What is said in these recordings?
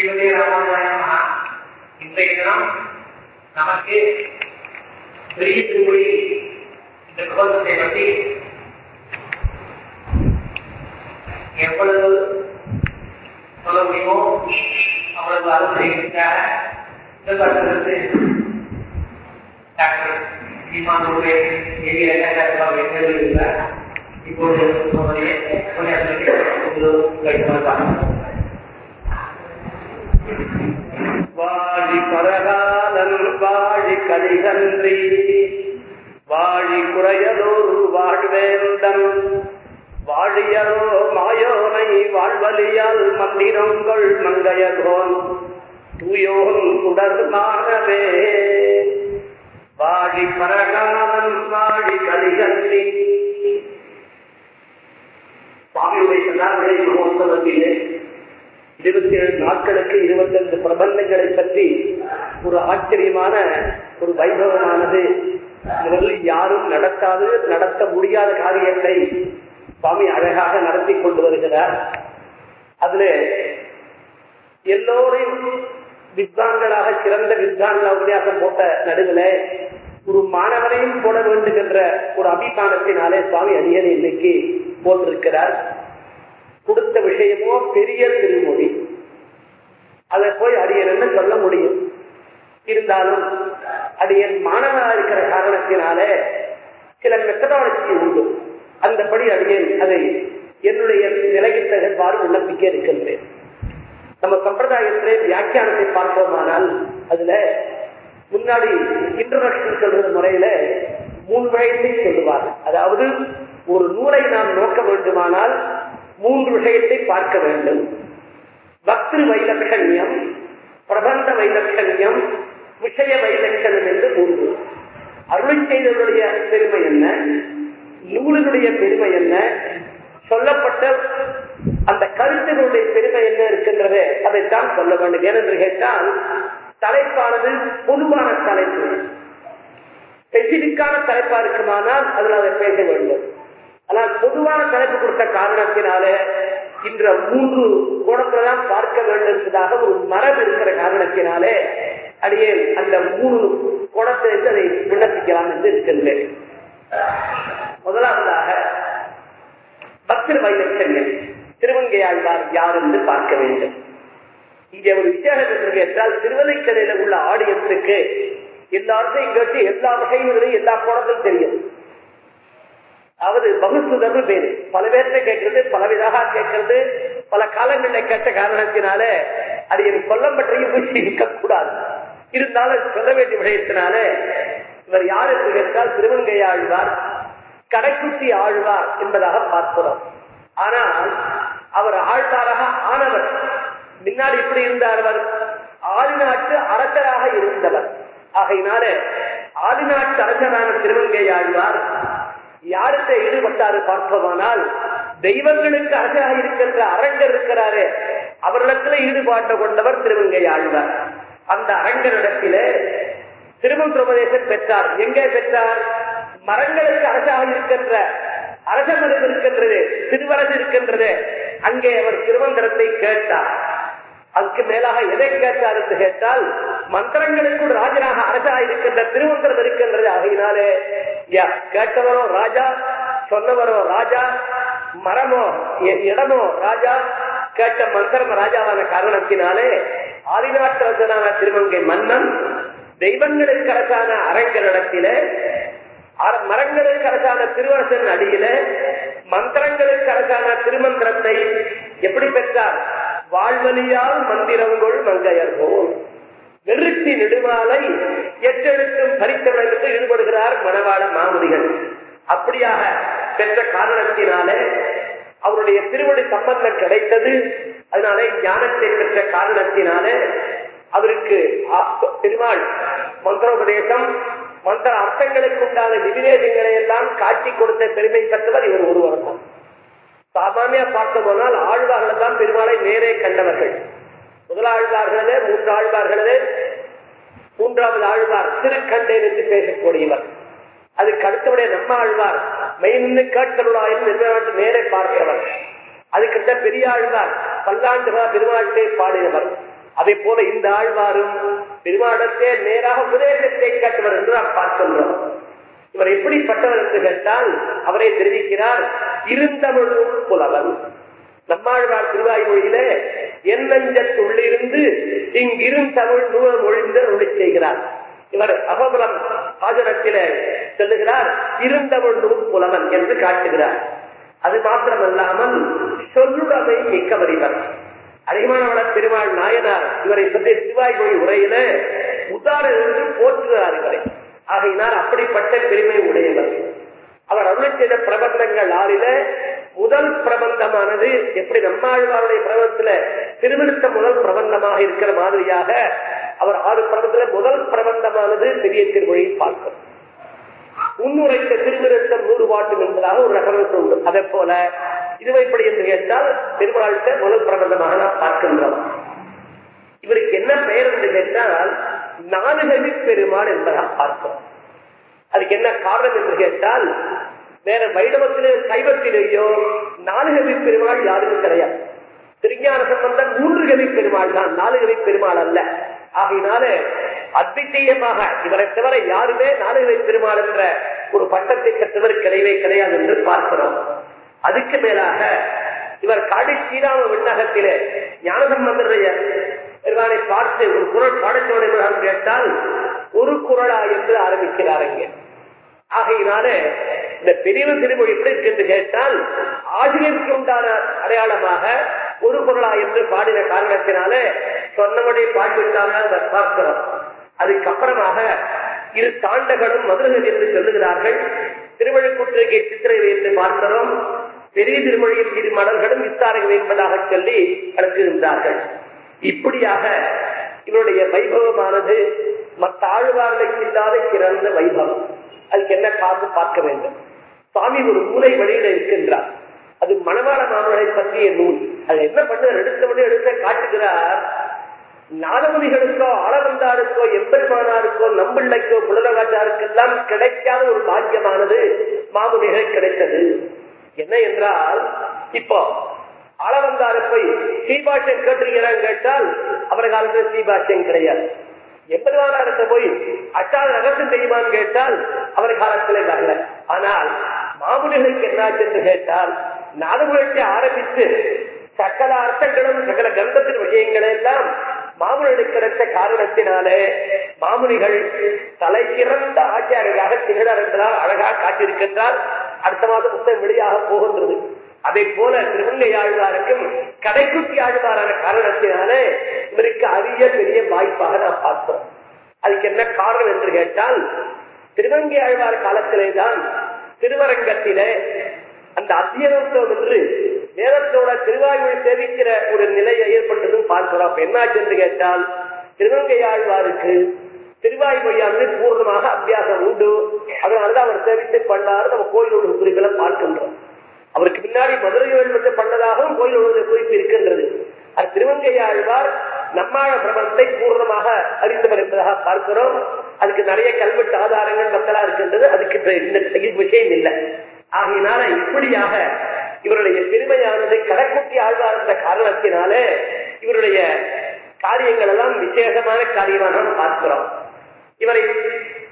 ஸ்ரீமதி ராமாயணமா இன்றைய தினம் நமக்கு பெரிய திருமொழி இந்த பிரபந்தத்தை பற்றி எவ்வளவு சொல்ல முடியுமோ அவ்வளவு அருள் இந்த டாக்டர் சீமானுடைய எரிய இப்போது வாழி பரகாலன் வாழி கலிகன்றி வாழி குறையலோர் வாழ்வேந்தன். வாழியரோ மாயோனை வாழ்வழியால் மந்திரங்கள் மங்கையகோன். தூயோன் குடர்மானவே. வாழி பரகாலன் வாழி கலிகன்றி சுவாமியுடைய சதாரணை மகோத்சவத்திலே இருபத்தி ஏழு நாட்களுக்கு இருபத்தஞ்சு பிரபந்தங்களை பற்றி ஒரு ஆச்சரியமான ஒரு வைபவமானது. முதலில் யாரும் நடத்தாது நடத்த முடியாத காரியத்தை சுவாமி அழகாக நடத்தி கொண்டு வருகிறார். அதுல எல்லோரையும் வித்வான்களாக சிறந்த வித்வான்கள உபன்யாசம் போட்ட நடுவில் ஒரு மாணவனையும் போட வேண்டும் என்ற ஒரு அபிமானத்தினாலே சுவாமி அடியனை இன்னைக்கு போட்டிருக்கிறார். கொடுத்த விஷயமோ பெரிய திருமொழி. அதை போய் அடியன் சொல்ல முடியும்? இருந்தாலும் அடியன் மாணவனாக இருக்கிற காரணத்தினாலே சில மெத்தடாலஜி உண்டு. அந்தபடி அடியேன் அதை என்னுடைய நிலைக்கு தகுப்பாறு விண்ணப்பிக்க இருக்கின்றேன். நம்ம சம்பிரதாயத்திலே வியாக்கியானத்தை பார்ப்போமானால் அதுல முன்னாடி இன்ட்ரடக்ஷன் சொல்ற முறையில மூணு வகையை சொல்லுவார் அதாவது ஒரு நூலை நாம் நோக்க வேண்டுமானால் மூன்று விஷயத்தை பார்க்க வேண்டும். பக்திரு வைலட்சண்யம் பிரபந்த வைலட்சண்யம் விஷய வைலட்சணம் என்று மூன்று. அருளை செய்தவருடைய பெருமை என்ன? நூலினுடைய பெருமை என்ன? சொல்லப்பட்ட அந்த கருத்துகளுடைய பெருமை என்ன இருக்கின்றது அதைத்தான் சொல்ல வேண்டும். ஏனென்று கேட்டால் தலைப்பானது பொதுவான தலைப்பு. ஸ்பெசிபிக்கான தலைப்பா இருக்குமானால் அதில் அதை பேச வேண்டும். ஆனால் பொதுவான தலைப்பு கொடுத்த காரணத்தினாலே இன்ற மூன்று கோணத்தில்தான் பார்க்க வேண்டும் என்பதாக ஒரு மரம் இருக்கிற காரணத்தினாலே அடியே அந்த மூணு கோணத்தை அதை விண்ணப்பிக்கலாம் என்று இருக்கின்றேன். முதலாவதாக பக்தர் வைலட்சண்யம் திருவங்கையாழ்வார் யார் என்று பார்க்க வேண்டும். இங்கே ஒரு வித்தியாசம் என்றால் கேட்டால் உள்ள ஆடியன்ஸுக்கு எல்லாருக்கும் கேட்டு எல்லா வகையிலும் எல்லா கோணத்திலும் தெரியும். அதாவது பகுசுதர்னு பேரு. பல பேர்த்த கேட்கறது பலவிதாக கேட்கறது. பல காலங்களில் கேட்ட காரணத்தினால அது என் கொல்லம் பற்றியும் இருக்கக்கூடாது. இருந்தாலும் சொல்ல வேண்டிய விஷயத்தினால இவர் யார் என்று கேட்டால் திருவங்கை ஆழ்வார் கடைக்குட்டி ஆழ்வார் என்பதாக பார்க்கிறோம். ஆனால் அவர் ஆழ்வாராக ஆனவர். முன்னாடி இப்படி இருந்தார் அவர். ஆளுநாட்டு அரசராக இருந்தவர். ஆகையினால ஆளுநாட்டு அரசரான திருவங்கை ஆழ்வார் யார்கிட்ட ஈடுபட்டாரு பார்ப்போமானால் தெய்வங்களுக்கு அரசாக இருக்கின்ற அரங்கர் இருக்கிறாரு அவரிடத்துல ஈடுபாட்டை கொண்டவர் திருவங்கை ஆழ்வார். அந்த அரங்கரிடத்தில திருமந்திரோபதேசம் பெற்றார். எங்கே பெற்றார்? மரங்களுக்கு அரசாக இருக்கின்ற அரசமரம் இருக்கின்றது திருவரசு இருக்கின்றது. அங்கே அவர் திருமந்திரத்தை கேட்டார். அதுக்கு மேலாக எதை கேட்டார் என்று கேட்டால் மந்திரங்களுக்கு ராஜனாக அரசாக இருக்கின்ற திருமந்திரம் இருக்கின்றது. ஆகையினாலே கேட்டவரோ ராஜா சொன்னவரோ ராஜா மரமோ இடமோ ராஜா கேட்ட மந்திரம் ராஜாவான காரணத்தினாலே ஆதிநாட்டரசனான திருமங்கை மன்னன் தெய்வங்களுக்கு அரசான அரங்கனிடத்திலே மரங்களுக்கு அரசான திருவரசன் அடியில மந்திரங்களுக்கு அரசான திருமந்திரத்தை எப்படி பெற்றார்? வாழ்வழியால் மந்திரங்கள் மங்கையர்கள் வெறுத்தி நெடுமாலை எட்டெழுத்தும் பறித்தவர்கள் ஈடுபடுகிறார் மணவாள மாமுதிகள் அப்படியாக பெற்ற காரணத்தினாலே அவருடைய திருவடி சம்பந்தம் கிடைத்தது. அதனாலே ஞானத்தை பெற்ற காரணத்தினாலே அவருக்கு பெருமாள் மந்திரோபதேசம் மந்திர அர்த்தங்களுக்கு உண்டான விதிவேதங்களை எல்லாம் காட்டி கொடுத்த பெருமை பெற்றவர் இவர் ஒருவர் தான் சாமானியா பார்க்க போனால் ஆழ்வார்கள் தான் பெருமாளை நேரே கண்டவர்கள். முதலாழ்வார்களே மூன்று ஆழ்வார்களே மூன்றாவது ஆழ்வார் திருக்கண்டேன் என்று பேசக்கூடியவர். அதுக்கு அடுத்தவுடைய நம்ம ஆழ்வார் மெயின்னு கேட்கருளாயும் நிர்வாகத்தை நேரே பார்த்தவர். அதுக்கிட்ட பெரிய ஆழ்வார் பல்லாண்டுகளா பெருமாள்கிட்டே பாடினவர். அதே போல இந்த ஆழ்வாரும் பெருமாடத்தே நேராக உபதேசத்தை காட்டுவர் என்று நாம் பார்க்கின்றோம் இவர் எப்படிப்பட்டவர் என்று கேட்டால் அவரை தெரிவிக்கிறார் இருந்தவளும் புலவன். நம்மாழ்வார் திருவாய்மொழியில எண்ணஞ்சத்துள்ளிருந்து தமிழ் நூல் மொழிந்து ஒளி செய்கிறார். இவர் அகபலம் ஆஜரத்தில செல்லுகிறார் இருந்தவள் நூல் புலவன் என்று காட்டுகிறார். அது மாத்திரமல்லாமல் சொல்லுடமை மிக்கவரிவர் அதிகமானவள பெருமாள் நாயனார் இவரை பற்றி திருவாய்மொழி உரையில உதாரணம் என்று போற்றுகிறார் இவரை. ஆகையினால் அப்படிப்பட்ட பெருமை உடையவர். அவர் அருள் செய்த பிரபந்தங்கள் ஆறில முதல் பிரபந்தமானது எப்படி நம்மாழ்வாருடைய பிரபந்தத்துல திருவிழுத்த முதல் பிரபந்தமாக இருக்கிற மாதிரியாக அவர் ஆறு பிரபந்தத்துல முதல் பிரபந்தமானது பெரிய திருமொழியை பார்க்கும். முன்னுரைத்த திருவிருத்தம் நூறு பாட்டும் என்பதாக ஒரு ரெஃபரன்ஸ் உண்டு. அதே போல இதுவை எப்படி என்று கேட்டால் பெருமாள்கிட்ட முதல் பிரபந்தமாக நாம் பார்க்கின்றோம். இவருக்கு என்ன பெயர் என்று கேட்டால் நாலுகவி பெருமாள் என்பதாக பார்க்கிறோம் அதுக்கு என்ன காரணம் என்று கேட்டால் வேற வைணவத்திலே சைவத்திலேயோ நாலுகவி பெருமாள் யாருமே கிடையாது. திருஞான சம்பந்தம் மூன்று கவி பெருமாள் தான் நாலு கவி பெருமாள் அல்ல. ஆகையினால அத்வித்தீயமாக இவரை தவிர யாருமே நாலுகவி பெருமாள் என்ற ஒரு பட்டத்தை பெற்றவர் கிடையவே கிடையாது என்று பார்க்கிறோம். அதுக்கு மேலாக இவர் காடி ஸ்ரீராம விண்ணகத்திலே ஞானசம்பந்தருடைய பெருமானை பார்த்து ஒரு குரல் பாடச்சோட கேட்டால் ஒரு குரலா என்று ஆரம்பிக்கிறார்கள் ஆகையினால இந்த பெரிய திருமொழி எப்படி இருக்கு என்று கேட்டால் ஆசிரியருக்கு உண்டான அடையாளமாக ஒரு குரலா என்று பாடின காரணத்தினால சொன்னபடி பாடிவிட்டாங்க பார்க்கிறோம் அதுக்கப்புறமாக இரு தாண்டகளும் மதுரகன் என்று சொல்லுகிறார்கள். திருவள்ளுக்குற்றிகை சித்திரை என்று பார்க்கிறோம். பெரிய திருமொழியில் இரு மடல்களும் விசாரங்கள் என்பதாக சொல்லி அனுப்பியிருந்தார்கள் இப்படியாக இவருடைய வைபவமானது மற்ற ஆழ்வார்களுக்கு இல்லாத சிறந்த வைபவம். அதுக்கு என்ன காசு பார்க்க வேண்டும். சுவாமி ஒரு மூலை வழியில இருக்கின்றார். அது மணவாள மாமலை பற்றிய நூல். அது என்ன பண்ண எடுத்தவனே எடுத்த காட்டுகிறார். நாதமுனிகளுக்கோ ஆளவந்தாருக்கோ எம்பெருமானாருக்கோ நம்பிள்ளைக்கோ குலரகாச்சாருக்கெல்லாம் கிடைக்காத ஒரு பாக்கியமானது மாமுனிகள் கிடைத்தது. என்ன என்றால் இப்போ ஆளவந்தாரு போய் சீபாஷன் கேட்டிருக்கிறான்னு கேட்டால் அவர் காலத்தில் சீபாஷன் கிடையாது. எம்பெருமானாரத்தை போய் அச்சாத ரகசம் தெரியுமான்னு கேட்டால் அவர் காலத்தில் வரல. ஆனால் மாமுனிகளுக்கு என்னாச்சு என்று கேட்டால் நாதமுகத்தை ஆரம்பித்து சகல அர்த்தங்களும் சகல கந்தத்தின் விஷயங்கள் எல்லாம் மாமுனிகளுக்கு கிடைத்த காரணத்தினாலே மாமுனிகள் தலை சிறந்த ஆச்சாரியராக திகழர் என்றால் அழகாக காட்டியிருக்கின்றார் அடுத்த மாதம் புத்தகம் வெளியாக போகின்றது. அதை போல திருவங்கை ஆழ்வாருக்கும் கடைக்குட்டி ஆழ்வாரான காரணத்தினாலே இவருக்கு அரிய பெரிய வாய்ப்பாக நாம் பார்த்தோம். அதுக்கு என்ன காரணம் என்று கேட்டால் திருவங்கை ஆழ்வார் காலத்திலே தான் திருவரங்கத்திலே அந்த அத்தியனோத்சவம் என்று வேதத்தோட திருவாயுவை சேவிக்கிற ஒரு நிலையை ஏற்பட்டதும் பார்க்கிறோம் என்னாச்சு என்று கேட்டால் திருவங்கை ஆழ்வாருக்கு திருவாய்மொழியானது பூர்ணமாக அபியாசம் உண்டு. அதனாலதான் அவர் சேவித்து பண்ணாரு நம்ம கோயிலோட குறிப்பில பார்க்கின்றோம். அவருக்கு பின்னாடி மதுரை வேள்வத்தை பண்ணதாகவும் கோயில் குறிப்பு இருக்கின்றது. அது திருவங்கையாழ்வார் நம்மாழ பிரபலத்தை பூர்ணமாக அறிந்தவர் என்பதாக பார்க்கிறோம். அதுக்கு நிறைய கல்வெட்டு ஆதாரங்கள் மக்களா இருக்கின்றது. அதுக்கு இந்த விஷயம் இல்லை. ஆகையினால இப்படியாக இவருடைய பெருமையானது கடைக்குட்டி ஆழ்வார் என்ற காரணத்தினாலே இவருடைய காரியங்கள் எல்லாம் விசேஷமான காரியமாக நாம் பார்க்கிறோம். இவரை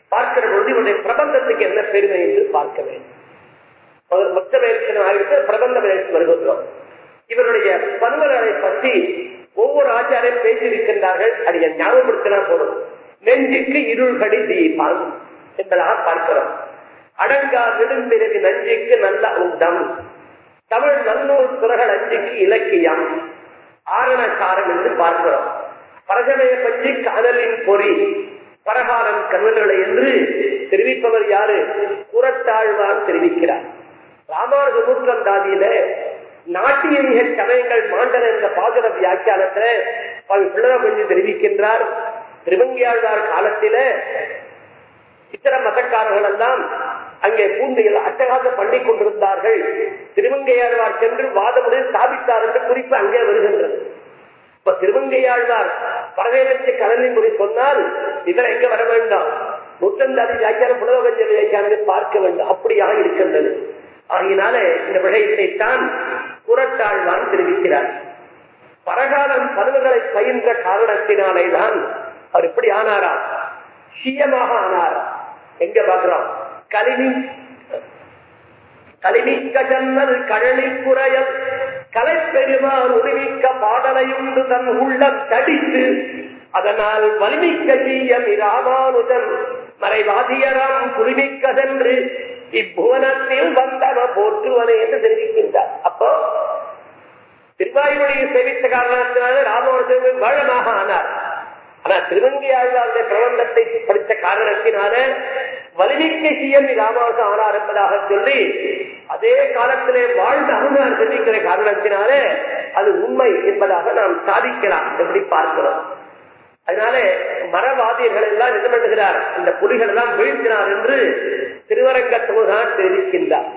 பார்க்கிற பொழுது இவருடைய பிரபந்தத்துக்கு என்ன பெருமை என்று பார்க்க வேண்டும். மொத்த வேலைக்கு பிரபந்த வேலைக்கு வருகின்றோம். இவருடைய பருவங்களை பற்றி ஒவ்வொரு ஆச்சாரியம் பேசியிருக்கின்றார்கள். அதை ஞாபகப்படுத்தினா போதும். நெஞ்சுக்கு இருள்கடி தீபம் என்பதாக பார்க்கிறோம். அடங்கா நெடும்பிறகு நஞ்சுக்கு நல்ல உண்டம் தமிழ் நல்லூர் துறகள் அஞ்சுக்கு இலக்கியம். ஆரணசாரம் என்று பார்க்கிறோம். பரசமய பற்றி காதலின் பொறி. பரகாலம் கண்களை என்று தெரிவிப்பவர் யாரு? புறத்தாழ்வான் தெரிவிக்கிறார். ராமானுஜ தாதியில நாட்டிய மிக சமயங்கள் மாண்டன என்ற பாசுர வியாக்கியானத்துல பிள்ளை கொஞ்சம் தெரிவிக்கின்றார். திருவங்கியாழ்வார் காலத்தில இத்தர மதக்காரர்கள் எல்லாம் அங்கே பூண்டையில் அட்டகாசம் பண்ணி கொண்டிருந்தார்கள். திருவங்கையாழ்வார் சென்று வாதமுடன் ஸ்தாபித்தார் என்று குறிப்பு அங்கே வருகின்றது. இப்ப திருவங்கையாழ்வார் பரதேவத்தை கலந்து முறை சொன்னால் இதில் எங்க வர வேண்டாம்? நூற்றந்தாதி வியாக்கியான புலவகஞ்ச வியாக்கியானது பார்க்க வேண்டும். அப்படியாக இருக்கின்றது. ஆகையினால இந்த விடயத்தை தான் புறத்தாழ்வான் தெரிவிக்கிறார். பரகாலம் பருவங்களை பயின்ற காரணத்தினாலே தான் அவர் இப்படி ஆனாரா? சீயமாக ஆனாரா? எங்க பாக்குறோம் கலினி. கலிமிக்க ஜன்னல் கழனி குறையல். கலைப்பெருமான் உருவிக்க பாடலையுண்டு தன் உள்ளம் தடித்து அதனால் வலிமிக்க சீயம் ராமானுஜன் மறைவாதியராம் குருமிக்கதென்று சென்று இப்புவனத்தில் வந்தவ போற்றுவனே என்று தெரிவிக்கின்றார். அப்போ திருவாயுடைய சேவித்த காரணத்தினால ராமானுஜன் வாழமாக ஆனார். ஆனா திருவங்கி ஆழ்வாருடைய பிரபந்தத்தை படித்த காரணத்தினால வலிமைக்கு சிஎம் ராமானுஜன் ஆனார் என்பதாக சொல்லி அதே காலத்திலே வாழ்ந்த அருணார் தெரிவிக்கிற காரணத்தினாலே அது உண்மை என்பதாக நாம் சாதிக்கலாம் எப்படி பார்க்கிறோம். அதனால மரவாதியர்கள் எல்லாம் என்ன பண்ணுகிறார்? இந்த புலிகள் எல்லாம் வீழ்த்தினார் என்று திருவரங்கத்துவதான் தெரிவிக்கின்றார்.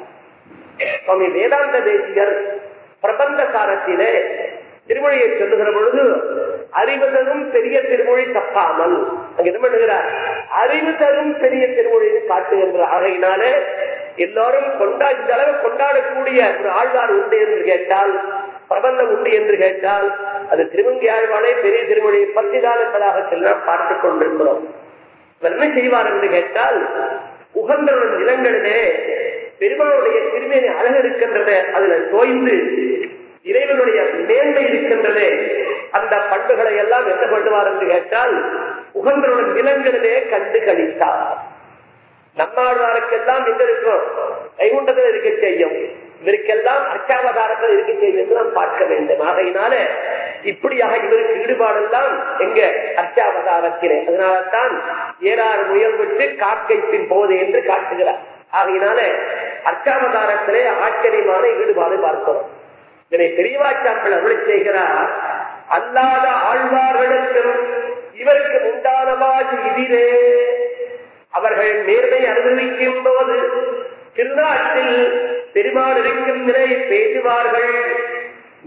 சுவாமி வேதாந்த தேசியர் பிரபந்த காலத்திலே திருமொழியை சொல்லுகிற பொழுது அறிவு தரும் பெரிய திருமொழி தப்பாமல் அங்க என்ன பண்ணுகிறார்? அறிவு தரும் பெரிய திருமொழியை காட்டுகின்ற ஆகையினாலே எல்லாரும் கொண்டா இந்த அளவு கொண்டாடக்கூடிய ஒரு ஆழ்வார் உண்டு என்று கேட்டால் பிரபந்தம் உண்டு என்று கேட்டால் அது திருமங்கி ஆழ்வானே பெரிய திருமொழியை பத்தி தான் என்பதாக செல்லாம் பார்த்துக் கொண்டிருக்கிறோம். என்ன செய்வார் என்று கேட்டால் உகந்தவரின் நிலங்களிலே பெருமாளுடைய திருமேனி அழகு இருக்கின்றன அதுல தோய்ந்து இறைவனுடைய மேன்மை இருக்கின்றதே அந்த பண்புகளை எல்லாம் என்ன பண்ணுவார் என்று கேட்டால் உகந்தருடன் நிலங்களிலே கண்டு கழித்தார். நம்மாழ்வாருக்கெல்லாம் எங்க இருக்கும்? கைகுண்டத்தில் இருக்க செய்யும். இவருக்கெல்லாம் அர்ச்சாவதாரங்கள் இருக்க செய்யும் என்று நாம் பார்க்க வேண்டும். ஆகையினால இப்படியாக இவருக்கு ஈடுபாடெல்லாம் எங்க அர்ச்சாவதாரத்திலே அதனால்தான் ஏறாறு முயல் விட்டு காக்கைப்பின் போது என்று காட்டுகிறார். ஆகையினால அர்ச்சாவதாரத்திலே ஆச்சரியமான ஈடுபாடு பார்க்கிறோம். இதனை பெரியவாச்சாக்கள் அருள் செய்கிறார் அல்லாத ஆழ்வார்களுக்கும் இவருக்கு உண்டானவாசி இதிலே. அவர்கள் நேர்மை அனுபவிக்கும் போது திருநாட்டில் பெருமாள் இருக்கும் நிலை பேசுவார்கள்.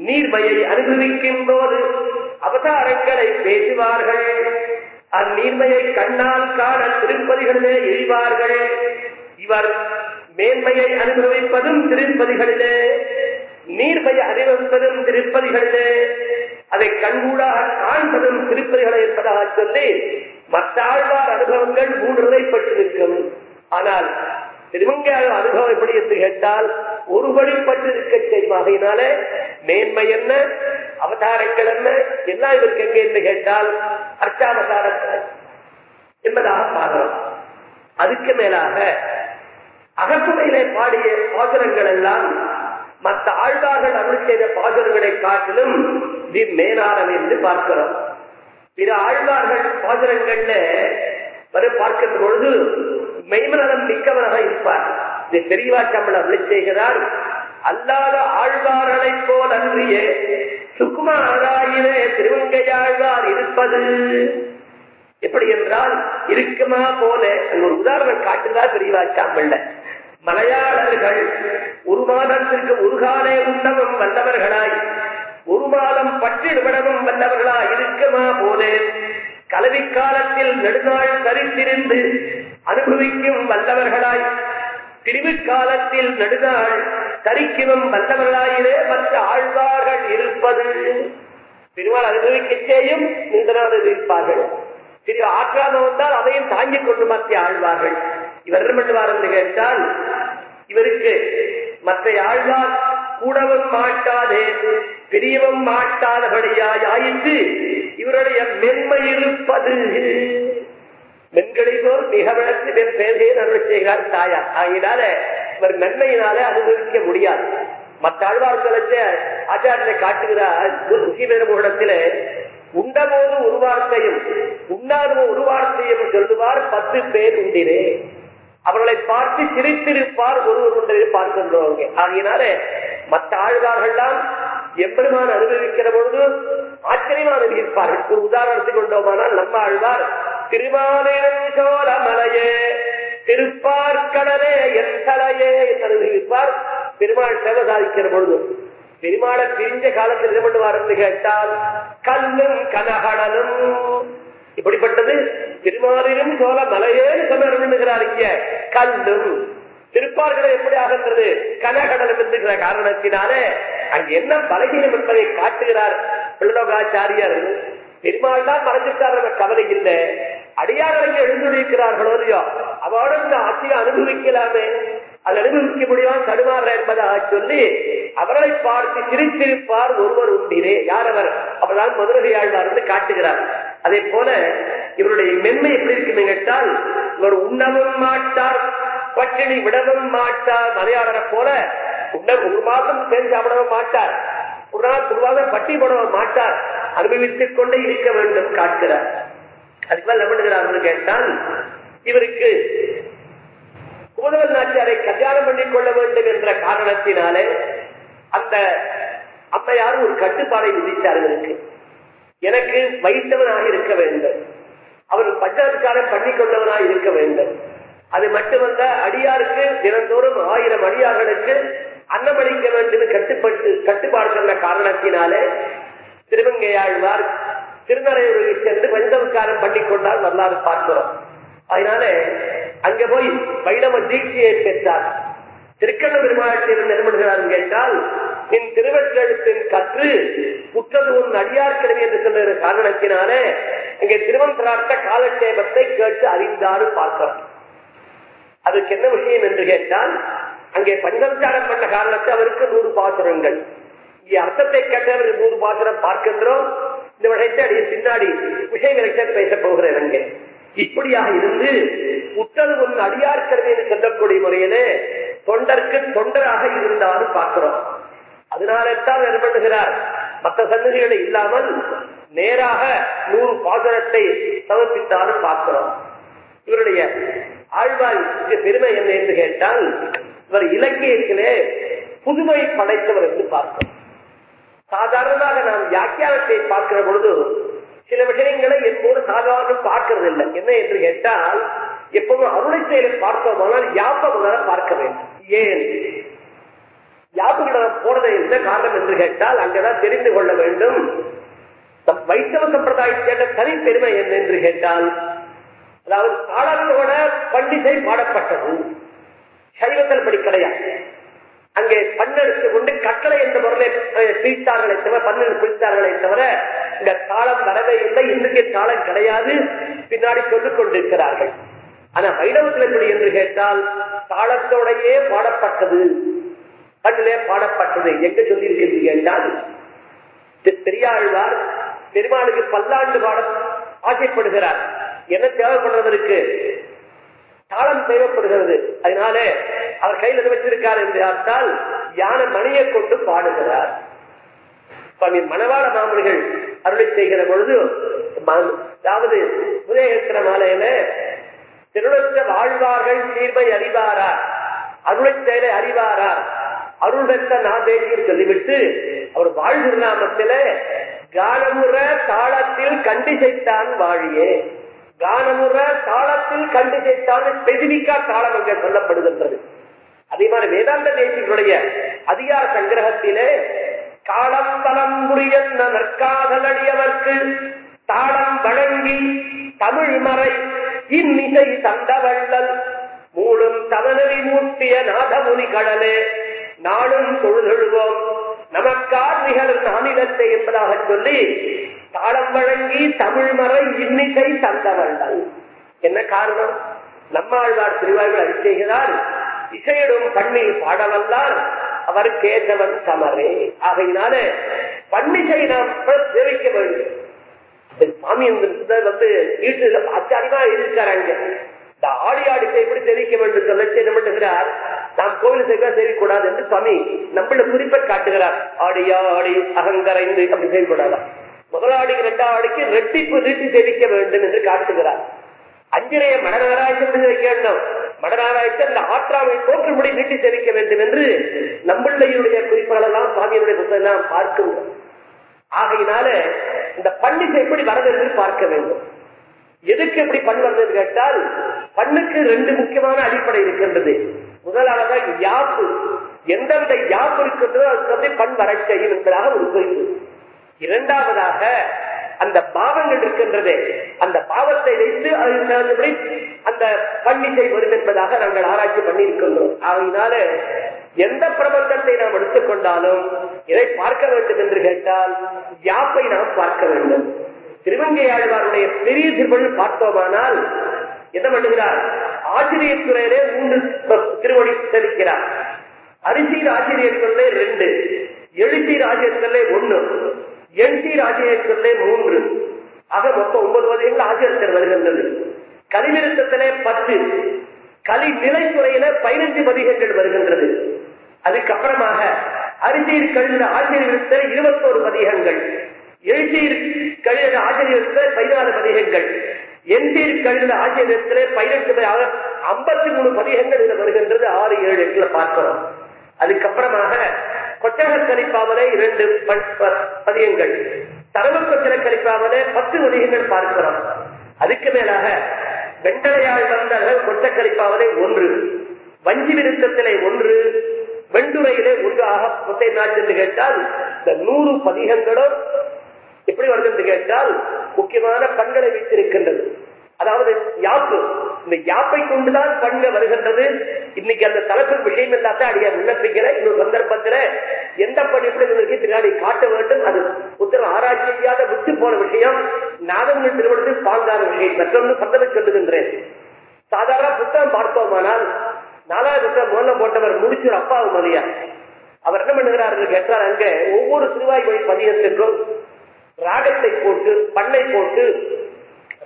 நீர்மையை அனுபவிக்கும் போது அவதாரங்களை பேசுவார்கள். அந்நீர்மையை கண்ணால் காண திருப்பதிகளிலே எழிவார்கள் இவர் மேன்மையை அனுபவிப்பதும் திருப்பதிகளிலே நீர்மையை அனுபவிப்பதும் திருப்பதிகளிலே அதை கண்கூடாக காண்பதும் திருப்பதிகளை இருப்பதாக சொல்லி மற்ற ஆழ்வார் அனுபவங்கள் மூன்று பெற்றிருக்கும். ஆனால் திருமங்கையாள அனுபவம் எப்படி என்று கேட்டால் ஒரு வழிபட்டு இருக்க செய்வாகையினால மேன்மை என்ன அவதாரங்கள் என்ன எல்லாம் இவருக்கு எங்க என்று கேட்டால் அர்ச்சாவதாரங்கள் என்பதாக பார்க்கிறோம் அதுக்கு மேலாக அகத்துணையிலே பாடிய பாசுரங்கள் எல்லாம் மற்ற ஆழ்வார்கள் அருள் செய்த பாசுரங்களை காட்டிலும் இது என்று பார்க்கிறோம். பிற ஆழ்வார்கள் பாசுரங்கள்ல வரை பார்க்கின்ற பொழுது மெய்மனலம் மிக்கவராக இருப்பார். இது பெரியவா சம்பளம் செய்கிறார்? அல்லாத ஆழ்வார்களை போல் அன்றியே சுக்குமாராயிலே திருவங்கையாழ்வார் இருப்பது. எப்படி என்றால் இருக்குமா போல அங்க ஒரு உதாரணம் காட்டுதான் பெரியவா சாம்பல்ல மலையாளர்கள் ஒரு மாதத்திற்கு ஒரு காலே உண்டமும் வல்லவர்களாய் ஒரு மாதம் பற்றிவிடவும் வல்லவர்களாய் இருக்குமா போலே? கலவி காலத்தில் நெடுநாள் தரித்திருந்து அனுபவிக்கும் வல்லவர்களாய் பிரிவு காலத்தில் நெடுநாள் தரிக்கும் வல்லவர்களாயிலே மற்ற ஆழ்வார்கள் இருப்பது. பெருமாள் அனுபவிக்கச்சேயும் இந்த நாள் இருப்பார்கள். சிறு ஆற்றாம வந்தால் அதையும் தாங்கிக் கொண்டு மத்திய ஆழ்வார்கள். இவர் என்ன பண்ணுவார் என்று கேட்டால் இவருக்கு மற்ற ஆழ்வார் கூடவும் மாட்டாதே. பிரியவும் மாட்டாதபடியாய் ஆயிற்று. இவருடைய மென்மை இருப்பது. மென்களை போல் மிக விளக்கு என் பேரையே அருள் செய்கிறார் தாயார். ஆகினால இவர் மென்மையினாலே அனுபவிக்க முடியாது. மற்ற ஆழ்வார்த்தலத்தை ஆச்சாரத்தை காட்டுகிறார். ருசிபெருமுகத்திலே உண்டபோது ஒரு வார்த்தையும் உண்ணாத ஒரு வார்த்தையும் சொல்லுவார் பத்து பேர் உண்டினே அவர்களை பார்த்து சிரித்திருப்பார் ஒருவர் ஒன்றை பார்க்கின்றவங்க ஆகையினால மற்ற ஆழ்வார்கள் தான் எம்பெருமான அனுபவிக்கிற பொழுது ஆச்சரியமா அனுபவிப்பார்கள் ஒரு உதாரணத்துக்கு கொண்டோமானால் நம்ம ஆழ்வார் திருமாலிருஞ்சோல மலையே திருப்பார்கடலே என் தலையே என்று அனுபவிப்பார் பெருமாள் சேவை சாதிக்கிற பொழுது பெருமாளை பிரிஞ்ச காலத்தில் என்ன பண்ணுவார் என்று கேட்டால் கல்லும் கனகடலும் இப்படிப்பட்டது திருமாலிலும் சோழ மலையேன்னு சொல்லுகிறார் இங்க. கல்லும் திருப்பார்களை எப்படி ஆகின்றது கனகடலம் என்கிற காரணத்தினாலே அங்கு என்ன பலகீனம் என்பதை காட்டுகிறார் பிள்ளோகாச்சாரியர் பெருமாள் தான் மறைஞ்சிட்டார் நம்ம கவலை இல்லை. அடியார்கள் எழுந்திருக்கிறார்களோ இல்லையோ அவரோட இந்த ஆட்சியை அனுபவிக்கலாமே. அது அனுபவிக்க முடியாம தடுமாற என்பதாக சொல்லி அவர்களை பார்த்து சிரித்திருப்பார் ஒருவர் உண்டிரே யார் அவர் அவர்தான் மதுரகையாழ்வார் என்று காட்டுகிறார். அதே போல இவருடைய மென்மை எப்படி இருக்குன்னு கேட்டால் இவர் உண்ணவும் மாட்டார் பட்டினி விடவும் மாட்டார். மலையாளரை போல உண்ண ஒரு மாதம் சேர்ந்து சாப்பிடவும் மாட்டார். பொதுவாக பட்டி போட மாட்டார். அனுபவித்துக் கொண்டே இருக்க வேண்டும் காட்டுகிறார் அதுக்கு மேல் என்ன கேட்டால் இவருக்கு கூடுதல் நாச்சியாரை கல்யாணம் பண்ணிக் கொள்ள வேண்டும் என்ற காரணத்தினாலே அந்த அம்மையார் ஒரு கட்டுப்பாடை விதித்தார் இவருக்கு. எனக்கு வைத்தவனாக இருக்க வேண்டும். அவர் பஞ்சாபிக்காரன் பண்ணி கொண்டவனாக இருக்க வேண்டும். அது மட்டுமல்ல அடியாருக்கு தினந்தோறும் ஆயிரம் அடியார்களுக்கு அன்னமளிக்க வேண்டும் கட்டுப்பட்டு கட்டுப்பாடு சொன்ன காரணத்தினாலே திருவங்கையாழ்வார் திருநறையூருக்கு சென்று பஞ்சவக்காரம் பண்ணி கொண்டால் வரலாறு பார்க்கிறோம். அதனால அங்க போய் வைணவ தீட்சியை பெற்றார். திருக்கண்ண பெருமாளத்தில் நிறுவனுகிறார் கேட்டால் என் திருவற்றெழுத்தின் கற்று புற்றது உன் அடியார் கிழமை என்று சொல்லுகிற காரணத்தினாலே இங்கே திருவந்தராட்ட காலட்சேபத்தை கேட்டு அறிந்தாரு பார்க்கிறோம். அதுக்கு என்ன விஷயம் என்று கேட்டால் அங்கே பஞ்சவச்சாரம் பண்ண காரணத்தை அவருக்கு நூறு பாசுரங்கள். இங்கே அர்த்தத்தை கேட்டவர் நூறு பாசுரம் பார்க்கின்றோம். இந்த விஷயத்தை அடி பின்னாடி விஷயங்களை விளக்க பேச போகிறேன் அங்கே. இப்படியாக இருந்து உத்தல் உன் அடியார் கருவி என்று சொல்லக்கூடிய முறையிலே தொண்டருக்கு தொண்டராக இருந்தாலும் பார்க்கிறோம் அதனால்தான் என்ன மற்ற சந்ததிகளை இல்லாமல் நேராக நூறு பாசனத்தை சமர்ப்பித்தாலும் பார்க்கிறோம் இவருடைய ஆழ்வாய்க்கு பெருமை என்ன என்று கேட்டால் இவர் இலக்கியத்திலே புதுமை படைத்தவர் என்று பார்க்கிறோம். சாதாரணமாக நாம் வியாக்கியானத்தை பார்க்கிற பொழுது சில விஷயங்களை எப்போது சாதாரண பார்க்கறது இல்லை என்ன என்று கேட்டால் எப்போதும் அருளை செயலை பார்ப்போமானால் யாப்பமாக பார்க்க வேண்டும். ஏன்? யாப்புகளை போறது என்ன காரணம் என்று கேட்டால் அங்கதான் தெரிந்து கொள்ள வேண்டும். வைஷ்ணவ சம்பிரதாயத்தை தனி பெருமை என்ன என்று கேட்டால் அதாவது தாளத்தோட பண்டிகை பாடப்பட்டது. சைவத்தில் படி கிடையாது. அங்கே பன்னெடுத்து கொண்டு கட்டளை என்ற முறையில பிரித்தார்களே தவிர பன்னெண்டு பிரித்தார்களே தவிர இந்த தாளம் வரவே இல்லை இன்றைக்கு தாளம் கிடையாது பின்னாடி சொல்லிக் கொண்டிருக்கிறார்கள். ஆனா வைணவத்தில் எப்படி என்று கேட்டால் தாளத்தோடையே பாடப்பட்டது. கண்ணிலே பாடப்பட்டது. எங்க சொல்லி இருக்கிறது என்றால் பெரியாழ்வார் பெருமாளுக்கு பல்லாண்டு பாடம் ஆசைப்படுகிறார். என்ன தேவைப்படுறதற்கு? தாளம் தேவைப்படுகிறது. அதனால அவர் கையில் வச்சிருக்கார் என்று பார்த்தால் யானை மணியை கொண்டு பாடுகிறார். சுவாமி மணவாள மாமனிகள் அருளை செய்கிற பொழுது அதாவது உதயகத்திர மாலையில திருளத்த வாழ்வார்கள் தீர்வை அறிவாரா? அருளை செயலை அறிவாரா? அருள் பெற்ற நாதேசியில் சொல்லிவிட்டு அவர் வாழ்வு நாமத்தில காலமுற தாளத்தில் கண்டிசைத்தான் வாழியே. கானமுற தாளத்தில் கண்டிசைத்தான் ஸ்பெசிபிக்கா தாளம் அங்கே சொல்லப்படுகின்றது. அதே மாதிரி வேதாந்த தேசிகளுடைய அதிகார சங்கிரகத்திலே காலம் பலம் புரியன் நற்காதலடியவர்க்கு தாளம் வழங்கி தமிழ் மறை இன்னிசை தந்தவள்ளல். மூடும் தவனறி மூட்டிய நாதமுனி கடலே. நாளும் தொழுதொழுவோம். நமக்கார் நிகழ் நானிலத்தை என்பதாக சொல்லி தாளம் வழங்கி தமிழ் மறை இன்னிசை தந்தவர்கள். என்ன காரணம்? நம்மாழ்வார் திருவாய்கள் அறிக்கைகிறார் இசையிடும் பண்ணில் பாடவல்லார் அவர் கேட்டவன் சமரே ஆகையினால பன்னிசை நாம் சேவிக்க வேண்டும். சுவாமி வந்து வீட்டுல ஆச்சாரியமா இருக்கிறாங்க இந்த ஆடி ஆடித்தை எப்படி தெரிவிக்க வேண்டும் சொல்ல என்ன நாம் கோவில் செய்வா செய்யக்கூடாது என்று சுவாமி நம்மள குறிப்பை காட்டுகிறார். ஆடி ஆடி அகங்கரைந்து அப்படி செய்யக்கூடாதான் முதலாடி இரண்டாவடிக்கு ரெட்டிப்பு நீட்டி தெரிவிக்க வேண்டும் என்று காட்டுகிறார். அஞ்சிரைய மடநாராயணம் கேட்டோம் வேண்டும். அந்த ஆற்றாமை தோற்றும்படி நீட்டி தெரிவிக்க வேண்டும் என்று நம்மளுடைய குறிப்புகளெல்லாம் சுவாமியினுடைய புத்தகம் பார்க்கின்றோம். ஆகையினால இந்த பண்டிகை எப்படி வரது என்று பார்க்க வேண்டும். எதுக்கு எப்படி பண் வருது கேட்டால் பண்ணுக்கு ரெண்டு முக்கியமான அடிப்படை இருக்கின்றது. முதலாவதாக யாப்பு. எந்தெந்த யாப்பு இருக்கின்றதோ அதுக்கு வந்து பண் வர செய்யும் என்பதாக ஒரு குறிப்பு. இரண்டாவதாக அந்த பாவங்கள் இருக்கின்றது. அந்த பாவத்தை வைத்து அதில் அந்த பன்னிசை வரும் என்பதாக நாங்கள் ஆராய்ச்சி பண்ணி இருக்கின்றோம் ஆகையினால எந்த பிரபந்தத்தை நாம் எடுத்துக்கொண்டாலும் இதை பார்க்க வேண்டும் என்று கேட்டால் யாப்பை நாம் பார்க்க வேண்டும். திருவங்கையாழ்வாருடைய பெரிய திருமணம் பார்த்தோமானால் என்ன பண்ணுகிறார்? ஆசிரியர் துறையிலே மூன்று திருவடி தெரிவிக்கிறார் அரிசியில் ஆசிரியர்களே ரெண்டு எழுத்தீர் ஆசிரியர்களே ஒண்ணு. எண்சீர் ஆசிரியர் மூன்று. ஆக மொத்தம் ஒன்பது வகைகள் ஆசிரியர் வருகின்றது? கலிநிறுத்தத்திலே பத்து. கலி நிலைத்துறையில பதினைந்து பதிகங்கள் வருகின்றது. அதுக்கப்புறமாக அரிசீர் கழிந்த ஆசிரியர் இருபத்தோரு பதிகங்கள். எழுசீர் கழிந்த ஆசிரியர் பதினாறு பதிகங்கள். எண்சீர் கழிந்த ஆசிரியத்திலே பதினெட்டு ஐம்பத்தி மூணு பதிகங்கள் இதுல வருகின்றது. ஆறு ஏழு எட்டுல பார்க்கிறோம். அதுக்கப்புறமாக கொட்டக கலிப்பாவலே இரண்டு பதியங்கள். தரவு கொச்சலை கழிப்பாவலே பத்து உதயங்கள் பார்க்கிறோம். அதுக்கு மேலாக வெண்டலையால் வந்த கொட்ட கலிப்பாவலே ஒன்று. வஞ்சி விருத்தத்திலே ஒன்று. வெண்டுரையிலே ஒன்றாக கொத்தை நாட்டு என்று கேட்டால் இந்த நூறு பதிகங்களும் எப்படி வருது என்று கேட்டால் முக்கியமான பண்களை வைத்திருக்கின்றது. அதாவது யாப்பு. இந்த யாப்பை கொண்டுதான் பண்க வருகின்றது. இன்னைக்கு அந்த தலைப்பின் விஷயம் இல்லாத அடைய விண்ணப்பிக்கிற இன்னொரு சந்தர்ப்பத்தில் எந்த பணி எப்படி பின்னாடி காட்ட வேண்டும். அது உத்தரவு ஆராய்ச்சி செய்யாத விட்டு போன விஷயம். நாதங்கள் திருமணத்தில் பாங்கான விஷயம். மற்றொன்று சந்தனை சொல்லுகின்றேன். சாதாரண புத்தகம் பார்த்தோமானால் நாலாவது புத்தகம் முதல்ல போட்டவர் முடிச்சூர் அப்பாவு மதியா அவர் என்ன பண்ணுகிறார் கேட்டார். அங்க ஒவ்வொரு சிறுவாய் வழி பதியத்திற்கும் ராகத்தை போட்டு பண்ணை போட்டு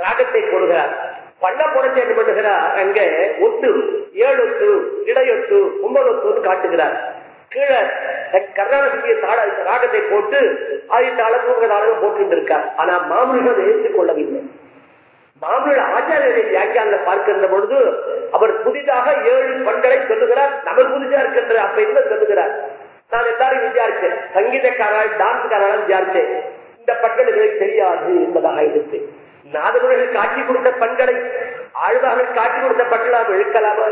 ராகத்தை கூறுகிறார் பண்ண புரட்சி என்ன பண்ணுகிறார் அங்க ஒட்டு ஏழு இடையொட்டு ஒன்பது காட்டுகிறார். கீழே கர்நாடகத்திய ராகத்தை போட்டு ஆதித்த அளவு தாளம் போட்டு இருக்கார் ஆனா மாமூலிகள் ஏற்றுக் கொள்ளவில்லை. மாமூல் ஆச்சாரியரை வியாக்கியான பார்க்கின்ற பொழுது அவர் புதிதாக ஏழு பண்களை சொல்லுகிறார். நம்ம புதிதா இருக்கின்ற அப்ப என்ன சொல்லுகிறார். நான் எல்லாரும் விசாரிச்சேன் சங்கீதக்காரால் டான்ஸ்காரால் விசாரிச்சேன் இந்த பண்களுக்கு தெரியாது என்பதாக இருக்கு நாதமுறைகள் காட்டி கொடுத்த பண்களை ஆழ்வார்கள் காட்டி கொடுத்த பண்கள் நாம் இழுக்கலாமா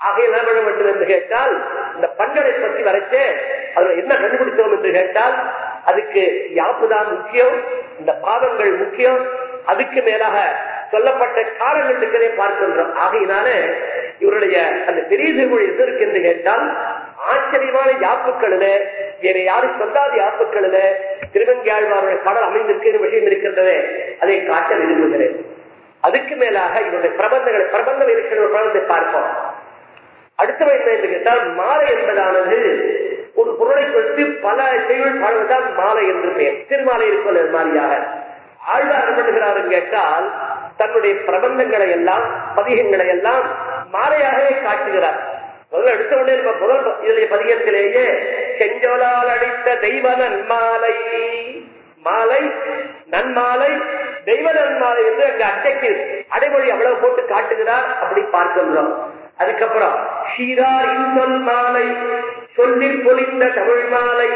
ஆக என்ன பண்ண வேண்டும் என்று கேட்டால் இந்த பண்களை பற்றி வரைத்து அதில் என்ன கண்டுபிடித்தோம் என்று கேட்டால் அதுக்கு யாப்புதான் முக்கியம் இந்த பாவங்கள் முக்கியம் அதுக்கு மேலாக சொல்லப்பட்ட காலங்கள் இருக்கிறதே பார்க்கின்றோம். ஆகையினால இவருடைய அந்த பெரிய திருமொழி எது இருக்கு என்று கேட்டால் ஆச்சரியமான யாப்புக்களில வேற யாரும் சொல்லாத யாப்புக்களில திருவங்கியாழ்வாருடைய பாடல் அமைந்திருக்கிற விஷயம் இருக்கின்றதே அதை காட்ட விரும்புகிறேன். அதுக்கு மேலாக இவருடைய பிரபந்தங்களை பிரபந்தம் இருக்கிற ஒரு பிரபந்தத்தை பார்ப்போம். அடுத்தவை என்ன என்று கேட்டால் மாலை என்பதானது ஒரு பொருளை குறித்து பல செய்யுள் பாடுவதால் மாலை என்று பெயர். திருமாலை இருப்பது மாதிரியாக ஆழ்வார் பண்ணுகிறார் கேட்டால் தன்னுடைய பிரபந்தங்களை எல்லாம் பதிகங்களை எல்லாம் மாலையாகவே காட்டுகிறார். முதல்ல எடுத்த உடனே நம்ம முதல் இதனுடைய பதிகத்திலேயே செஞ்சோலால் அடித்த தெய்வ நன்மாலை மாலை நன்மாலை தெய்வ நன்மாலை என்று அங்கு அட்டைக்கு அடைமொழி அவ்வளவு போட்டு காட்டுகிறார் அப்படி பார்க்கின்றோம். அதுக்கப்புறம் ஷீரார் இன்சொல் மாலை சொல்லில் பொழிந்த தமிழ் மாலை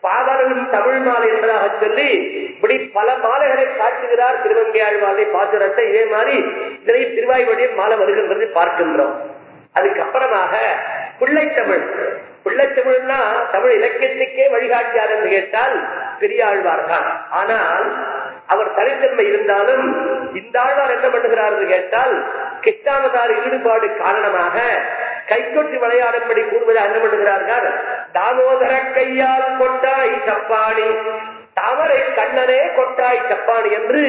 பாவரும் தமிழ் மாலை என்பதாக சொல்லி இப்படி பல மாலைகளை காட்டுகிறார் திருவங்கையாழ்வாதை பாசுரத்தை. இதே மாதிரி இதனை திருவாய்மொழியில் மாலை வருகின்றது பார்க்கின்றோம். அதுக்கப்புறமாக பிள்ளைத்தமிழ் பிள்ளைத்தமிழ்னா தமிழ் இலக்கியத்துக்கே வழிகாட்டியார் என்று கேட்டால் பெரியாழ்வார் தான் ஆனால் அவர் தனித்தன்மை இருந்தாலும் இந்த ஆழ்வார் என்ன பண்ணுகிறார் என்று கேட்டால் கிருஷ்ணாவதார ஈடுபாடு காரணமாக கைகொட்டி விளையாடும்படி கூறுவதை என்ன பண்ணுகிறார்கள்? தாமோதர கையால் கொட்டாய் சப்பாணி. தாமரை கண்ணனே கொட்டாய் தப்பான் என்று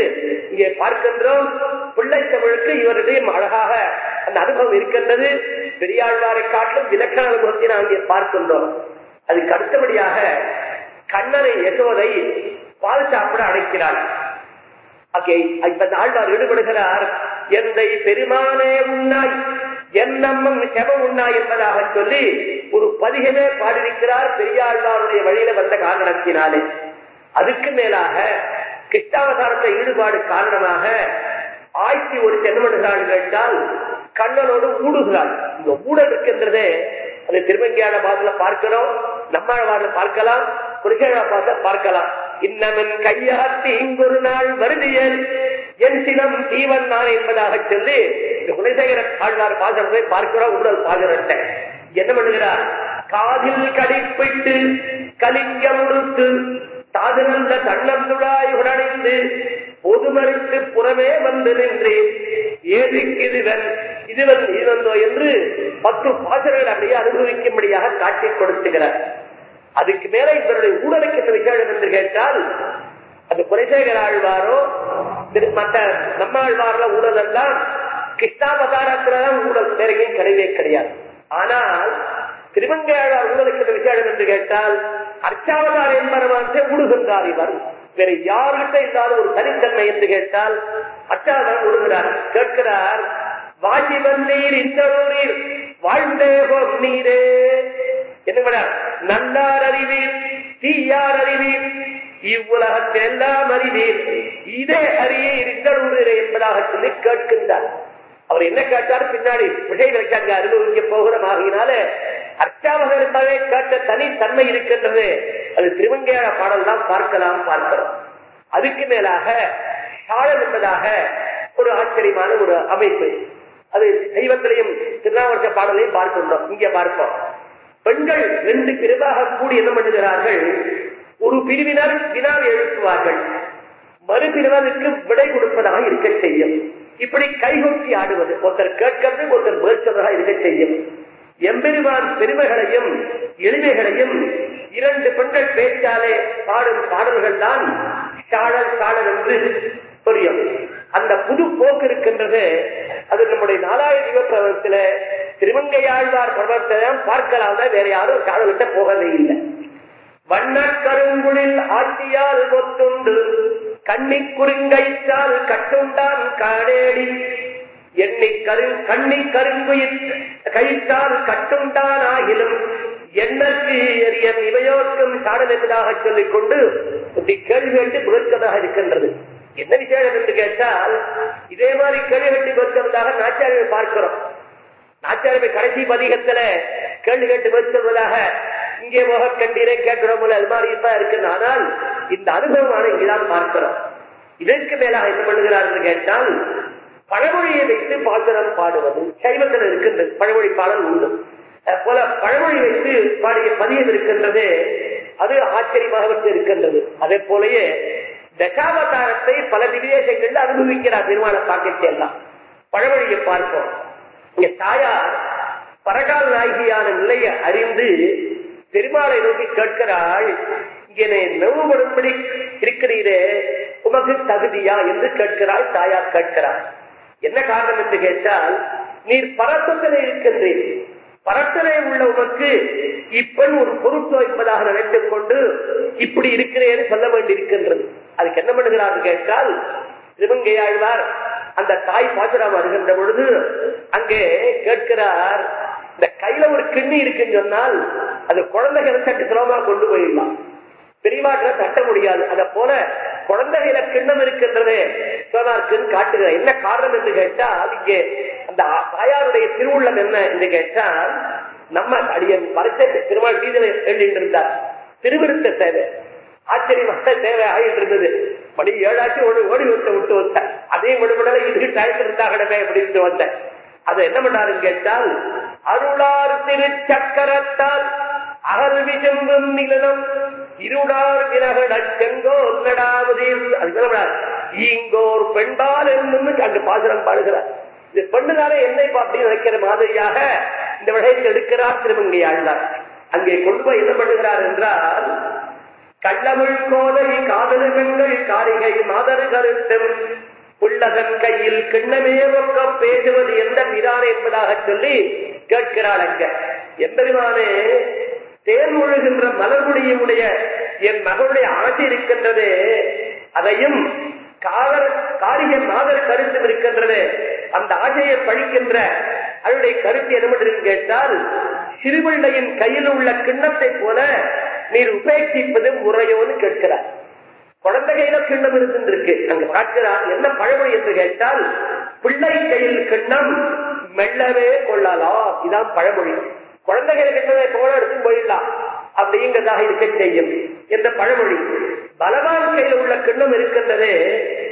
இங்கே பார்க்கின்றோம். பிள்ளை தமிழுக்கு இவருடைய அழகாக அந்த அனுபவம் இருக்கின்றது. பெரியாழ்வாரை காட்டிலும் விலக்கண அனுபவத்தை நாம் இங்கே பார்க்கின்றோம். அதுக்கு அடுத்தபடியாக கண்ணனை யசோதை பால் சாப்பிட அழைக்கிறாள் இப்ப ஆழ்வார் ஈடுபடுகிறார். எந்தை பெருமானே உண்ணாய் என்னம்மம் செவ உண்ணாய் என்பதாக சொல்லி ஒரு பதிகமே பாடியிருக்கிறார் பெரியாழ்வாருடைய வழியில வந்த காரணத்தினாலே. அதுக்கு மேலாக கிருஷ்ணாவதாரத்தை ஈடுபாடு காரணமாக ஆய்ச்சி ஒரு தென்மடுகிறாள் கேட்டால் கண்ணனோடு ஊடுகிறாள். இந்த ஊடல் இருக்கின்றதே அது திருவங்கியான பாசல பார்க்கிறோம் நம்மாழ்வார்ல பார்க்கலாம் குருஷேழா பாச பார்க்கலாம். இன்னமன் கையாத்தி இங்கொரு நாள் வருதியல் என் சினம் தீவன் நான் என்பதாக சொல்லி இந்த குலசேகர ஆழ்வார் பாசனத்தை பார்க்கிறோம் உடல் பாசனத்தை என்ன பண்ணுகிறார்? காதில் கடிப்பிட்டு கலிங்க முடுத்து தாது நல்ல தன்னந்துழாய் உடனைந்து புறமே வந்து நின்றேன் ஏதுக்கிதுவன்? இதுவன் இதுவந்தோ என்று பத்து பாசல்கள் அப்படியே அனுபவிக்கும்படியாக காட்டி கொடுத்துகிறார். அதுக்கு மேல இவருடைய ஊழலுக்கு இந்த விஷயம் என்று கேட்டால் அது குலசேகர ஆழ்வாரோ மற்ற நம்மாழ்வார்ல ஊழல் எல்லாம் கிருஷ்ணாவதாரத்துலதான் ஊழல் வேற எங்கேயும் கிடையவே கிடையாது. ஆனால் திருமங்கையாழ்வார் உங்களுக்கு இந்த என்று கேட்டால் அர்ச்சாவதார் என்பரமானத்தை உழுகின்றார் இவர். வேற யாருகிட்ட இல்லாத ஒரு தனித்தன்மை என்று கேட்டால் அர்ச்சாவதார் உழுகிறார் கேட்கிறார் வாஜிவன் நீர் இந்தரூரில் வாழ்ந்தேகம் நீரே. என்ன நல்லார் அறிவீர் தீயார் அறிவீர் இவ்வுலகத்தில் எல்லாம் அறிவீர். இதே அறியீர் இந்தரூரே என்பதாக சொல்லி கேட்கின்றார். அவர் என்ன கேட்டார்? பின்னாடி விஷய அங்க அனுபவிக்க போகிறமாகினாலே அர்ச்சாவகர்களே கேட்ட தனித்தன்மை இருக்கின்றது. அது திருவங்கையான பாடல் தான் பார்க்கலாம் பார்க்கிறோம். அதுக்கு மேலாக சாழம் என்பதாக ஒரு ஆச்சரியமான ஒரு அமைப்பு. அது தெய்வத்திலையும் திருநாவரச பாடலையும் பார்க்கின்றோம். இங்க பார்ப்போம். பெண்கள் ரெண்டு பிரிவாக கூடி என்ன பண்ணுகிறார்கள்? ஒரு பிரிவினர் வினாவை எழுப்புவார்கள் மறுபிரிவனுக்கு விடை கொடுப்பதாக இருக்க செய்யும். இப்படி கைகொட்டி ஆடுவது. ஒருத்தர் கேட்கறது ஒருத்தர் மேற்கொள்வதாக இருக்க செய்யும். எம்பெருமான் பெருமைகளையும் எளிமைகளையும் இரண்டு பெண்கள் பேச்சாலே பாடும் பாடல்கள் தான் சாழல் சாழல் என்று புரியும். அந்த புது போக்கு இருக்கின்றது. அது நம்முடைய நாலாயிரம் யுவப்பிரவத்தில் திருமங்கையாழ்வார் பிரபத்தை பார்க்கலாம் வேற யாரும் சாழல்கிட்ட போகவே இல்லை. வண்ணக்கருங்குளில் ஆட்சியால் கொத்துண்டு கண்ணி குறுங்கைத்தால் கட்டுண்டான் காடேடி என்னை கரு கண்ணை கருங்குயிர் கைத்தால் கட்டுண்டான் ஆகிலும் எண்ணற்கு எரிய இவையோர்க்கும் சாடனதாக சொல்லிக் கொண்டு இப்படி கேள்வி கேட்டு விழுக்கதாக இருக்கின்றது. என்ன விசேஷம் என்று கேட்டால் இதே மாதிரி கேள்வி கேட்டு விழுக்கிறதாக நாச்சாரியை பார்க்கிறோம். நாச்சாரியை கடைசி பதிகத்துல கேள்வி கேட்டு விழுக்கிறதாக இங்கே போக கண்டீரே கேட்கிறோம் போல அது மாதிரி தான் இருக்கு ஆனால் இந்த அனுபவமான இங்கேதான் பார்க்கிறோம். இதற்கு மேலாக என்ன பண்ணுகிறார் என்று கேட்டால் பழமொழியை வைத்து பாசனம் பாடுவது சைவத்தில் இருக்கின்றது பழமொழி பாடல் உண்டு. போல பழமொழி வைத்து பாடிய பதியம் இருக்கின்றது அது ஆச்சரியமாக இருக்கின்றது. அதே போலயே தசாவதாரத்தை பல விதேசங்களில் அனுபவிக்கிறார் பெருமான பாக்கியத்தை எல்லாம். பழமொழியை பார்ப்போம். இங்க தாயார் பரகால் நாயகியான நிலையை அறிந்து பெருமாளை நோக்கி கேட்கிறாள் என்னை நெவுபடும்படி இருக்கிறீரே உமக்கு தகுதியா என்று கேட்கிறாள் தாயார் கேட்கிறாள். என்ன காரணம் என்று கேட்டால் நீர் பரத்தத்திலே இருக்கின்றீர் பரத்தலே உள்ள உனக்கு இப்பெண் ஒரு பொருட்டோ என்பதாக நினைத்துக் கொண்டு இப்படி இருக்கிறேன்னு சொல்ல வேண்டியிருக்கின்றது. அதுக்கு என்ன பண்ணுகிறார் கேட்டால் திருமங்கையாழ்வார் அந்த தாய் பாசுரம் வருகின்ற பொழுது அங்கே கேட்கிறார் இந்த கையில ஒரு கிண்ணி இருக்குன்னு சொன்னால் அது குழந்தைகளை சட்டு சுலபமா கொண்டு போயிடலாம். பெரியவாக்களை தட்ட முடியாது. அத போல குழந்தைகள கிண்ணம் இருக்கின்றது. சோனார்க்குன்னு காட்டுகிற என்ன காரணம் என்று கேட்டால் இங்கே அந்த தாயாருடைய திருவுள்ளம் என்ன என்று கேட்டால் நம்ம அடியன் பரிசை திருமண வீதியில எழுதிட்டு இருந்தார் திருவிருத்த சேவை. ஆச்சரியமாக தேவை ஆகிட்டு இருந்தது மணி ஏழாச்சு ஒரு ஓடி விட்டு விட்டு வந்தேன். அதே விடுபட இதுக்கு டைம் இருந்தாகடமே அப்படின்ட்டு வந்தேன். அது என்ன பண்ணாருன்னு கேட்டால் அருளார் திருச்சக்கரத்தால் அகர்வி செம்பும் நிலனம் இருடார் விலகட செங்கோ அதுக்கு ஈங்கோர் பெண்பால் என்னும் அங்கு பாசுரம் பாடுகிறார். இது பெண்ணுதானே என்னை பார்த்து நினைக்கிற மாதிரியாக இந்த விடயத்தை எடுக்கிறார் திருமங்கை ஆழ்ந்தார் அங்கே கொண்டு போய் என்ன பண்ணுகிறார் என்றால் கள்ளமுள் கோதை காதலு பெண்கள் காரிகை மாதரு கருத்தும் புள்ளகன் கையில் கிண்ணமே ஒக்க பேசுவது எந்த பிரான் என்பதாக சொல்லி கேட்கிறாள் அங்க. எம்பெருமானே தேர்மொழுகின்ற மலர்குடியுடைய என் மகளுடைய ஆட்சி இருக்கின்றது. அதையும் காதல் காரிய மாதர் கருத்தும் இருக்கின்றது. அந்த ஆசையை பழிக்கின்ற அவருடைய கருத்து என்ன கேட்டால் சிறுபிள்ளையின் கையில் உள்ள கிண்ணத்தை போல நீர் உபேட்சிப்பது முறையோன்னு கேட்கிறார். குழந்தை கையில கிண்ணம் இருந்துருக்கு அங்க பார்க்கிறார் என்ன பழமொழி என்று கேட்டால் பிள்ளை கையில் கிண்ணம் மெல்லவே கொள்ளலாம். இதான் பழமொழி. குழந்தைகள் கிண்ணத்தை போல எடுத்து போயிடலாம். அப்படிங்கிறதாக இருக்க செய்யும். என்ற பழமொழி? பலவான் கையில் உள்ள கிண்ணம் இருக்கின்றது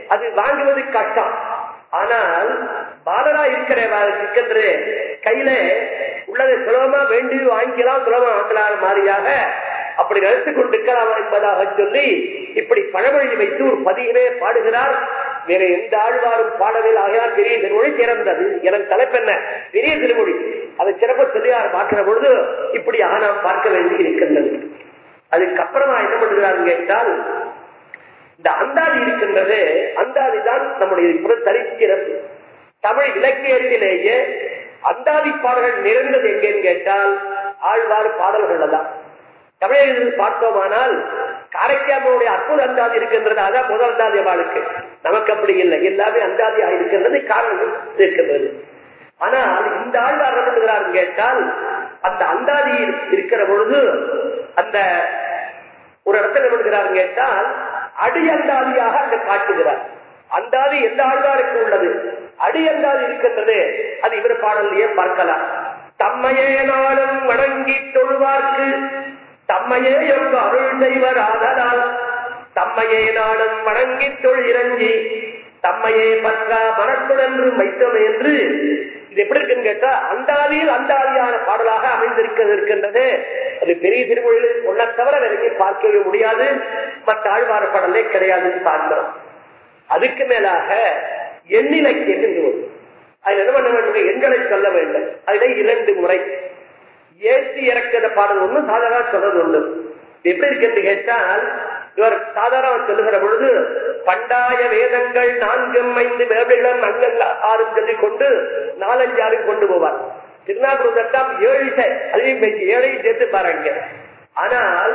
அது வாங்குவது கஷ்டம். ஆனால் பாலரா இருக்கிற இருக்கின்ற கையில உள்ளதை சுலபமா வேண்டி வாங்கிக்கலாம் சுலபமா வாங்கலாம் மாதிரியாக அப்படி நினைத்துக் கொண்டிருக்கலாம் என்பதாக சொல்லி இப்படி பழமொழி வைத்து ஒரு பதிகமே பாடுகிறார். வேற எந்த ஆழ்வாரும் பாடவில் ஆகையால் பெரிய திருமொழி சிறந்தது. எனக்கு தலைப்பென்ன பெரிய திருமொழி. அதை சிறப்பு சொல்லியார் பார்க்கிற பொழுது இப்படியாக நாம் பார்க்க வேண்டி இருக்கின்றது. அதுக்கப்புறமா என்ன பண்ணுகிறார் கேட்டால் இந்த அந்தாதி இருக்கின்றது. அந்தாதி தான் நம்முடைய தரிசிக்கிறது தமிழ் இலக்கியத்திலேயே அந்தாதி பாடல்கள் நிறைந்தது எங்கேன்னு கேட்டால் ஆழ்வார் பாடல்கள் தான் தமிழில் பார்த்தோமானால் காரைக்காமனுடைய அற்புத அந்தாதி இருக்கின்றது அதான் முதல் அந்தாதி அவளுக்கு. நமக்கு அப்படி இல்லை. எல்லாமே அந்தாதியாக இருக்கின்றது காரணம் இருக்கின்றது. ஆனால் இந்த ஆழ்வார் என்ன பண்ணுகிறார் கேட்டால் அந்த அந்தாதி இருக்கிற பொழுது அந்த ஒரு இடத்துல விடுகிறார் கேட்டால் அடி அந்தாதியாக அங்க காட்டுகிறார். அந்தாதி எந்த ஆழ்வாருக்கு உள்ளது? அடி அந்தாதி இருக்கின்றது. அது இவர் பாடலையே பார்க்கலாம். தம்மையே நாளும் வணங்கி தொழுவார்க்கு தம்மையே எங்கு அருள் செய்வர் ஆதலால் தம்மையே நாடும் வணங்கி தொழில் இறங்கி தம்மையே பற்றா மனத்துடன்று வைத்தோம் என்று இது எப்படி இருக்குன்னு கேட்டா அந்தாதியில் அந்தாதியான பாடலாக அமைந்திருக்கிறது இருக்கின்றது. அது பெரிய திருமொழியில் ஒன்ன தவிர வரைக்கும் பார்க்கவே முடியாது. மற்ற ஆழ்வார பாடலே கிடையாது பார்க்கிறோம். அதுக்கு மேலாக எண்ணிலக்கியம் என்று வரும் அதில் என்ன பண்ண வேண்டும்? எண்களை சொல்ல வேண்டும். அதில் இரண்டு முறை. ஏற்றி இறக்கிற பாடல் ஒண்ணு சாதாரண சொல்றது ஒண்ணு எப்படி இருக்கு என்று கேட்டால் இவர் சாதாரண சொல்லுகிற பொழுது பண்டாய வேதங்கள் நான்கும் ஐந்து வேதங்கள் அங்கல் ஆறும் சொல்லிக் கொண்டு நாலஞ்சு ஆறு கொண்டு போவார். திருநாகுருதத்தாம் ஏழு அதையும் ஏழையும் சேர்த்து பாருங்க. ஆனால்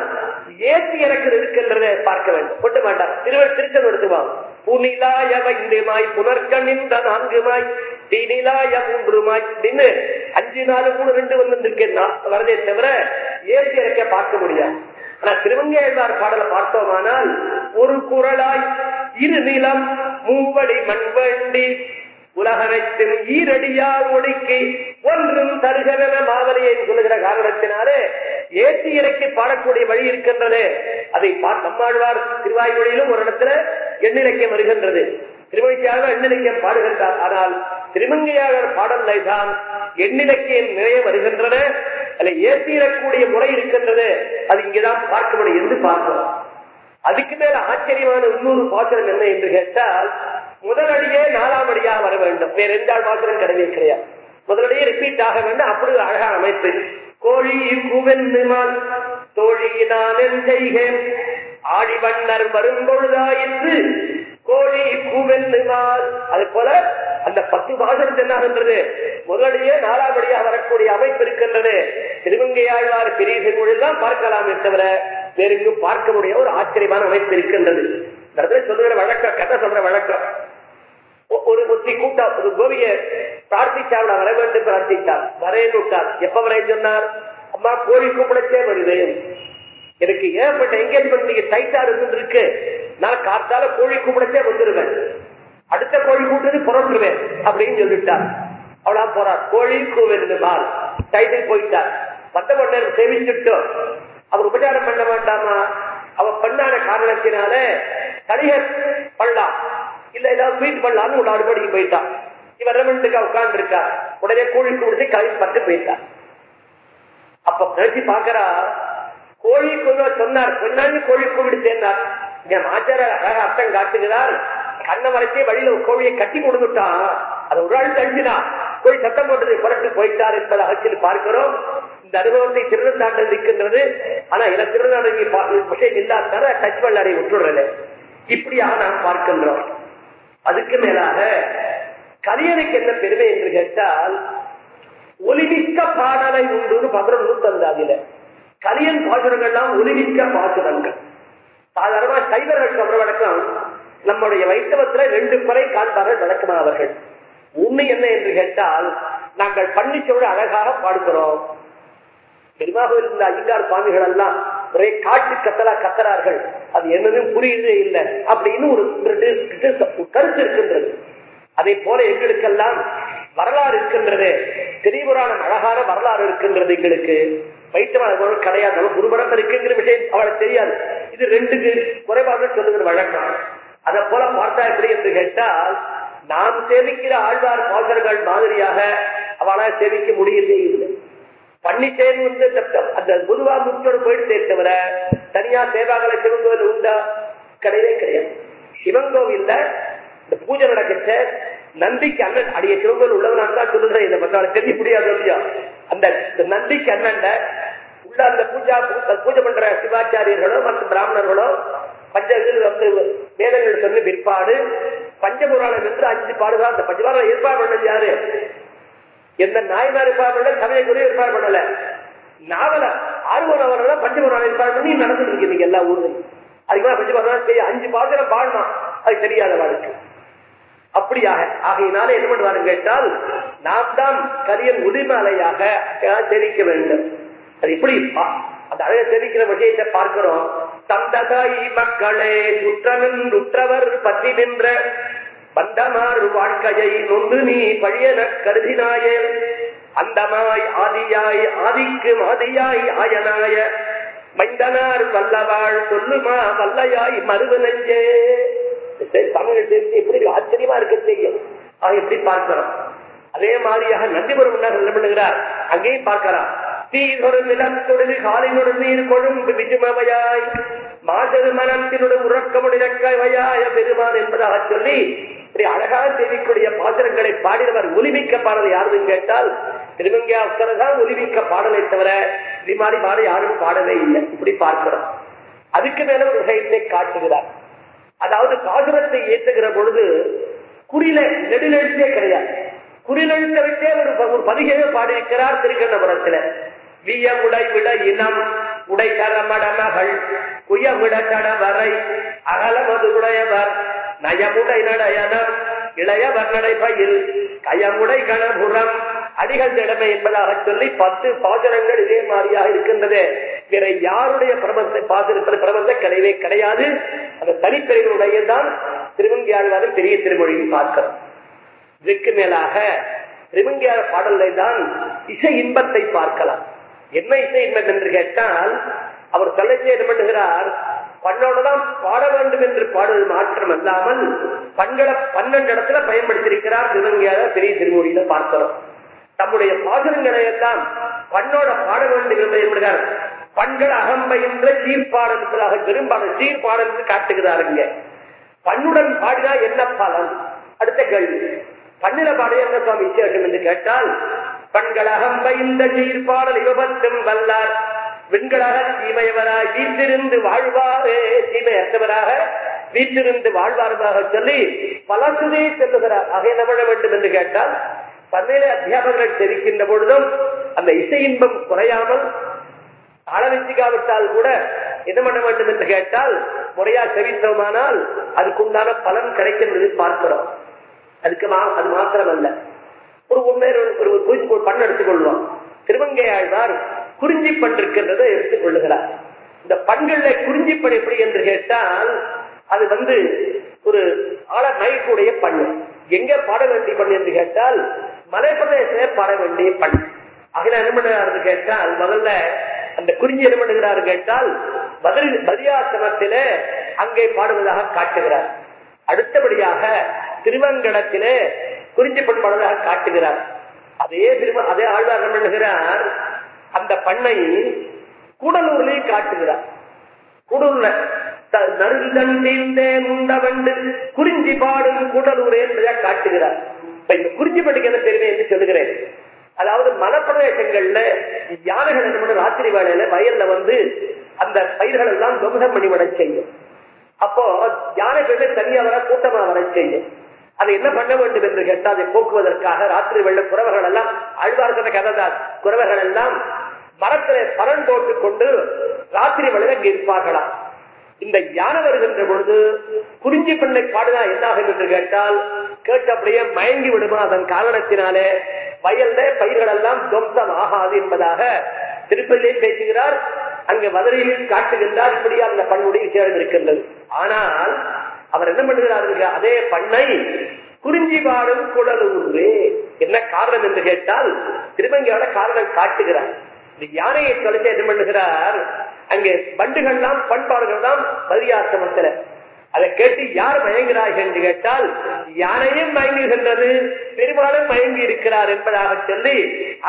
ஏற்றி எனக்கு இருக்கின்றத பார்க்க வேண்டும். கொட்ட மாட்டார் திருவள் திருச்சல் எடுத்துவாங்க புனிலாய வைந்துமாய் புனர்கண்ணின்ற நான்குமாய் தீனிலாய மூன்றுமாய். நின்று அஞ்சு நாலு மூணு ரெண்டு வந்திருக்கேன் வரதே தவிர ஏற்றி இறக்க பார்க்க முடியாது. ஆனா திருவங்கையாழ்வார் பாடலை பார்த்தோமானால் ஒரு குரலாய் இரு நிலம் மூவடி மண்வண்டி உலகத்தின் உலகனைத்தும் ஈரடியால் ஒடுக்கி ஒன்றும் தருகிறன மாவலியை சொல்லுகிற காரணத்தினாலே ஏற்றி இறக்கி பாடக்கூடிய வழி இருக்கின்றது. அதை நம்மாழ்வார் திருவாய்மொழியிலும் ஒரு இடத்துல எண்ணிலக்கியம் வருகின்றது. திருமணிக்காக எண்ணிலக்கியம் பாடுகின்றார். ஆனால் திருமங்கையாளர் பாடலை தான் எண்ணிலக்கியம் நிறைய வருகின்றன அல்ல ஏற்றிடக்கூடிய முறை இருக்கின்றது. அது இங்கேதான் பார்க்க முடியும் என்று பார்க்கிறோம் அதுக்கு மேல ஆச்சரியமான இன்னொரு பாத்திரம் என்ன என்று கேட்டால் முதலடியே நாலாம் அடியாக வர வேண்டும். வேற எந்த பாத்திரம் கிடையவே கிடையாது. முதலடியே ரிப்பீட் ஆக வேண்டும். அப்படி அழகான அமைப்பு. கோழி கூவென்னுமால் தோழி நான் செய்கேன் ஆடி வண்ணர் வரும்பொழுதாயிற்று. கோழி கூவென்னுமால் அது போல அந்த பத்து பாசனம் என்னாகின்றது முதலடியே நாலாவடியாக வரக்கூடிய அமைப்பு இருக்கின்றது. திருமங்கையாழ்வார் பெரிய செங்கோழில் பார்க்கலாமே தவிர வேறு எங்கும் பார்க்க முடிய ஒரு ஆச்சரியமான அமைப்பு இருக்கின்றது. சொல்லுகிற வழக்கம் கதை சொல்ற வழக்கம். ஒரு ஒத்தி கூட்டா ஒரு கோவிய பிரார்த்திச்சாவிட வர வேண்டும் பிரார்த்தித்தார் வரேன்னு விட்டார் எப்ப வரேன்னு சொன்னார்? அம்மா கோழி கூப்பிடச்சே வருவேன் எனக்கு ஏற்பட்ட எங்கேஜ்மெண்ட் நீங்க டைட்டா இருக்கு. நான் காத்தால கோழி கூப்பிடச்சே வந்துருவேன். அடுத்த கோழி கூட்டது புறப்படுவேன் அப்படின்னு சொல்லிட்டார் அவளா போறார் கோழி கூவிருந்தால் டைட்டில் போயிட்டார். வந்த உடனே சேமிச்சுட்டோம். அவர் உபச்சாரம் பண்ண வேண்டாமா அவ பண்ணாத காரணத்தினால கணிகர் பண்ணலாம் இல்ல ஏதாவது ஸ்வீட் பண்ணலாம்னு ஒரு அறுபடிக்கு போயிட்டான் இவர் ரெமெண்ட்டுக்கா உட்கார்ந்து இருக்கா உடனே கோழி கொடுத்து கவி பட்டு போயிட்டார் அப்ப நினைச்சு பாக்குறா கோழி கொள்ள சொன்னார். சொன்னான்னு கோழி கூவிடு சேர்ந்தார் என் ஆச்சார அழகா அர்த்தம் காட்டுகிறார். கண்ணை வரைச்சே வழியில ஒரு கோழியை கட்டி கொடுத்துட்டான். அது ஒரு ஆள் தஞ்சினா கோழி சத்தம் போட்டது புரட்டு போயிட்டார் என்பதை அகச்சில் பார்க்கிறோம். இந்த அனுபவத்தை திருநந்தாண்டல் இருக்கின்றது. ஆனா இதை திருநந்தாண்டல் விஷயம் இல்லாத டச் பல்லாரை விட்டுடுறல இப்படியாக நாம் பார்க்கின்றோம். அதுக்கு மேலாக கலியனுக்கு என்ன பெருமை என்று கேட்டால் ஒலிமிக்க பாடலை உண்டு பதினொன்று நூத்தந்தாதில கலியன் பாசுரங்கள்லாம் ஒலிமிக்க பாசுரங்கள். சாதாரணமா சைவர்கள் சொல்ற வழக்கம் நம்முடைய வைத்தவத்துல ரெண்டு முறை காண்பார்கள் வழக்கமானவர்கள். உண்மை என்ன என்று கேட்டால் நாங்கள் பன்னிச்சோடு அழகாக பாடுகிறோம். பெருமாக இருந்த ஐந்தாறு சுவாமிகள் எல்லாம் ஒரே காட்டு கத்தலா கத்தறார்கள். அது என்னதும் புரியுதே இல்லை. அப்படின்னு ஒரு கருத்து இருக்கின்றது. அதே போல எங்களுக்கெல்லாம் வரலாறு இருக்கின்றது. திரிபுராணம் அழகான வரலாறு இருக்கின்றது எங்களுக்கு. வைத்தவன் கிடையாது குருபரம் இருக்குங்கிற விஷயம் அவளுக்கு தெரியாது. இது ரெண்டுக்கு குறைபாடு சொல்லுகிற வழக்கம். அதை போல பார்த்தா எப்படி என்று கேட்டால் நாம் சேவிக்கிற ஆழ்வார் பாசர்கள் மாதிரியாக அவளால் சேவிக்க முடியவே இல்லை வந்து அந்த- குருவா பொதுவா முக்கியோடு போயிட்டு தவிர தனியா சேவாகளை சிவங்கோவில் உண்டா? கிடையவே கிடையாது. சிவன் கோவில்ல இந்த பூஜை நடக்கிற நந்திக்கு அண்ணன் அடிய சிவங்கோவில் உள்ளவனாக தான் சொல்லுறேன் இதை பத்தால தெரிய முடியாது இல்லையா அந்த இந்த நந்திக்கு அண்ணன் உள்ள அந்த பூஜா பூஜை பண்ற சிவாச்சாரியர்களோ மற்ற பிராமணர்களோ பஞ்சங்கள் வந்து வேதங்கள் சொல்லி விற்பாடு. பஞ்சபுராணம் என்று அஞ்சு பாடுதான் அந்த பஞ்சபுராணம் ஏற்பாடு பண்ணது யாரு? எந்த நாயனார் ஏற்பாடு பண்ணல சமயக்குரிய இருப்பார் பண்ணல. நாவல ஆர்வம் அவர்கள பஞ்சபுரம் இருப்பார் பண்ணி நடந்துட்டு இருக்கு எல்லா ஊர்லையும். அதுக்கு பஞ்சபுரம் அஞ்சு பாத்திரம் பாடணும் அது தெரியாத வாழ்க்கை. அப்படியாக ஆகையினால என்ன பண்ணுவாரு கேட்டால் நாம் தான் கரியன் உரிமலையாக தெரிவிக்க வேண்டும். அது எப்படி? பா- அந்த அழக தெரிவிக்கிற விஷயத்தை பார்க்கிறோம். தந்ததாய் மக்களே சுற்றமின் உற்றவர் பற்றி நின்ற பந்தமார் வாழ்க்கையை நொந்து நீ பழியன கருதினாயே. அந்தமாய் ஆதியாய் ஆதிக்கு மாதியாய் ஆயனாய. மைந்தனார் வல்லவாள் சொல்லுமா வல்லையாய் மருவு நெஞ்சே. சரி, தமிழ் எப்படி ஆச்சரியமா இருக்க தெரியும். அதை எப்படி பார்க்கிறோம் அதே மாதிரியாக நந்திபுரம் என்ன பண்ணுகிறார்? அங்கேயும் பார்க்கிறார் தீதொரு நிலத்தொடு காலினொடு நீர் கொழும்பு விஜுமவையாய். மாசது மனத்தினோடு உறக்கமுடியக்கவையாய பெருமான் என்பதாக சொல்லி இப்படி அழகாக செய்திக்கூடிய பாத்திரங்களை பாடினவர் ஒலிமிக்க பாடல் யாருன்னு கேட்டால் திருமங்கியாவுக்கர் தான் ஒலிமிக்க பாடலை தவிர இது மாதிரி பாட யாரும் பாடவே இல்லை. இப்படி பார்க்கிறோம். அதுக்கு மேல ஒரு விஷயத்தை காட்டுகிறார். அதாவது பாசுரத்தை ஏற்றுகிற பொழுது குறியில நெடுநெழுத்தே கிடையாது. குறிநழுத்தவிட்டே ஒரு ஒரு பதிகையை பாடியிருக்கிறார் திருக்கண்ணபுரத்துல. வியமுடை விட இனம் உடை கரமட மகள் குயமிட கடவரை அகலமது உடையவர் நயமுடை நடையனம் இளையவர் பயில் கயமுடை கணபுரம் அடிகள் திடமை என்பதாக சொல்லி பத்து பாசனங்கள் இதே மாதிரியாக இருக்கின்றது. வேற யாருடைய பிரபந்த பாசனத்தில் பிரபந்த கிடையவே கிடையாது. அந்த தனிப்பெருகளுடைய தான் திருவங்கியாழ்வாரின் பெரிய திருமொழியில் பார்க்கிறோம். இதற்கு மேலாக திருமங்கியார் பாடலை தான் இசை இன்பத்தை பார்க்கலாம். என்ன இசை இன்பம் என்று கேட்டால் அவர் தலைச்சே பண்ணுகிறார்? பண்ணோடதான் பாட வேண்டும் என்று பாடுவது மாற்றம் அல்லாமல் பண்களை பன்னெண்டு இடத்துல பயன்படுத்தியிருக்கிறார் திருவங்கியார் பெரிய திருமொழியில பார்க்கிறோம். தம்முடைய பாசனங்களை எல்லாம் பண்ணோட பாட வேண்டும் என்று என்பதார் பண்கள் அகம்பயின்ற சீர்பாடல் பெரும்பாலும் சீர்பாடல் என்று காட்டுகிறாருங்க பண்ணுடன் பாடினா என்ன பலன் அடுத்த கேள்வி. பண்ணில பாடிய என்ன சுவாமி விசேஷம் என்று கேட்டால் பண்களகம் இந்த சீர்பாடல் விபத்தும் வல்லார் விண்களாக தீமையவராய் வீட்டிருந்து வாழ்வாரே தீமையற்றவராக வீட்டிருந்து வாழ்வார்களாக சொல்லி பலசுதே செல்லுகிறார். அகை என்ன வேண்டும் என்று கேட்டால் பல்வேறு அத்தியாபகர்கள் தெரிவிக்கின்ற பொழுதும் அந்த இசை இன்பம் குறையாமல் அளவிச்சிக்காவிட்டால் கூட என்ன பண்ண வேண்டும் என்று கேட்டால் முறையா செவித்தோமானால் அதுக்குண்டான பலன் கிடைக்கின்றது பார்க்கிறோம். அதுக்கு மா- அது மாத்திரம் அல்ல ஒரு ஒரு ஒரு பண்ண எடுத்துக்கொள்வோம். திருவங்கையாழ்வார் குறிஞ்சி பண் இருக்கின்றதை எடுத்துக் கொள்ளுகிறார். இந்த பண்கள்ல குறிஞ்சி பண் எப்படி என்று கேட்டால் அது வந்து ஒரு ஆழ மயக்குடைய பண்ணு. எங்க பாட வேண்டிய பண்ணு என்று கேட்டால் மலைப்பிரதேச பாட வேண்டிய பண் அகில என்ன பண்ணுகிறார் கேட்டால் முதல்ல அந்த குறிஞ்சி என்ன பண்ணுகிறார் கேட்டால் பதில் பதியாசனத்திலே அங்கே பாடுவதாக காட்டுகிறார். அடுத்தபடியாக திருவங்கடத்திலே குறிஞ்சி பண் காட்டுகிறார். அதே திரும அதே ஆழ்வார் பண்ணுகிறார்? அந்த பண்ணை கூடலூர்லையும் காட்டுகிறார். கூடலூர்ல நறுந்தண்டே குறிஞ்சி பாடும் கூடலூரே என்பதை காட்டுகிறார். இப்ப இந்த குறிஞ்சி பட்டுக்கு என்ன பெருமை என்று சொல்லுகிறேன். அதாவது மலப்பிரதேசங்கள்ல யானைகள் என்ன ராத்திரி வேலையில வயல்ல வந்து அந்த பயிர்கள் எல்லாம் துவம்சம் பண்ணி வர செய்யும். அப்போ யானை பேரு தனியா வர கூட்டமா வர செய்யும். அதை என்ன பண்ண வேண்டும் என்று கேட்டால் அதை போக்குவதற்காக ராத்திரி வெள்ள குறவர்கள் எல்லாம் ஆழ்வார்கிற கதை குறவர்கள் எல்லாம் மரத்திலே பலன் போட்டுக் கொண்டு ராத்திரி வேளையில இருப்பார்களாம் இந்த யானை வருகின்ற பொழுது குறிஞ்சி பெண்ணை பாடுதா என்னாகும் என்று கேட்டால் கேட்டு அப்படியே மயங்கி விடுமா அதன் காரணத்தினாலே? வயல்ல பயிர்கள் எல்லாம் துவம்சம் ஆகாது என்பதாக திருப்பதியிலே பேசுகிறார் அங்கு மதுரையில் காட்டுகின்றார். இப்படி அந்த பண்ணுடைய விசேடம் இருக்கின்றது. ஆனால் அவர் என்ன பண்ணுகிறார் அதே பண்ணை குறிஞ்சி பாடும் குடலூரே. என்ன காரணம் என்று கேட்டால் திருமங்கையோட காரணம் காட்டுகிறார். யானையை தொலைச்சு என்ன பண்ணுகிறார்? அங்கே பண்டுகள்லாம் பண்பாடுகள் தான் பதியாசிரமத்துல அதை கேட்டு யார் மயங்குகிறார்கள் என்று கேட்டால் யானையும் மயங்குகின்றது பெரும்பாலும் மயங்கி இருக்கிறார் என்பதாக சொல்லி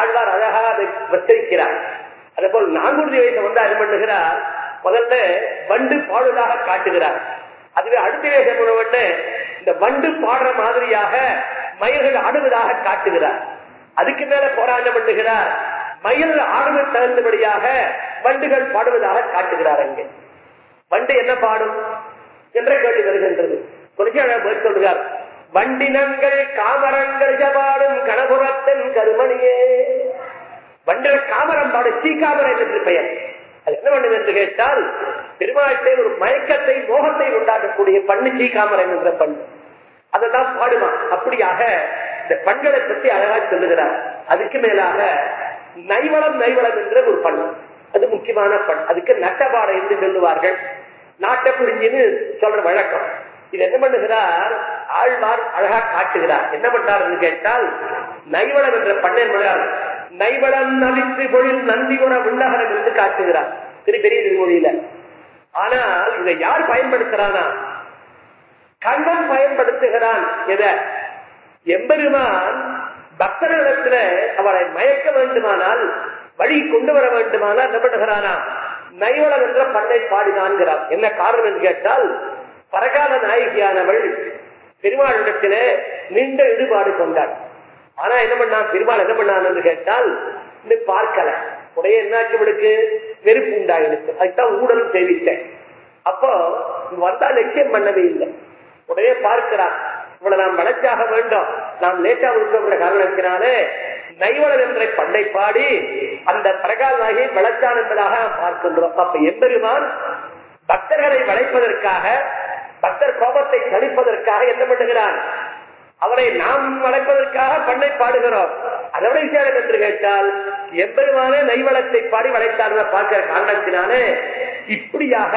ஆழ்வார் அழகாக அதை வச்சிருக்கிறார். அதே போல் நான்குறுதி வயசு வந்து அது பண்ணுகிறார் முதல்ல வண்டு பாடுவதாக காட்டுகிறார். அதுவே அடுத்த வேஷம் உணவுன்னு இந்த வண்டு பாடுற மாதிரியாக மயில்கள் ஆடுவதாக காட்டுகிறார். அதுக்கு மேல போராட்டம் பண்ணுகிறார்? மயில் ஆடுவது தகுந்தபடியாக வண்டுகள் பாடுவதாக காட்டுகிறார் அங்கே. வண்டு என்ன பாடும்? என்ற கேள்வி வருகின்றது. குறிச்சி சொல்கிறார் வண்டினங்கள் காமரங்கள் பாடும் கணபுரத்தின் கருமணியே. வண்டர காமரம்பாடு சீக்காமரம் என்று பெயர். அது என்ன பண்ணுது என்று கேட்டால் பெருமாட்டை ஒரு மயக்கத்தை மோகத்தை உண்டாக்கக்கூடிய பண்ணு சீக்காமரம் என்ற பண்ணு அதைதான் பாடுமா. அப்படியாக இந்த பண்களை பற்றி அழகா சொல்லுகிறார். அதுக்கு மேலாக நைவளம் நைவளம் என்ற ஒரு பண் அது முக்கியமான பண் அதுக்கு நட்டபாடை என்று சொல்லுவார்கள். நாட்ட புரிஞ்சுன்னு சொல்ற வழக்கம். இது என்ன பண்ணுகிறார்? ஆழ்வார் அழகா காட்டுகிறார். என்ன பண்றார் என்று கேட்டால் நைவளம் என்ற பண்ணை என்பதால் நைவளம் நலித்து பொழில் உர உள்ளகரம் என்று காட்டுகிறார். திரு பெரிய திருமொழியில. ஆனால் இதை யார் பயன்படுத்துறானா? கண்ணன் பயன்படுத்துகிறான். எதை? எம்பெருமான் பக்தர்களிடத்துல அவளை மயக்க வேண்டுமானால் வழி கொண்டு வர வேண்டுமானால் என்ன பண்ணுகிறானா? நைவளம் என்ற பண்ணை பாடினான்கிறார். என்ன காரணம் என்று கேட்டால் பரகால நாயகியானவள் பெருமாளிடத்திலே நீண்ட ஈடுபாடு கொண்டாள். ஆனா என்ன பண்ணான்? பெருமாள் என்ன பண்ணான்னு என்று கேட்டால் இன்னும் பார்க்கல. உடைய என்னாச்சு இவளுக்கு வெறுப்பு உண்டாயிடுச்சு. அதுதான் ஊடலும் தெரிவித்தேன். அப்போ வந்தா லட்சியம் பண்ணவே இல்லை. உடனே பார்க்கிறான் இவளை நாம் வளர்ச்சியாக வேண்டும். நாம் லேட்டா இருக்கிற காரணத்தினாலே நைவளன் என்ற பண்டை பாடி அந்த பிரகால் நாகி வளர்ச்சான் என்பதாக நாம் பார்க்கின்றோம். அப்ப எம்பெருமான் பக்தர்களை வளைப்பதற்காக பக்தர் கோபத்தை தணிப்பதற்காக என்ன பண்ணுகிறான் அவரை நாம் வளர்ப்பதற்காக பண்ணை பாடுகிறோம். அதோட விசாரம் என்று கேட்டால் எம்பெருமானே நைவளத்தை பாடி வளைத்தான் பார்க்கிற காரணத்தினாலே இப்படியாக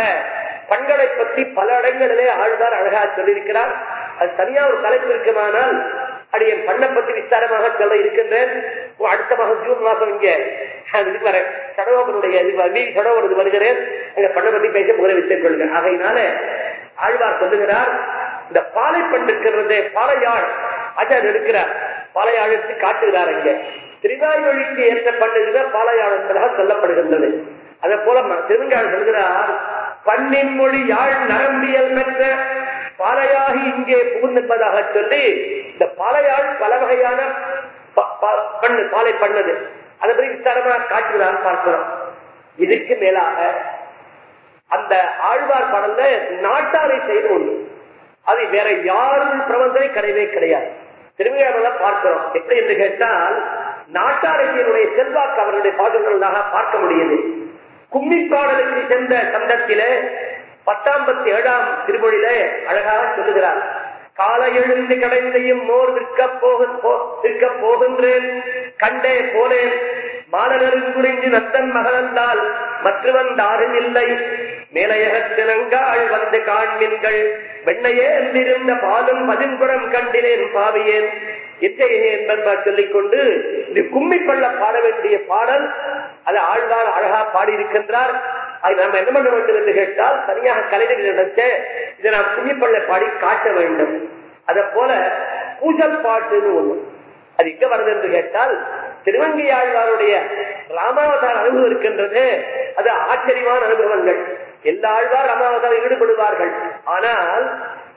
பண்களை பற்றி பல இடங்களிலே ஆழ்வார் அழகா சொல்லியிருக்கிறார். அது தனியா ஒரு தலைப்பு இருக்குமானால் அது என் பண்ணை பற்றி விசாரமாக சொல்ல இருக்கின்றேன். அடுத்த மாதம் ஜூன் மாசம் இங்க. இதுக்கு வர கடவுடைய வருகிறேன். அந்த பண்ணை பற்றி பேச முறை வைத்துக் கொள்கிறேன் ஆகையினால ஆழ்வார் சொல்லுகிறார் இந்த பாலை இருக்கிறது பாலையாள் அஜர் இருக்கிறார் பாலையாழுக்கு காட்டுகிறார் இங்க. திருவாய்மொழிக்கு ஏற்ற பண்ணுகிற பாலையாள் என்பதாக சொல்லப்படுகின்றது. அதே போல திருவங்காள் சொல்கிறார் பண்ணின் மொழி யாழ் நரம்பியல் பெற்ற பாலையாகி இங்கே புகுந்திருப்பதாக சொல்லி இந்த பாலையாள் பல வகையான பண்ணு பாலை பண்ணது. அதை பற்றி விசாரமாக காட்டுகிறார் பார்க்கிறோம். இதுக்கு மேலாக அந்த ஆழ்வார் பாடல்ல நாட்டாரை செய்து ஒன்று அது வேற யாரும் பிரபந்தனை கிடையவே கிடையாது. திருமையாளர்ல பார்க்கிறோம். எப்படி என்று கேட்டால் நாட்டாரையினுடைய செல்வாக்கு அவர்களுடைய பாகங்களாக பார்க்க முடியுது. கும்மி பாடலுக்கு சென்ற சந்தத்திலே பத்தாம் பத்தி ஏழாம் திருமொழியில அழகாக சொல்லுகிறார். காலை எழுந்து கடைந்தையும் மோர் விற்க போக விற்க போகின்றேன். கண்டே போனேன் மாலனருங்குறிஞ்சி நத்தன் மகளந்தால் மற்றவன் தாரும் இல்லை. மேலையகத்தினங்காள் வந்து காண்மின்கள். வெண்ணையே என்றிருந்த பாலும் பதின்புறம் கண்டினேன் பாவியேன். என்பார் சொல்லிக் கொண்டு இது கும்மிப்பள்ள பாட வேண்டிய பாடல் அது ஆழ்வார் அழகா பாடியிருக்கின்றார். அது நாம் என்ன பண்ண வேண்டும் என்று கேட்டால் தனியாக கலைஞர்கள் நினைச்ச இதை நாம் கும்மிப்பள்ள பாடி காட்ட வேண்டும். அதை போல பூஜல் பாட்டுன்னு ஒண்ணு. அது இங்க வருது என்று கேட்டால் திருவங்கி ஆழ்வாருடைய ராமாவதார அனுபவம் இருக்கின்றது. அது ஆச்சரியமான அனுபவங்கள். எல்லா ஆழ்வார் ராமாவதாரம் ஈடுபடுவார்கள். ஆனால்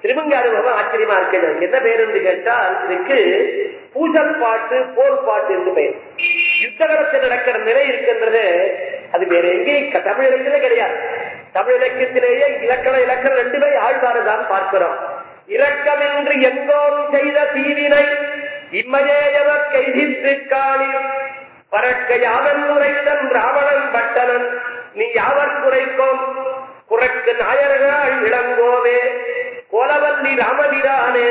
திருவங்கி அனுபவம் ஆச்சரியமா இருக்கிறது. என்ன பெயர் என்று கேட்டால் இதுக்கு பூஜல் பாட்டு போர் பாட்டு என்று பெயர். யுத்தகலத்தில் நடக்கிற நிலை இருக்கின்றது. அது வேற எங்கேயும் தமிழ் இலக்கிலே கிடையாது. தமிழ் இலக்கியத்திலேயே இலக்கண இலக்கணம் ரெண்டுமே ஆழ்வாறு தான் பார்க்கிறோம். இரக்கமின்றி எங்கோரும் செய்த தீவினை இம்மையேயவ கைதித்து பறக்க யாவன் உரைத்தன் ராவணன் பட்டனன் நீ யாவர் குறைக்கோம் குறக்கு நாயர்கள் இளங்கோவே கோலவல்லி ராமதிரானே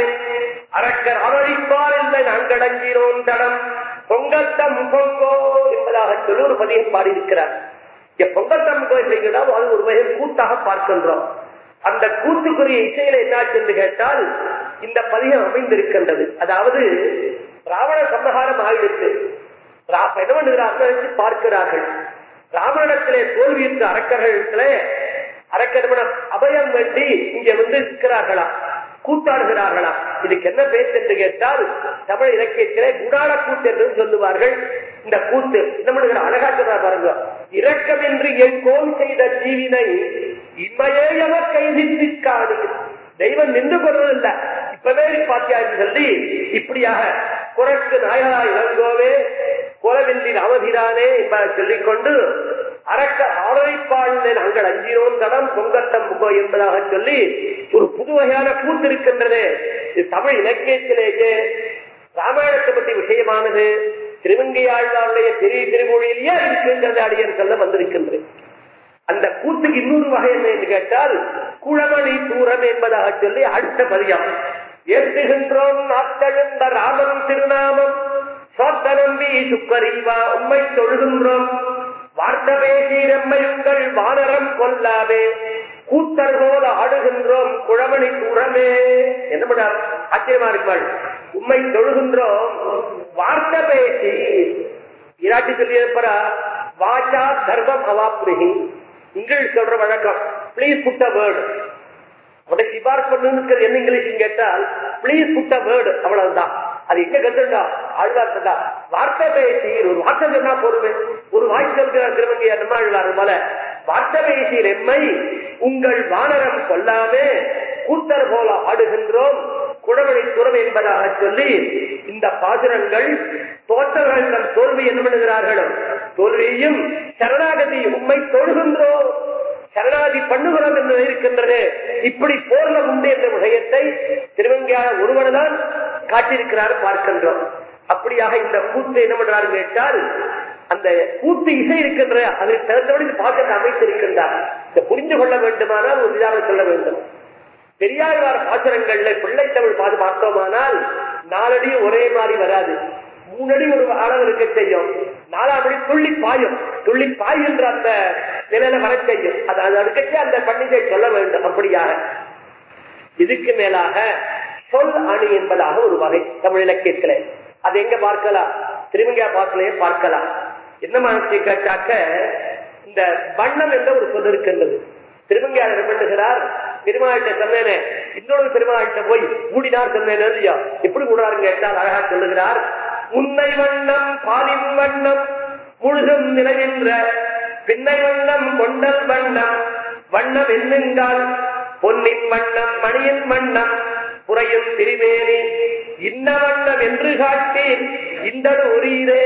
அரக்கர் அவரிப்பார் இல்லை நாங்கடங்கிறோம் தடம். பொங்கத்தம் பொங்கோ என்பதாக சொல்லி ஒரு பதியம் பாடியிருக்கிறார் பொங்கத்தம் கோயில்களா அது ஒரு வகை கூட்டாக பார்க்கின்றோம். அந்த கூத்துக்குரிய இசையில என்னாச்சு என்று கேட்டால் இந்த பதிகம் அமைந்திருக்கின்றது. அதாவது ராவண சம்பகாரம் ஆயிடுச்சு என்ன பார்க்கிறார்கள். ராவணத்திலே தோல்வியுற்ற அரக்கர்களிடத்திலே அரக்கர்மணம் அபயம் வேண்டி இங்க வந்து இருக்கிறார்களா கூத்தாடுகிறார்களா இதுக்கு என்ன பேச்சு என்று கேட்டால் தமிழ் இலக்கியத்திலே குடால கூத்து என்று சொல்லுவார்கள். இந்த கூத்து என்ன பண்ணுகிற? அழகா சொல்றா பாருங்க. இரக்கமின்றி என் கோல் செய்த தீவினை இன்மையே எம கைதித்து காணுகிறது. தெய்வம் நின்று கொள்வதில்லை. இப்பவே பாத்தியாரு சொல்லி இப்படியாக குரக்கு நாயகா இளங்கோவே குலவின்றி அவதிரானே என்பதை சொல்லிக்கொண்டு அரக்க ஆரோய்ப்பாளின் அங்கள் அஞ்சினோம் தடம் பொங்கட்டம் புகோ என்பதாக சொல்லி ஒரு புது வகையான கூத்து இருக்கின்றது. இது தமிழ் இலக்கியத்திலேயே ராமாயணத்தை பற்றி விஷயமானது திருவங்கையாழ்வாருடைய பெரிய திருமொழியிலேயே இருக்கின்றது அடியன் சொல்ல வந்திருக்கின்றது. அந்த கூத்துக்கு இன்னொரு வகை என்ன என்று கேட்டால் குழமணி தூரம் என்பதாக சொல்லி அடுத்த பதியம் ஏற்றுகின்றோம் நாட்டெழுந்த ராமன் திருநாமம் சோத்தனம்பி சுக்கரீவா உண்மை தொழுகின்றோம். வார்த்த பேசி ரம்மையுங்கள் வானரம் கொல்லாவே கூத்தர் போல ஆடுகின்றோம் குழவனை உரமே. என்ன பண்ணார்? ஆச்சரியமா இருப்பாள். உண்மை தொழுகின்றோம் வார்த்தை பேசி. இராட்டி சொல்லியிருப்பா வாச்சா தர்மம் அவாப்புரிகி இங்கிலீஷ் சொல்ற வழக்கம். ப்ளீஸ் புட் அ வேர்டு அவனை சிபார் பண்ணுங்கிறது என்ன இங்கிலீஷ் கேட்டால் பிளீஸ் புட் அ வேர்டு அவ்வளவுதான். அது எங்க கத்துண்டா ஆழ்வார்த்தா வார்த்தை பேசி ஒரு வார்த்தை சொன்னா போருமே ஒரு வாய் சொல்கிறார் திருவங்கையார் நம்மாழ்வார் போல வார்த்தை பேசி எம்மை உங்கள் வானரம் கொல்லாமே கூத்தர் போல ஆடுகின்றோம். குழவனை துறவு என்பதாக சொல்லி இந்த பாசுரங்கள் தோற்றவர்கள் தம் தோல்வி என்ன பண்ணுகிறார்களோ தோல்வியையும் சரணாகதி உண்மை தொழுகின்றோம். சரணாதி பண்ணுகிறோம் என்று இருக்கின்றது. இப்படி போர்ல உண்டு என்ற விஷயத்தை திருவங்கியான ஒருவன்தான் காட்டியிருக்கிறார் பார்க்கின்றோம். அப்படியாக இந்த கூத்து என்ன பண்றாரு கேட்டால் அந்த கூத்து இசை இருக்கின்ற அதை தகுந்தபடி இந்த பாக்கத்தை அமைத்திருக்கின்றார். இதை புரிந்து கொள்ள வேண்டுமானால் ஒரு இதாக சொல்ல வேண்டும். பெரியாழ்வார் பாத்திரங்கள்ல பிள்ளை தமிழ் பாது பார்த்தோமானால் நாளடியும் ஒரே மாதிரி வராது. மூணடி ஒரு அளவு இருக்க செய்யும். நாலாம் அடி துள்ளி பாயும். துள்ளி பாய்கின்ற அந்த நிலையில வர செய்யும். அது அது அடுக்கச்சே அந்த பண்டிகை சொல்ல வேண்டும் அப்படியாக. இதுக்கு மேலாக சொல் அணி என்பதாக ஒரு வகை தமிழ் இலக்கியத்தில். அது எங்க பார்க்கலாம்? திருமங்கா பாட்டிலேயே பார்க்கலாம். என்ன மாதிரி கேட்டாக்க இந்த வண்ணம் என்ற ஒரு சொல் இருக்கின்றது. திருமங்கையாளர் பண்ணுகிறார்? பெருமாள்கிட்ட சொன்னேனே இன்னொரு பெருமாள்கிட்ட போய் மூடினார் சொன்னேன் எப்படி மூடாருன்னு கேட்டால் அழகா சொல்லுகிறார். உன்னை வண்ணம் பாலின் வண்ணம் முழுதும் நிலவின்ற பின்னை வண்ணம் கொண்டல் வண்ணம் வண்ணம் என்னென்றால் பொன்னின் வண்ணம் மணியின் வண்ணம் புறையும் திருமேனி இன்ன வண்ணம் என்று காட்டி இந்த உரியரே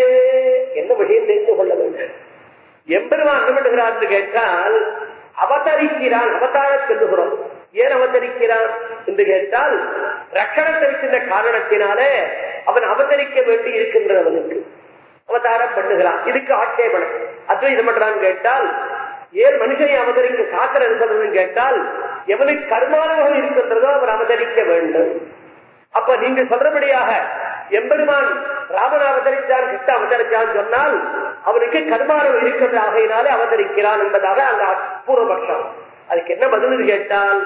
என்ன விஷயம் தெரிந்து கொள்ள வேண்டும் எம்பெருமான் என்ன என்று கேட்டால் அவதரிக்கிறான் அவதாரம் சொல்லுகிறோம். ஏன் அவதரிக்கிறான் என்று கேட்டால் ரக்கணத்தை இருக்கின்ற காரணத்தினாலே அவன் அவதரிக்க வேண்டி இருக்கின்றவனுக்கு அவதாரம் பண்ணுகிறான். இதுக்கு ஆட்சேபனை அத்வைதம் பண்றான்னு கேட்டால் ஏன் மனுஷனை அவதரிக்க சாத்திரம் இருக்கிறதுன்னு கேட்டால் எவனுக்கு கர்மானுபவம் இருக்கின்றதோ அவர் அவதரிக்க வேண்டும். அப்ப நீங்க சொல்றபடியாக எம்பெருமான் ராமன் அவதரித்தான் கிட்ட அவதரித்தான் சொன்னால் அவனுக்கு கர்மானம் இருக்கின்ற ஆகையினாலே அவதரிக்கிறான் என்பதாக அந்த பூர்வபக்ஷம் அதுக்கு என்ன பதில் கேட்டால்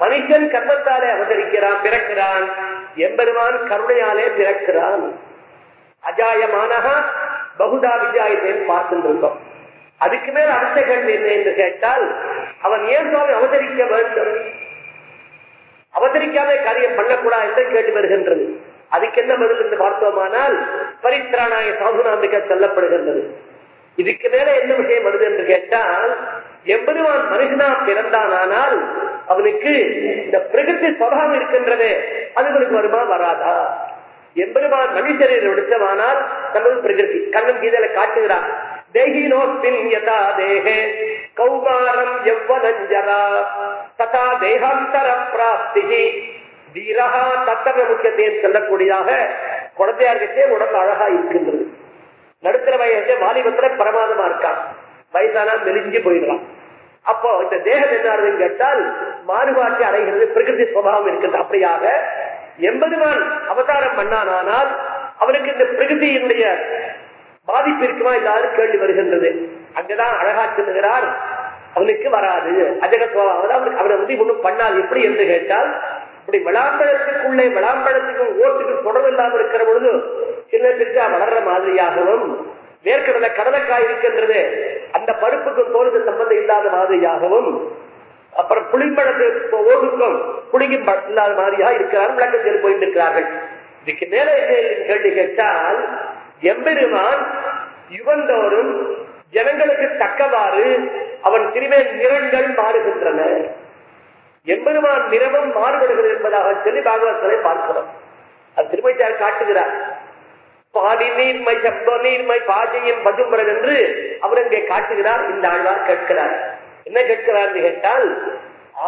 மனுஷன் கர்மத்தாலே அவதரிக்கிறான் பிறக்கிறான். எம்பெருமான் கருணையாலே பிறக்கிறான். அஜாயமானகா பகுதா விஜாயத்தை பார்த்துருக்கோம் அதுக்கு மேல் அடுத்த கேள்வி என்ன என்று கேட்டால் அவன் ஏன் சுவாமி அவதரிக்க வேண்டும்? அவதரிக்காத காரியம் பண்ணக்கூடாது என்று கேட்டு வருகின்றது. அதுக்கு என்ன பதில் என்று பார்த்தோமானால் பரித்ராணாய சாதுநாமிக்க சொல்லப்படுகின்றது. இதுக்கு மேல என்ன விஷயம் வருது என்று கேட்டால் எம்பெருமான் மனுஷனா பிறந்தானால் அவனுக்கு இந்த பிரகிருதி சுவாவம் இருக்கின்றதே. அதுகளுக்கு வருமா? வராதா. எம்பெருமான் மனுஷரீர் எடுத்தவானால் தனது பிரகிருதி கண்ணன் கீதையில காட்டுகிறான் தேகினோஸ்மின் யதா தேகே கௌமாரம் எவ்வனஞ்சரா ததா தேகாந்தர பிராப்தி வீரகா தத்தக முக்கியத்தையும் சொல்லக்கூடியதாக குழந்தையா இருக்கே உடம்பு அழகா இருக்கின்றது. நடுத்தர வயசு வாலிபத்துல பிரமாதமா இருக்கான். வயசானா மெலிஞ்சு போயிடலாம். அப்போ இந்த தேகம் என்ன கேட்டால் மாறுபாட்டை அடைகிறது பிரகிருதி சுவாவம் இருக்கின்ற அப்படியாக எண்பதுமான் அவதாரம் பண்ணானால் அவனுக்கு இந்த பிரகிருதியினுடைய பாதிப்பு இருக்குமா இல்லாத கேள்வி வருகின்றது. அங்கதான் அழகா சொல்லுகிறார் அவனுக்கு வராது. அஜக சுவாவம் அவனுக்கு அவனை வந்து ஒண்ணும் பண்ணாது எப்படி என்று கேட்டால் இப்படி விளாம்பழத்துக்குள்ளே விளாம்பழத்துக்கும் ஓட்டுக்கும் தொடர்பு இல்லாமல் இருக்கிற பொழுது சின்ன பிரிச்சா வளர்ற மாதிரியாகவும் வேர்க்கடல கடலைக்காய் இருக்கின்றது. அந்த பருப்புக்கும் தோலுக்கு சம்பந்தம் இல்லாத மாதிரியாகவும் அப்புறம் புளிம்பழத்து ஓடுக்கும் புளிக்கும் இல்லாத மாதிரியா இருக்கிறார் விளக்கம் சொல்லி போயிட்டு இருக்கிறார்கள். இதுக்கு மேல என்ன கேள்வி கேட்டால் எம்பெருமான் யுவந்தோறும் ஜனங்களுக்கு தக்கவாறு அவன் திருமேல் நிறங்கள் மாறுகின்றன. எம்பெருமான் நிறமும் மாறுபடுகிறது என்பதாக சொல்லி பாகவதங்களை பார்க்கிறோம். அது திருமைச்சார் காட்டுகிறார். பாடி நீர்மை சப்ப நீர்மை பாஜையின் பதும்பரன் என்று அவர் இங்கே காட்டுகிறார் இந்த ஆழ்வார் கேட்கிறார். என்ன கேட்கிறார் என்று கேட்டால்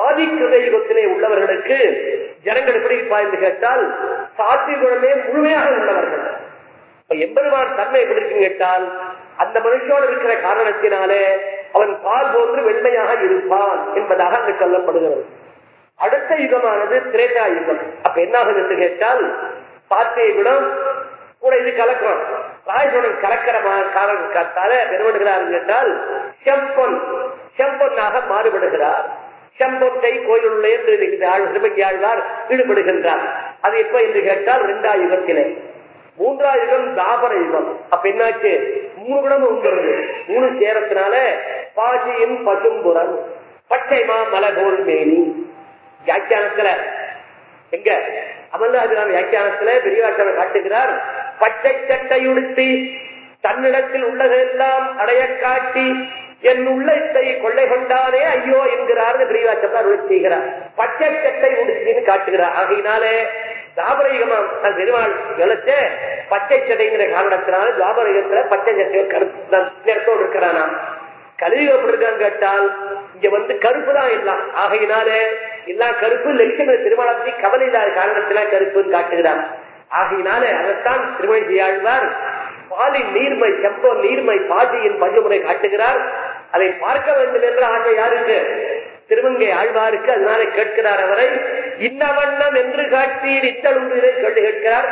ஆதிக்கிருத யுகத்திலே உள்ளவர்களுக்கு ஜனங்கள் எப்படி இருப்பா என்று கேட்டால் சாத்தி குணமே முழுமையாக உள்ளவர்கள். இப்ப எம்பெருமான் தன்மை எப்படி இருக்குன்னு கேட்டால் அந்த மனுஷோடு இருக்கிற காரணத்தினாலே அவன் பால் போன்று வெண்மையாக இருப்பான் என்பதாக அங்கு சொல்லப்படுகிறது. அடுத்த யுகமானது திரேதா யுகம். அப்ப என்ன ஆகுது என்று கேட்டால் சாத்திய குணம் கூட இது கலக்கம். ராஜசோழன் கலக்கிற காரணத்தால பெருமடுகிறார் கேட்டால் செம்பொன். செம்பொன்னாக மாறுபடுகிறார். செம்பொத்தை கோயிலுள்ளே என்று திருமங்கி ஆழ்வார் ஈடுபடுகின்றார். அது எப்ப என்று கேட்டால் இரண்டாம் யுகத்திலே. மூன்றாம் யுகம் தாபர யுகம். அப்ப என்னாச்சு? மூணு குணம் உங்கிறது மூணு சேரத்தினால பாசியின் பசும்புறம் பச்சைமா மலகோல் மேனி. வியாக்கியானத்துல. எங்க? அமர்நாதிராம் வியாக்கியானத்துல பெரியவாச்சாரம் காட்டுகிறார். பச்சை சட்டை உடுத்தி தன்னிடத்தில் உள்ளதெல்லாம் அடைய காட்டி என் உள்ளத்தை கொள்ளை கொண்டானே ஐயோ என்கிறார் பெரியவாச்சன் அருள் செய்கிறார். பச்சை சட்டை உடுத்தின்னு காட்டுகிறார். ஆகையினாலே தாபரயுகமாம் பெருமாள் ஜலத்த பச்சை சட்டைங்கிற காரணத்தினால தாபரயுகத்துல பச்சை சட்டை கருப்பு நிறத்தோடு இருக்கிறானா? இருக்கான்னு கேட்டால் இங்க வந்து கருப்பு தான் எல்லாம் ஆகையினாலே எல்லாம் கருப்பு லட்சுமி திருமணத்தை கவலை இல்லாத காரணத்தில கருப்புன்னு காட்டுகிறான் ஆகையினாலே அதைத்தான் திருமணி செய்யாழ்வார் பாலின் நீர்மை செம்போ நீர்மை பாதியின் பஞ்சமுறை காட்டுகிறார். அதை பார்க்க வேண்டும் என்ற ஆசை யாருக்கு? திருமங்கை ஆழ்வாருக்கு. அதனால கேட்கிறார் அவரை இன்ன வண்ணம் என்று காட்டீர் இத்தழுந்து சொல்லி கேட்கிறார்.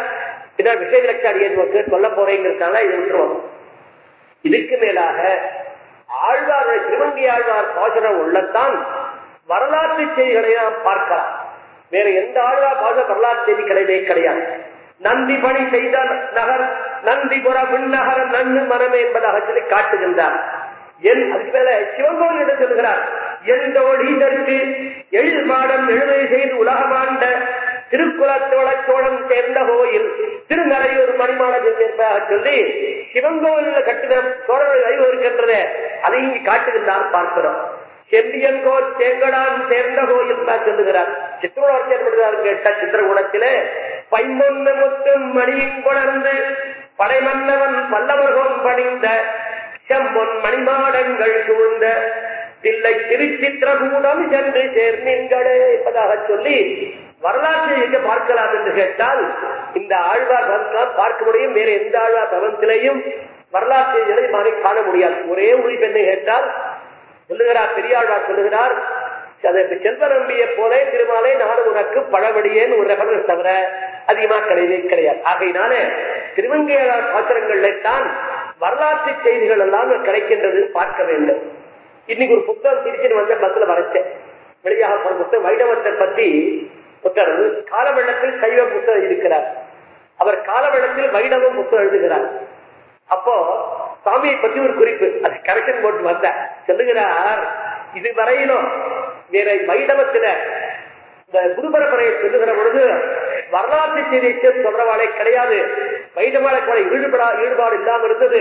இதான் விஷய விளக்காடியை சொல்ல போறேங்கிறதுனால இது விட்டுருவோம். இதுக்கு மேலாக ஆழ்வார் திருமங்கை ஆழ்வார் பாசனம் உள்ளத்தான் வரலாற்று செய்திகளை நாம் பார்க்கலாம். வேற எந்த ஆழ்வார் பாசன வரலாற்று செய்தி கிடையவே கிடையாது. நந்தி பணி செய்த நகர் நந்திபுர விண்ணகரம் நன்னு மனமே என்பதாக சொல்லி காட்டுகின்றார். என் அதுக்கு மேல என்று சொல்கிறார் எந்தோடு இதற்கு எழில் மாடம் எழுதை செய்து உலகமாண்ட திருக்குலத்தோழ சோழம் சேர்ந்த கோயில் திருநறையூர் மணிமானது என்பதாக சொல்லி சிவங்கோவில் கட்டிடம் சோழர்கள் அறிவு இருக்கின்றன அதை இங்கு காட்டுகின்றார் பார்க்கிறோம். செம்பியன்கோ தேங்கடான் சேர்ந்த கோயில் தான் சொல்லுகிறார் சித்திரகுடம் செயல்படுகிறார் கேட்ட சித்திரகுணத்திலே பைம்பொன்னு முத்தும் மணியும் கொணர்ந்து படைமன்னவன் பல்லவர்கோன் பணிந்த செம்பொன் மணிமாடங்கள் சூழ்ந்த தில்லை திருச்சித்திரகூடம் சென்று சேர்ந்தீங்களே என்பதாக சொல்லி வரலாற்றை எங்க பார்க்கலாம் என்று கேட்டால் இந்த ஆழ்வார் பவன்தான் பார்க்க முடியும் வேற எந்த ஆழ்வார் பவனத்திலையும் வரலாற்று செய்திகளை மாறி காண முடியாது. ஒரே உரிமை என்ன கேட்டால் சொல்லுகிறார் பெரியாழ்வார் சொல்லுகிறார் அதற்கு செல்வரம்பிய போலே திருமாலை நான் உனக்கு பழவடியேன்னு ஒரு ரெஃபரன்ஸ் தவிர அதிகமா கிடையவே கிடையாது. ஆகையினால திருவங்கையாளர் பாத்திரங்கள்ல தான் வரலாற்று செய்திகள் எல்லாம் கிடைக்கின்றது பார்க்க வேண்டும். இன்னைக்கு ஒரு புத்தகம் திருச்சின்னு வந்த பஸ்ல வரைச்சேன். வெளியாக போன புத்தகம் வைணவத்தை பத்தி புத்தகம். காலவெள்ளத்தில் சைவ புத்தகம் இருக்கிறார். அவர் காலவெள்ளத்தில் வைணவம் புத்தகம் எழுதுகிறார். அப்போ சாமியை பத்தி ஒரு குறிப்பு. அது கரெக்ஷன் போட்டு வந்த. சொல்லுகிறார் இதுவரையிலும் வேற வைணவத்துல இந்த குருபரம்பரையை சொல்லுகிற பொழுது வரலாற்று செய்திக்கு சொல்றவாளே கிடையாது. வைணவாளை கூட ஈடுபடா ஈடுபாடு இல்லாமல் இருந்தது.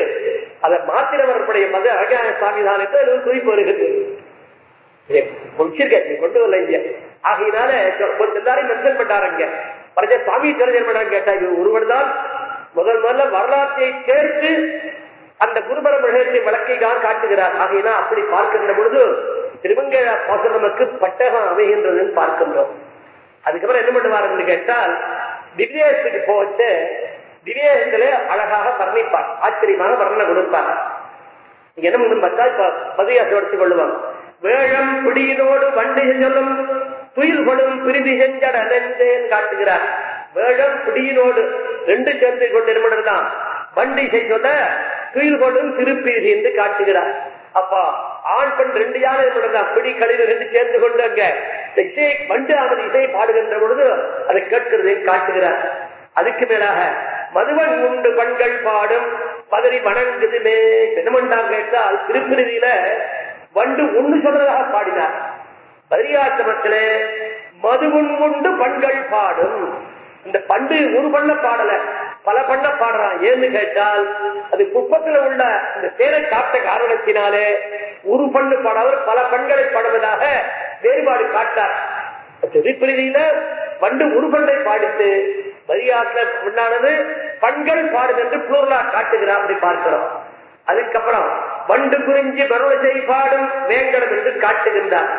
அதை மாத்திரவர்களுடைய மத அழகான சாமி தான் என்று குறிப்பு வருகிறது. கொண்டு வரல இங்க. ஆகையினால எல்லாரையும் மென்ஷன் பண்ணாருங்க பரஞ்ச சாமி தெரிஞ்சல் பண்ணாங்க கேட்டா இது ஒருவர் தான் முதல் முதல்ல வரலாற்றை சேர்த்து அந்த குருபரம்பரத்தை வழக்கை தான் காட்டுகிறார். ஆகையினா அப்படி பார்க்கின்ற பொழுது திருமங்கை பாசனமுக்கு பட்டகம் அமைகின்றதுன்னு பார்க்கின்றோம். அதுக்கப்புறம் என்ன பண்ணுவாருன்னு கேட்டால் திவ்யேசத்துக்கு போச்சு திவ்யேசத்துல அழகாக வர்ணிப்பார். ஆச்சரியமாக வர்ணனை கொடுப்பார். என்ன பண்ணும் பார்த்தா இப்ப பதியாசை எடுத்துக் கொள்ளுவாங்க வேழம் பிடியினோடு வண்டி சொல்லும் துயில்களும் பிரிதி செஞ்சடலென்றேன் காட்டுகிறார். வேழம் பிடியினோடு ரெண்டு சேர்ந்து கொண்டு தான் வண்டி சொல்ல துயில்களும் திருப்பி என்று காட்டுகிறார். அப்பா ஆண் பெண் ரெண்டு யானை தான் பிடி கழிவு ரெண்டு சேர்ந்து கொண்டு அங்க. இசை வண்டு அவன் இசை பாடுகின்ற பொழுது அதை கேட்கிறதை காட்டுகிறார். அதுக்கு மேலாக மதுவன் உண்டு பண்கள் பாடும் பதறி வணங்குதுமே என்னமண்டா கேட்டால் திருப்பிரிதியில வண்டு ஒண்ணு சொல்றதாக பாடினார். பரியாசிரமத்திலே மதுவன் உண்டு பண்கள் பாடும் இந்த பண்டு ஒரு பண்ண பாடல பல பண்ண பாடுறான். ஏன்னு கேட்டால் அது குப்பத்துல உள்ள இந்த தேரை காட்ட காரணத்தினாலே ஒரு பண்ணு பாடாமல் பல பெண்களை பாடுவதாக வேறுபாடு காட்டார். திருப்பிரிதியில வண்டு ஒரு பண்டை பாடித்து வரியாசில முன்னானது பண்கள் பாடுது என்று புளூரலா காட்டுகிறார் அப்படி பார்க்கிறோம். அதுக்கப்புறம் வண்டு குறிஞ்சி பருவசை பாடும் வேங்கடம் என்று காட்டுகின்றார்.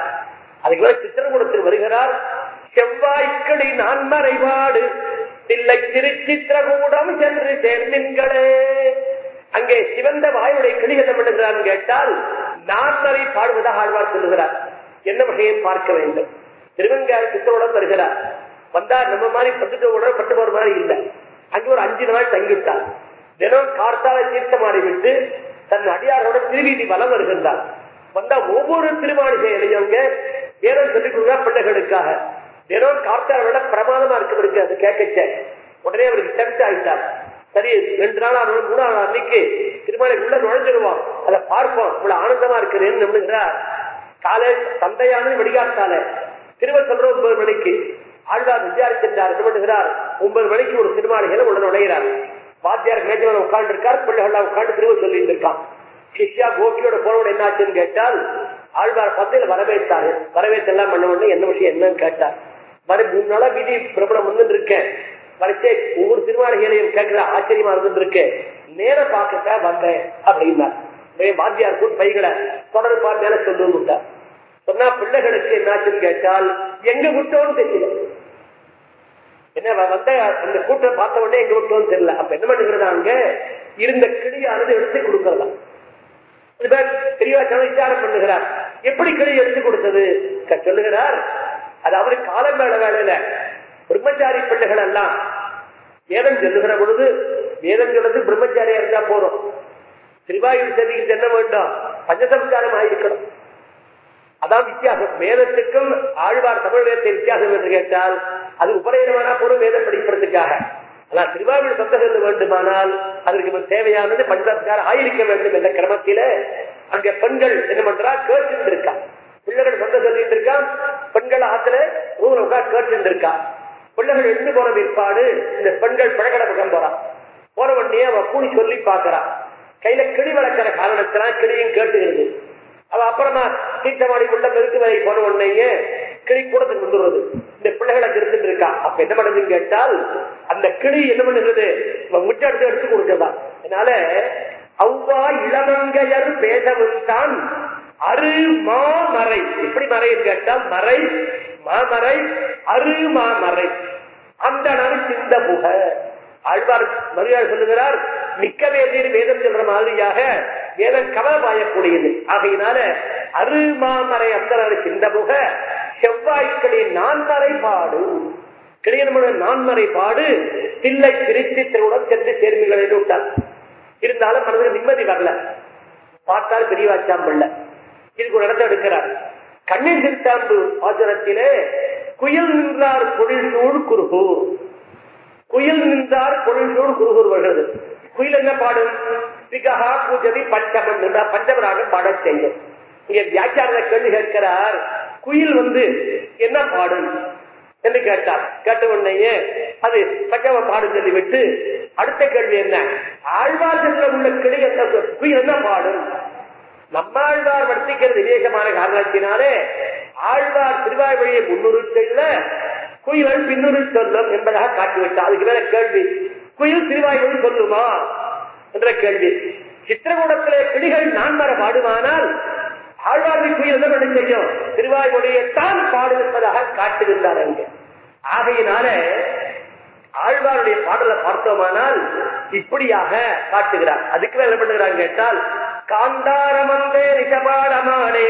அதுக்கு மேல சித்திரகுடத்தில் வருகிறார். செவ்வாய்க்கடி நான் மறைபாடு. இல்லை திருச்சித்திரகூடம் சென்று சேர்மின்களே அங்கே சிவந்த வாயுடைய கிளிகதம் பண்ணுகிறார் கேட்டால் நான்மறை பாடுவதாக ஆழ்வார் சொல்லுகிறார். என்ன வகையை பார்க்க வேண்டும்? திருவங்கார சித்தருடன் வருகிறார். வந்தா நம்ம மாதிரி பட்டுத்தோட பட்டு போற மாதிரி இல்லை. அங்கே ஒரு அஞ்சு நாள் தங்கிவிட்டார் தினம் கார்த்தால தீர்த்தமாடி விட்டு தன் அடியாரோட திருவீதி வலம் வருகின்றார். வந்தா ஒவ்வொரு திருமாளிகை இளைஞங்க வேதம் சொல்லிக் கொடுக்குறா பிள்ளைகளுக்காக. தினம் கார்த்தால விட பிரமாதமா இருக்கவருக்கு அது கேட்க உடனே அவருக்கு டெம்ட் ஆகிட்டார் சரி ரெண்டு நாள் ஆனாலும் மூணாவது நாள் அன்னைக்கு திருமலை உள்ள நுழைஞ்சிருவான் அதை பார்ப்போம். இவ்வளவு ஆனந்தமா இருக்கிறேன்னு நம்புகிறார். காலை தந்தையான வெடிகாட்டால. திரும்ப சொல்ற ஒன்பது மணிக்கு ஆழ்வார் விசாரிக்கின்றார் என்ன பண்ணுகிறார் ஒன்பது மணிக்கு ஒரு திருமாளிகளை உள்ள நுழைகிறார். வாத்தியார் மேஜவன் உட்கார்ந்து இருக்கார் பிள்ளைகள் உட்கார்ந்து திரும்ப சொல்லிட்டு இருக்கான் சிஷ்யா கோபியோட போனோட என்னாச்சுன்னு கேட்டால் ஆழ்வார் பத்தியில் வரவேற்றாரு. வரவேற்றெல்லாம் பண்ண உடனே என்ன விஷயம் என்னன்னு கேட்டார். வர மூணு நாளா விதி பிரபலம் வந்து இருக்கேன் வரைச்சே ஒவ்வொரு திருமாளிகளையும் கேட்கிற ஆச்சரியமா இருந்து இருக்கேன் நேர பார்க்கத்தா வந்தேன் அப்படின்னா. வாத்தியார் கூட பைகளை தொடர் பார்த்து மேல சொல்லுன்னு சொன்னா பிள்ளைகளுக்கு என்னாச்சுன்னு கேட்டால் எங்க விட்டோன்னு தெரியல. என்ன வந்த அந்த கூட்டம் பார்த்த உடனே எங்க விட்டோம்னு தெரியல. அப்ப என்ன பண்ணுகிறதா இருந்த கிளியானது எடுத்து கொடுக்கறதா. பெரியவா விசாரம் பண்ணுகிறார். எப்படி கிளி எடுத்து கொடுத்தது? சொல்லுகிறார் அது அவரு காலம் வேலை வேலையில பிரம்மச்சாரி பிள்ளைகள் எல்லாம் வேதம் சொல்லுகிற பொழுது வேதம் சொல்றது பிரம்மச்சாரியா இருந்தா போறோம் திருவாயூர் சதிக்கு என்ன வேண்டும். பஞ்சசம்ஸ்காரம் ஆயிருக்கணும். அதான் வித்தியாசம். வேதத்துக்கும் ஆழ்வார் தமிழ் வேதத்தை வித்தியாசம் என்று கேட்டால் அது உபநயனமான போதும் வேதம் படிக்கிறதுக்காக. ஆனால் திருவாரூர் சப்தகம் வேண்டுமானால் அதற்கு தேவையானது பஞ்சசம்ஸ்காரம் ஆயிருக்க வேண்டும் என்ற கிரமத்தில அங்க பெண்கள் என்ன பண்றா கேட்டு இருக்கா பிள்ளைகள் சொந்த சொல்லிட்டு இருக்கான் பெண்கள் ஆத்துல ஊரை உட்கார் கேட்டு பிள்ளைகள் எழுந்து போன பிற்பாடு இந்த பெண்கள் பழகட பக்கம் போறான் போன உடனே அவ கூடி சொல்லி பாக்குறான் கையில கிளி வளர்க்கிற காரணத்தினால் கிளியும் கேட்டுகிறது. அவ அப்புறமா தீர்த்தமாடி உள்ள மெருக்கு வரை போன உடனேயே கிளி கூடத்துக்கு வந்துடுறது. இந்த பிள்ளைகள் அங்க இருந்துட்டு இருக்கா அப்ப என்ன பண்ணுதுன்னு கேட்டால் அந்த கிளி என்ன பண்ணுகிறது? முட்டை எடுத்து எடுத்து கொடுத்ததா அதனால அவ்வா இளமங்கையர் பேசவும் தான் அரு மாமறை எப்படி மறைன்னு கேட்டால் மறை மாமறை அரு மாமறை அந்த சிந்த புக. ஆழ்வார் மரியாதை சொல்லுகிறார் மிக்க வேதியில் வேதம் சொல்ற மாதிரியாக வேதம் கவலை பாயக்கூடியது ஆகையினால அரு மாமறை அந்த சிந்த புக. செவ்வாய்க்களின் நான்மறை பாடு. கிளியனமுடைய நான்மறை பாடு. தில்லை திருச்சித்திரவுடன் சென்று சேர்மிகளை விட்டார் இருந்தாலும் மனதில் நிம்மதி வரல. பார்த்தால் பெரியவாச்சாம் பிள்ளை இதுக்கு ஒரு இடத்தை எடுக்கிறார். கண்ணின் திருத்தாம்பு பாசுரத்திலே குயில் நின்றார் பொழில் சூழ் குயில் நின்றார் பொருள் சூழ் குருகூர் வருகிறது. குயில் என்ன பாடும் விகஹா பூஜதி பஞ்சமன் என்ற பஞ்சமராக பாட செய்யும் இங்க வியாக்கியான கேள்வி கேட்கிறார் குயில் வந்து என்ன பாடும் என்று கேட்டார். கேட்ட உடனேயே அது பஞ்சம பாடும் சொல்லி விட்டு அடுத்த கேள்வி என்ன? ஆழ்வார்களில் உள்ள கிளி என்ன குயில் என்ன பாடும் நம்மாழ்வார் வர்த்திக்கிறது விவேகமான காரணத்தினாலே ஆழ்வார் திருவாய்மொழியை முன்னுறு செல்ல குயிலன் பின்னுறு சொல்லும் என்பதாக காட்டிவிட்டார். அதுக்கு மேல கேள்வி. குயில் திருவாய்மொழி சொல்லுமா? என்ற கேள்வி. சித்திரகூடத்திலே கிளிகள் நான்மர பாடுமானால் ஆழ்வார்வை குயில் என்ன பண்ண செய்யும்? திருவாய்மொழியைத்தான் பாடும் என்பதாக காட்டுகின்றார் அங்கே. ஆகையினால ஆழ்வாருடைய பாடலை பார்த்தோமானால் இப்படியாக காட்டுகிறார். அதுக்கு என்ன பண்ணுகிறார் கேட்டால் காந்தாரமந்தே ரிஷபாடமானே.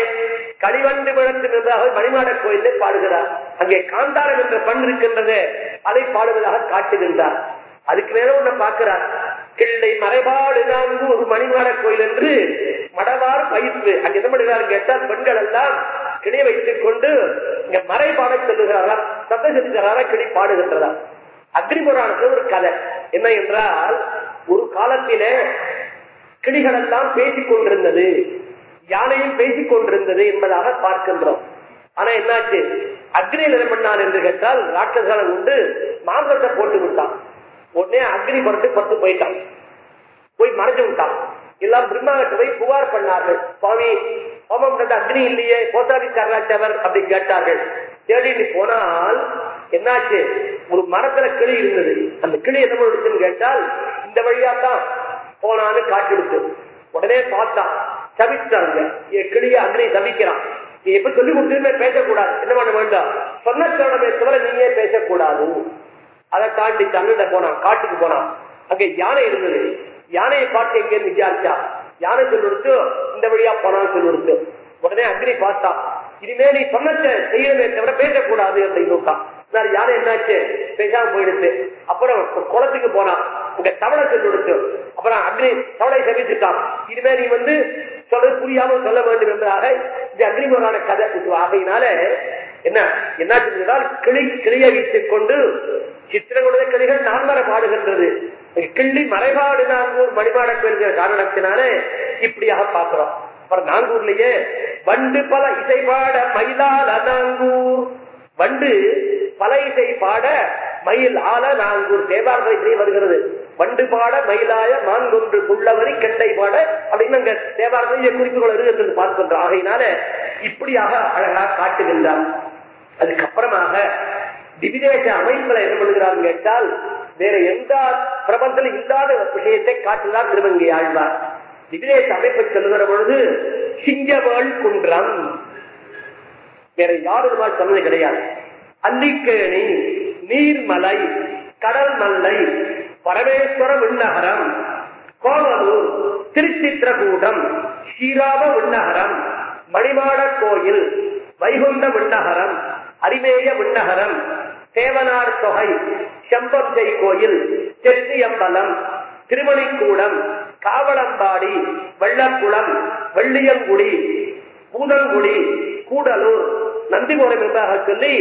களிவண்டு விளக்கு நின்றாக மணிமாட கோயிலே பாடுகிறார் அங்கே காந்தாரம் என்ற பண் இருக்கின்றது. அதை பாடுவதாக காட்டுகின்றார் அதுக்கு மேல ஒண்ணு பார்க்கிறார். கிள்ளை மறைபாடு நான்கு ஒரு மணிமாட கோயில் என்று மடவார் பயிற்று. அங்க என்ன பண்ணுகிறார் கேட்டால் பெண்கள் எல்லாம் கிளியை வைத்துக் கொண்டு இங்க மறைபாட சொல்லுகிறாரா சத்த செலுத்துகிறாரா கிளி பாடுகின்றதா? அக்னி புராணத்துல ஒரு கதை. என்ன என்றால் ஒரு காலத்திலே கிளிகள் எல்லாம் பேசிக் கொண்டிருந்தது. யானையும் பேசிக் கொண்டிருந்தது என்பதாக பார்க்கின்றோம். ஆனா என்னாச்சு? அக்னியில் என்ன பண்ணான் என்று கேட்டால் ராட்சசனை உண்டு மாங்கத்தை போட்டு விட்டான். உடனே அக்னி பறந்து பட்டு போயிட்டான். போய் மறைஞ்சு விட்டான். எல்லாம் பிரம்மாவிட்ட போய் புகார் பண்ணார்கள். சுவாமி ஹோமம் கண்ட அக்னி இல்லையே போத்தாரி சரணாச்சவர் அப்படி கேட்டார்கள். தேடிட்டு போனால் என்னாச்சு? ஒரு மரத்துல கிளி இருந்தது. அந்த கிளி என்ன பண்ணுச்சுன்னு கேட்டால் இந்த வழியா தான் போனான்னு காட்டிடுச்சு உடனே பார்த்தா சபிச்சாங்க என் கிளிய அக்னி தவிக்கிறான். நீ எப்ப சொல்லி கொடுத்துமே பேசக்கூடாது. என்ன பண்ண வேண்டாம்? சொன்ன தவிர நீயே பேசக்கூடாது. அதை தாண்டி தமிழ்ல போனான் காட்டுக்கு போனான். அங்க யானை இருந்தது. யானையை பார்த்து எங்க விசாரிச்சா. யானை சொல்லிடுத்து இந்த வழியா போனான்னு சொல்லிடுத்து உடனே அக்னி பார்த்தா இனிமே நீ சொன்னத்தை செய்யணுமே தவிர பேசக்கூடாது அப்படின்னு வேற யாரும் என்னாச்சு? பேசாம போயிடுச்சு. அப்புறம் குளத்துக்கு போனான் உங்க தவளை சென்று அப்புறம் அக்னி தவளை சகிச்சுட்டான் இனிமே நீ வந்து சொல்றது புரியாம சொல்ல வேண்டும் என்பதாக இது அக்னிமுறான கதை இது ஆகையினால என்ன என்னாச்சு கிளி கிளியை வைத்துக் கொண்டு சித்திரங்களுடைய கிளிகள் நான்மர பாடுகின்றது. கிள்ளி மறைபாடு நாங்கூர் மணிபாட பெறுகிற காரணத்தினாலே இப்படியாக பார்க்கிறோம். அப்புறம் நாங்கூர்லயே வண்டு பல இசைபாட மயிலால் மயிலால வண்டு பல இசை பாட மயில் ஆல நாங்கூர் தேவாரத்திலே வருகிறது. வண்டு பாட மயிலாய மான்கொன்று புள்ளவரி கெண்டை பாட அப்படின்னு அங்க தேவாரத்தை குறிப்புகள் வருகிறது பார்க்கின்றோம் ஆகையினால இப்படியாக அழகாக காட்டுகின்றார். அதுக்கப்புறமாக திவிதேச அமைப்புல என்ன பண்ணுகிறார் கேட்டால் வேற எந்த பிரபந்தத்தில் இல்லாத விஷயத்தை காட்டுதான் திருவங்கை ஆழ்வார். திவிதேச அமைப்பை சொல்லுகிற பொழுது சிங்கவேள் குன்றம். வேற யாரும் சொன்னது கிடையாது. அல்லிக்கேணி நீர்மலை கடல் மல்லை பரமேஸ்வர விண்ணகரம் கோவலூர் திருச்சித்திரகூடம் ஸ்ரீராம விண்ணகரம் மணிமாட கோயில் வைகுண்ட விண்ணகரம் அரிமேய விண்ணகரம் தேவனார் தொகை செம்பஞ்சை கோயில் செட்டியம்பலம் திருமணிக்கூடம் காவலம்பாடி வெள்ளக்குளம் வெள்ளியங்குடி பூதங்குடி கூடலூர் நந்திபுரம் என்பதாக சொல்லி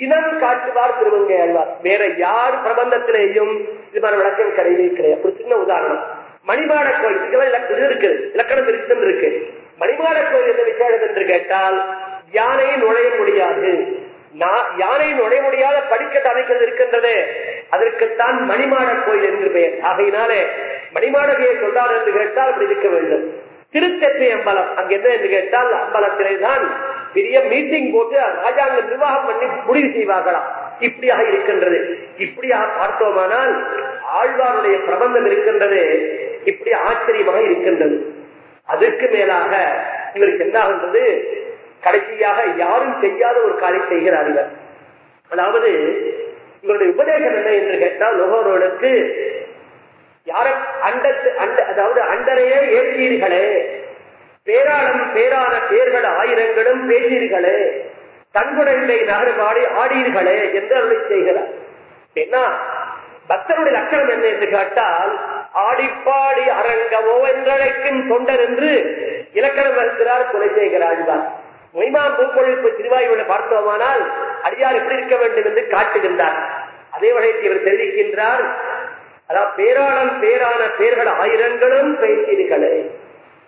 இனம் காட்டுவார் திருவங்கை ஆழ்வார் வேற யார் பிரபந்தத்திலேயும் இது மாதிரி விளக்கம் கிடையவே கிடையாது. ஒரு சின்ன உதாரணம். மணிமாட கோயில் இது இருக்கு. இலக்கணம் இருக்குன்னு இருக்கு. மணிமாட கோயில் என்ன விசேஷம் என்று கேட்டால் யானை நுழைய முடியாது. யானை நுழைய முடியாத படிக்கட்டு அமைக்கிறது இருக்கின்றது. அதற்குத்தான் மணிமாட கோயில் என்று பெயர். ஆகையினாலே மணிமாடகையை சொல்லார் என்று கேட்டால் அப்படி இருக்க வேண்டும். திருத்தெற்றி அம்பலம். அங்க என்ன என்று கேட்டால் அம்பலத்திலே தான் பெரிய மீட்டிங் போட்டு ராஜாங்க நிர்வாகம் பண்ணி முடிவு செய்வார்களாம் இப்படியாக இருக்கின்றது. இப்படியாக பார்த்தோமானால் ஆழ்வாருடைய பிரபந்தம் இருக்கின்றது. இப்படி ஆச்சரியமாக இருக்கின்றது. அதற்கு மேலாக இவருக்கு என்னாகின்றது? கடைசியாக யாரும் செய்யாத ஒரு காரியம் செய்கிறார் இவர் அதாவது இவருடைய உபதேசம் என்ன என்று கேட்டால் நுகர்வோருக்கு யார அண்டத்து அண்ட அதாவது அண்டரையே ஏற்றீர்களே பேராளம் பேராத பேர்கள் ஆயிரங்களும் பேசீர்களே தன்குடந்தை நகர்பாடி ஆடீர்களே என்று அருளை செய்கிறார். என்ன பக்தருடைய லட்சணம் என்ன என்று கேட்டால் ஆடிப்பாடி அரங்கமோ என்றழைக்கும் தொண்டர் என்று இலக்கணம் வருகிறார் குலசேகர் ஆழ்வார் மொய்மான் பூப்பொழிப்பு பார்த்தோமானால் அடியார் எப்படி இருக்க வேண்டும் என்று காட்டுகின்றார். அதே வகைக்கு இவர் தெரிவிக்கின்றார் அதாவது பேராளம் பேரான பேர்கள் ஆயிரங்களும் பேசீர்களே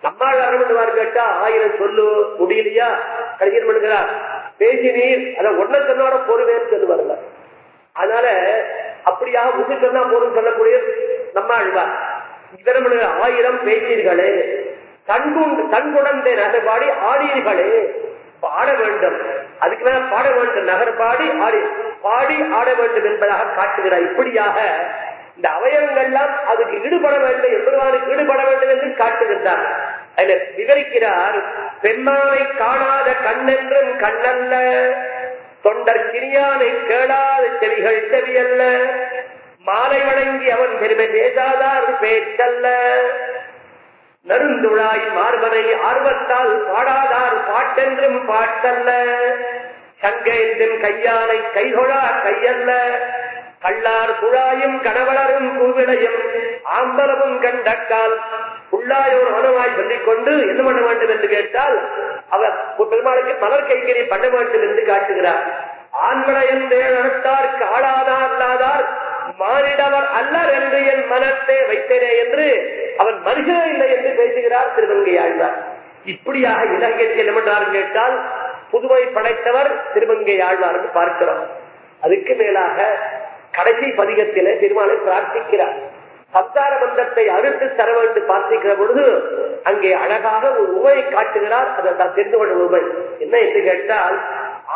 நம்மால் அரவணுவார் கேட்டா ஆயிரம் சொல்லு முடியலையா? கடைசி பண்ணுகிறார் பேசினீர் அதை ஒன்ன சொன்னோட பொறுவேன்னு சொல்லுவார்கள் அதனால அப்படியாக முன்னு சொன்னா போதும் சொல்லக்கூடிய நம்ம அழுவார் இதரம் ஆயிரம் பேசீர்களே கண்குண்டு கண்குடந்தை நகர்பாடி ஆடியீர்களே. பாட வேண்டும். அதுக்கு மேல பாட வேண்டும். நகர் பாடி ஆடி பாடி ஆட வேண்டும் என்பதாக காட்டுகிறார். இப்படியாக இந்த அவயவங்கள்லாம் அதுக்கு ஈடுபட வேண்டும் எம்பெருமானுக்கு ஈடுபட வேண்டும் என்று காட்டுகின்றார் அதில் விவரிக்கிறார் பெண்மானை காணாத கண்ணென்றும் கண்ணல்ல தொண்டர் கிரியானை கேளாத செவிகள் செவியல்ல மாலை வணங்கி அவன் பெருமை பேசாதார் பேச்சல்ல நருந்துழாய் மார்பனை ஆர்வத்தால் பாடாதார் பாட்டென்றும் பாட்டல்ல சங்கேந்தின் கையானை கைகொழா கையல்ல கள்ளார் குழாயும் கணவளரும் கூவிடையும் ஆம்பலமும் கண்டக்கால். உள்ளாயோர் மனமாய் சொல்லிக் கொண்டு என்ன பண்ண வேண்டும் என்று கேட்டால் அவர் பெருமாளுக்கு மலர் கைக்கறி பண்ண வேண்டும் என்று காட்டுகிறார். ஆண்மடையந்தே நடத்தார்க்கு ஆளாதார் அல்லாதார் மானிடவர் அல்லர் என்று என் மனத்தை வைத்தேனே என்று அவன் மனுஷனே இல்லை என்று பேசுகிறார் திருவங்கை ஆழ்வார். இப்படியாக இலங்கைக்கு என்ன கேட்டால் புதுவை படைத்தவர் திருமங்கை ஆழ்வார் பார்க்கிறோம். அதுக்கு மேலாக கடைசி பதிகத்திலே திருமாலை பிரார்த்திக்கிறார். சத்தார பந்தத்தை அறுத்து தர வேண்டும் பார்த்திக்கிற பொழுது அங்கே அழகாக ஒரு உமை காட்டுகிறார். அதை தான் தெரிந்து கொண்ட உமை. என்ன என்று கேட்டால்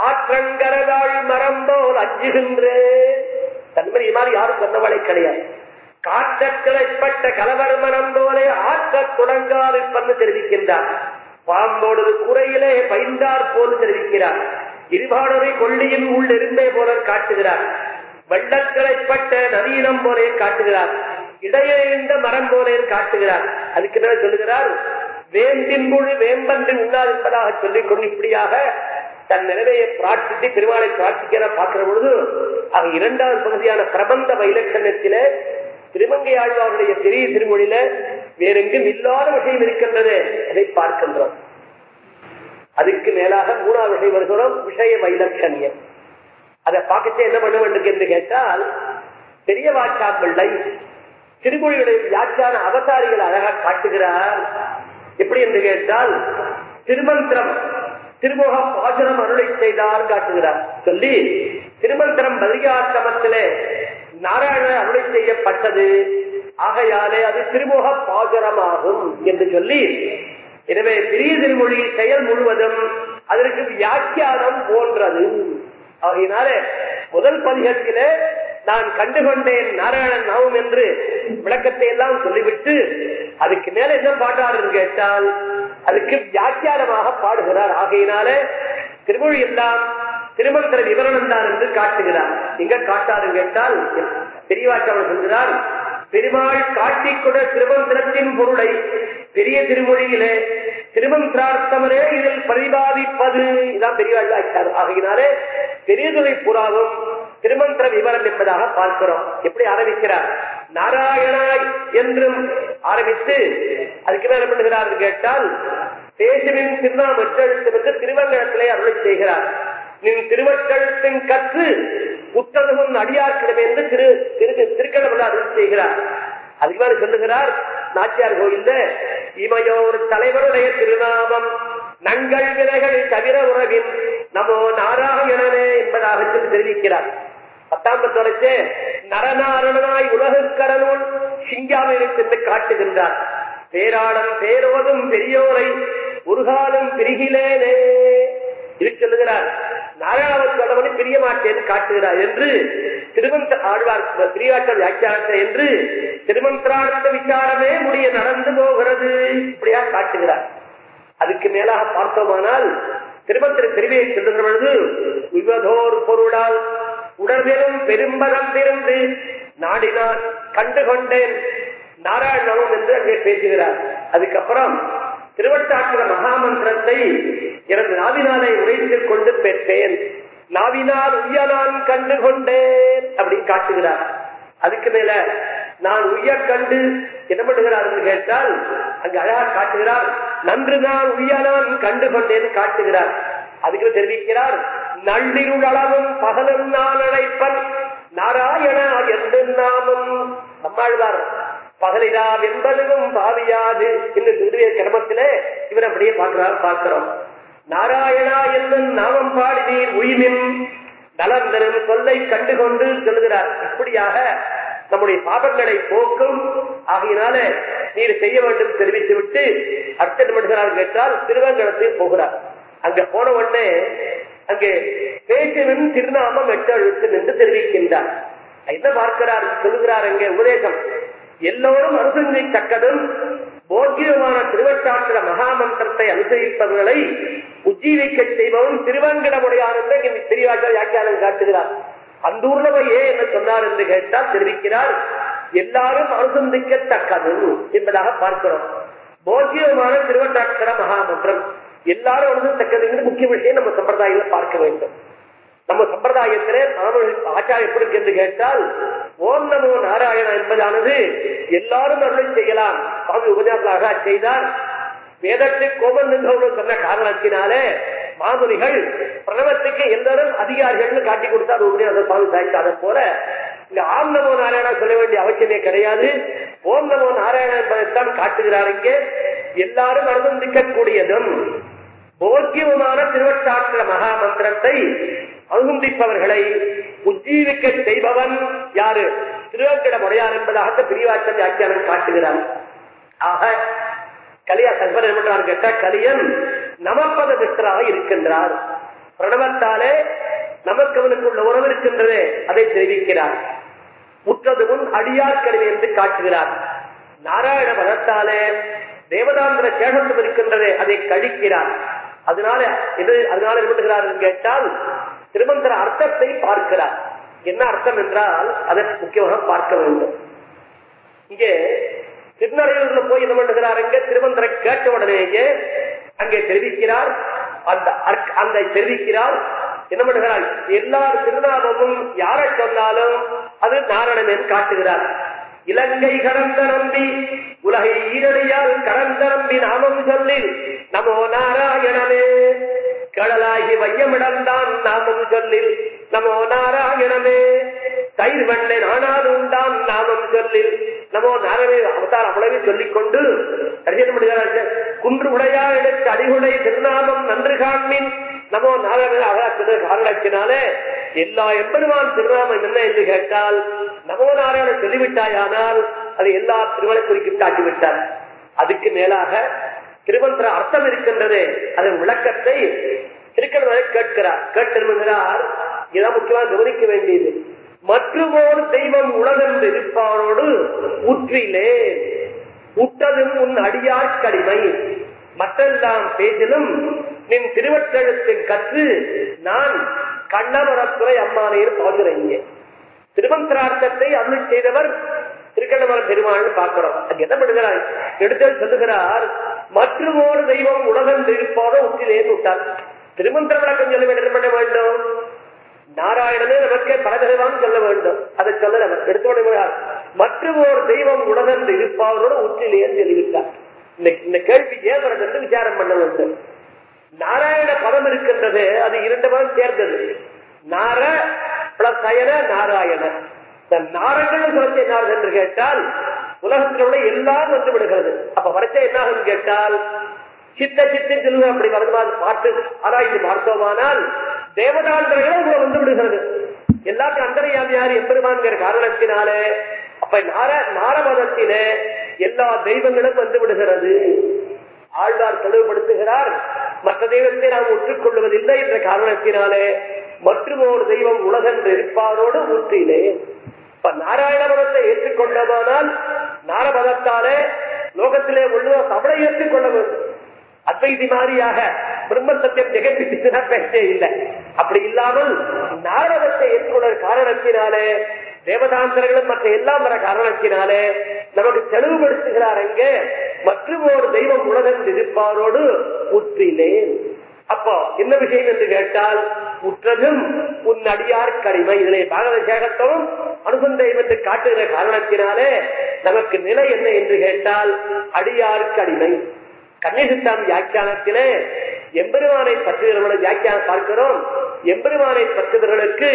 ஆற்றங்கரதாள் மரம்போல் அஞ்சுகின்றேன் தன்மை மாதிரி யாரும் சொன்னவளை கிடையாது. காற்றக்கிளைப்பட்ட கலவர் மனம் போலே ஆற்றத் தொடங்காது பண்ணு தெரிவிக்கின்றார். பாம்போடு குறையிலே பைந்தார் போல் தெரிவிக்கிறார். இருபாடரை கொள்ளியின் உள் எறும்பே போல காட்டுகிறார். வெள்ளக்கிளைப்பட்ட நவீனம் போலே காட்டுகிறார். இடையிழந்த மரம் போலே காட்டுகிறார். அதுக்கு என்ன சொல்லுகிறார்? வேம்பின் முழு வேம்பன்று உள்ளார் என்பதாக சொல்லிக் கொண்டு இப்படியாக தன் நிலைமையை பிரார்த்தித்து பெருமாளை பிரார்த்திக்கிற பார்க்கிற பொழுது அது இரண்டாவது பகுதியான பிரபந்த வைலக்கணத்தில திருமங்கை ஆழ்வாருடைய பெரிய திருமொழியில வேறெங்கும் இல்லாத விஷயம் இருக்கின்றது அதை பார்க்கின்றோம்? அதுக்கு மேலாக மூணாவது விஷயம் வருகிறோம் விஷய வைலட்சணியம் அதை பார்க்கச்சே என்ன பண்ண வேண்டும் என்று கேட்டால் பெரிய வாச்சா பிள்ளை திருமொழியுடைய வியாக்கியான அவதாரிகள் அழகாக காட்டுகிறார். எப்படி என்று கேட்டால் திருமந்திரம் திருமுக பாசனம் அருளை செய்தார் காட்டுகிறார். சொல்லி திருமந்திரம் பதிகாசிரமத்திலே நாராயண அருளை செய்யப்பட்டது. ஆகையாலே அது திருமுக பாசனமாகும் என்று சொல்லி எனவே பெரிய திருமொழி செயல் முழுவதும் அதற்கு வியாக்கியானம் போன்றது. ஆகையினால முதல் பதிகத்திலே நான் கண்டுகொண்டேன் நாராயணன் நாவும் என்று விளக்கத்தை எல்லாம் சொல்லிவிட்டு அதுக்கு மேல என்ன பாடுறாரு கேட்டால் அதுக்கு வியாக்கியானமாக பாடுகிறார். ஆகையினால திருமொழி எல்லாம் திருமந்திர விவரணம் தான் என்று காட்டுகிறார். எங்க காட்டாரு கேட்டால் பெரியவாச்சாவர் சொல்கிறார் பெருமாள் காட்டிக்கொட திருமந்திரத்தின் பொருளை பெரிய திருமொழியிலே திருமந்திரார்த்தமரே இதில் பிரதிபாதிப்பது இதான் பெரியவாச்சார் ஆகையினாலே பெரியதுரை புறாவும் திருமந்திர விவரம் என்பதாக பார்க்கிறோம். எப்படி ஆரம்பிக்கிறார்? நாராயணாய் என்றும் ஆரம்பித்து அதுக்கு என்ன பண்ணுகிறார் கேட்டால் தேசவின் திருநாமற்றெழுத்து திருவங்கடத்திலே அருளை செய்கிறார். நின் திருவற்றெழுத்தின் கற்று புத்தகமும் அடியார்க்கிடம் என்று திரு திரு திருக்கடவுள் அருள் செய்கிறார். அதுக்கு மேல சொல்லுகிறார் நாச்சியார் கோயில்ல இமையோர் தலைவருடைய திருநாமம் நங்கள் விலைகளை தவிர உறவின் நமோ நாராயணனே என்பதாக தெரிவிக்கிறார். பத்தாம் தொடர்ச்சி நரநாரணனாய் உலகுக்கரனுள் சிங்காவை சென்று காட்டுகின்றார். பேராடம் பேரோதும் பெரியோரை உருகாலும் பிரிகிலேனே இது சொல்லுகிறார். நாராயணவத்தோடவனை பிரிய மாட்டேன் காட்டுகிறார் என்று திருமந்த ஆழ்வார் பிரியாட்ட வியாக்கியானத்தை என்று திருமந்திரார்த்த விசாரமே முடிய நடந்து போகிறது இப்படியா காட்டுகிறார். அதுக்கு மேலாக பார்த்தோமானால் திருமந்திர திருவியை சொல்லுகிற பொழுது உய்வதோர் பொருளால் உடல்வெறும் பெரும்பகம் திருந்து நாடினால் கண்டுகொண்டேன் நாராயணமும் என்று அங்கே பேசுகிறார். அதுக்கப்புறம் திருவட்டாற்ற மகாமந்திரத்தை எனது நாவினாலை உரைத்துக் கொண்டு பெற்றேன். நாவினால் உய்ய நான் கண்டு கொண்டேன் அப்படின்னு காட்டுகிறார். அதுக்கு மேல நான் உய்ய கண்டு என்ன பண்ணுகிறார் என்று கேட்டால் அங்கு அழகா காட்டுகிறார் நன்று நான் உய்ய நான் கண்டு கொண்டேன் காட்டுகிறார். அதுக்கு தெரிவிக்கிறார் நள்ளிருளவும் பகலும் நான் அழைப்பன் நாராயணா என்று நாமம்? நம்மாழ்வார் பகலிரா என்பதும் பாவியாது என்று திருவிய கிரமத்திலே இவர் அப்படியே பார்க்கிறார் பார்க்கிறோம். நாராயணா என்னும் நாமம் பாடினீர் உயிரின் நலந்தரும் சொல்லை கண்டுகொண்டு சொல்லுகிறார். இப்படியாக நம்முடைய பாபங்களை போக்கும் ஆகையினால நீர் செய்ய வேண்டும் தெரிவித்து விட்டு அடுத்த பண்ணுகிறார் கேட்டால் திருவங்கலத்தில் போகிறார். அங்க போன உடனே அங்கே பேசுவின் திருநாமம் எட்டு எழுத்து என்று தெரிவிக்கின்றார். என்ன பார்க்கிறார் சொல்லுகிறார் அங்கே உபதேசம். எல்லோரும் அனுசந்திக்கத்தக்கதும் போக்கியமான திருவட்டாற்ற மகாமந்திரத்தை அனுசரிப்பவர்களை உஜ்ஜீவிக்க செய்பவன் திருவங்கடமுடையான் என்று பெரியவாற்ற வியாக்கியானம் காட்டுகிறார். அந்த ஊர்ல போய் ஏன் என்ன சொன்னார் என்று கேட்டால் தெரிவிக்கிறார் எல்லாரும் அனுசந்திக்கத்தக்கது என்பதாக பார்க்கிறோம். போக்கியமான திருவட்டாட்சர மகாமந்திரம். எல்லாரும் அனுசந்தக்கதுங்கிற முக்கிய விஷயம் நம்ம சம்பிரதாயத்தில் பார்க்க வேண்டும். நம்ம சம்பிரதாயத்திலே ஆச்சாரம் எப்படி இருக்கு என்று கேட்டால் ஓம் நமோ நாராயணா என்பதானது. எல்லாரும் அருளை செய்யலாம். சுவாமி உபன்யாசமாக செய்தார். வேதத்தை கோபந்தோடு சொன்ன காரணத்தினாலே மாமுனிகள் பிரணவத்துக்கு எல்லாரும் அதிகாரிகள் காட்டி கொடுத்தார். உபன்யாச சுவாமி சாய்க்காத போல. இங்க ஆம் நமோ நாராயணா சொல்ல வேண்டிய அவசியமே கிடையாது. ஓம் நமோ நாராயணா என்பதைத்தான் காட்டுகிறார் இங்கே. எல்லாரும் அனுமதிக்க போக்கியமான திருவட்டாற்ற மகா மந்திரத்தை அனுகுந்திப்பவர்களை உஜ்ஜீவிக்க செய்பவன் யாரு? திருவங்கிட முறையார் என்பதாக பிரிவாச்சல் வியாக்கியானம் காட்டுகிறார். ஆக கலியா கல்வன் என்றார் கேட்ட கலியன் நமப்பத மிஸ்டராக இருக்கின்றார். பிரணவத்தாலே நமக்கு அவனுக்குள்ள உறவு இருக்கின்றதே அதை தெரிவிக்கிறார். உற்றது முன் அடியார் கருவி என்று காட்டுகிறார். நாராயண பதத்தாலே தேவதாந்திர சேஷத்தும் இருக்கின்றது அதை கழிக்கிறார். அதனால இது அதனால விடுகிறார் கேட்டால் திருமந்திர அர்த்தத்தை பார்க்கிறார். என்ன அர்த்தம் என்றால் அதை முக்கியமாக பார்க்க வேண்டும். இங்கே திருநறையூர்ல போய் என்ன பண்ணுகிறார் அங்கே? திருமந்திர கேட்ட உடனேயே அங்கே தெரிவிக்கிறார். அந்த அந்த தெரிவிக்கிறார். என்ன பண்ணுகிறார்? எல்லா திருநாமமும் யாரை சொன்னாலும் அது நாராயணன் காட்டுகிறார். இலங்கை கடந்த நம்பி உலகை ஈரடியால் கடந்த நம்பி நாமம் சொல்லி நமோ நாராயணனே! கடலாகி வையமிடந்தான் நாமம் சொல்லில் நமோ நாராயணமே தயிர் வெள்ளை நானாலும் தான் நாமம் சொல்லில் நமோ நாராயண! அவதார் அவ்வளவு சொல்லிக் கொண்டு கடிதம் குன்று உடையா எடுத்து அடிகுடை திருநாமம் நன்று காண்மின் நமோ நாராயண காரணத்தினாலே எல்லா எம்பெருமான் திருநாமம் என்ன என்று கேட்டால் நமோ நாராயண சொல்லிவிட்டாயானால் அது எல்லா திருமலை குறிக்கும் காட்டிவிட்டார். அதுக்கு மேலாக திருமந்திர அர்த்தம் இருக்கின்றது. அதன் விளக்கத்தை திருக்கணவரை கேட்கிறார். கேட்டிருக்கிறார் இதான் முக்கியமாக கவனிக்க வேண்டியது. மற்றுமோர் தெய்வம் உலகென்று இருப்பாரோடு உற்றிலே உட்டதும் உன் அடியார் கடிமை. மற்றெல்லாம் பேசிலும் நின் திருவற்றெழுத்தில் கற்று நான் கண்ணமரத்துறை அம்மானையில் பாசுறீங்க திருமந்திரார்த்தத்தை அருள் செய்தவர் திருக்கண்ணமரம் பெருமாள் பார்க்கிறோம். அது என்ன பண்ணுகிறார் எடுத்தல் சொல்லுகிறார் மற்றும் ஒரு தெய்வம் உலகம் இருப்பாரோ உச்சிலே விட்டார் திருமந்திர விளக்கம் சொல்ல வேண்டும் என்ன பண்ண வேண்டும்? நாராயணனே நமக்கே பலதரவான் சொல்ல வேண்டும். அதை சொல்ல அவர் எடுத்து விடுகிறார் மற்றும் ஒரு தெய்வம் உலகம் இருப்பவரோட உச்சிலே சொல்லிவிட்டார் இந்த- கேள்வி ஏன் வருது விசாரம் பண்ண வேண்டும் நாராயண பதம் இருக்கின்றது அது இரண்டு பதம் சேர்ந்தது. நார பிளஸ் அயன நாராயண. நாரங்கள் சொல்லி என்று கேட்டால் உலகத்தில் உள்ள எல்லாம் வந்து விடுகிறது. அப்ப வரைச்ச என்ன ஆகும் கேட்டால் சித்த சித்தம் செல்வம் அப்படி வருமா பார்த்து ஆராய்ந்து பார்த்தோமானால் தேவதாந்திரங்களும் உங்களை வந்து விடுகிறது. எல்லாருக்கும் அந்தரையாமியார் எப்பெருமான்கிற காரணத்தினாலே அப்ப நார நாரமதத்திலே எல்லா தெய்வங்களும் வந்து விடுகிறது. ஆழ்வார் தெளிவுபடுத்துகிறார். மற்ற தெய்வத்தை நாம் ஒற்றுக்கொள்வதில்லை என்ற காரணத்தினாலே மற்றும் ஒரு தெய்வம் உலகென்று இருப்பாரோடு ஊற்றிலே இப்ப நாராயணபுரத்தை ஏற்றுக்கொண்டதானால் நாரபதத்தாலே லோகத்திலே உள்ள தமிழை ஏற்றுக்கொள்ள வேண்டும் அத்வைதி மாதிரியாக பிரம்ம சத்தியம் ஜெகப்பிச்சுனா பேசே இல்லை. அப்படி இல்லாமல் நாரதத்தை ஏற்றுக்கொள்ள காரணத்தினாலே தேவதாந்தர்களும் மற்ற எல்லாம் வர காரணத்தினாலே நமக்கு தெளிவுபடுத்துகிறார் எங்கே? மற்றும் ஒரு தெய்வம் உலகம் இருப்பாரோடு உற்றினேன். அப்போ என்ன விஷயம் என்று கேட்டால் உற்றதும் உன் அடியார் கடிமை இதனை பாகவத சேகத்தவும் அனுசந்தயம் என்று காட்டுகிற காரணத்தினாலே நமக்கு நிலை என்ன என்று கேட்டால் அடியார் கடிமை கன்னிசித்தாம் வியாக்கியானத்திலே எம்பெருமானை பற்றுகிறவர்களை வியாக்கியானம் பார்க்கிறோம். எம்பெருமானை பற்றுகிறவர்களுக்கு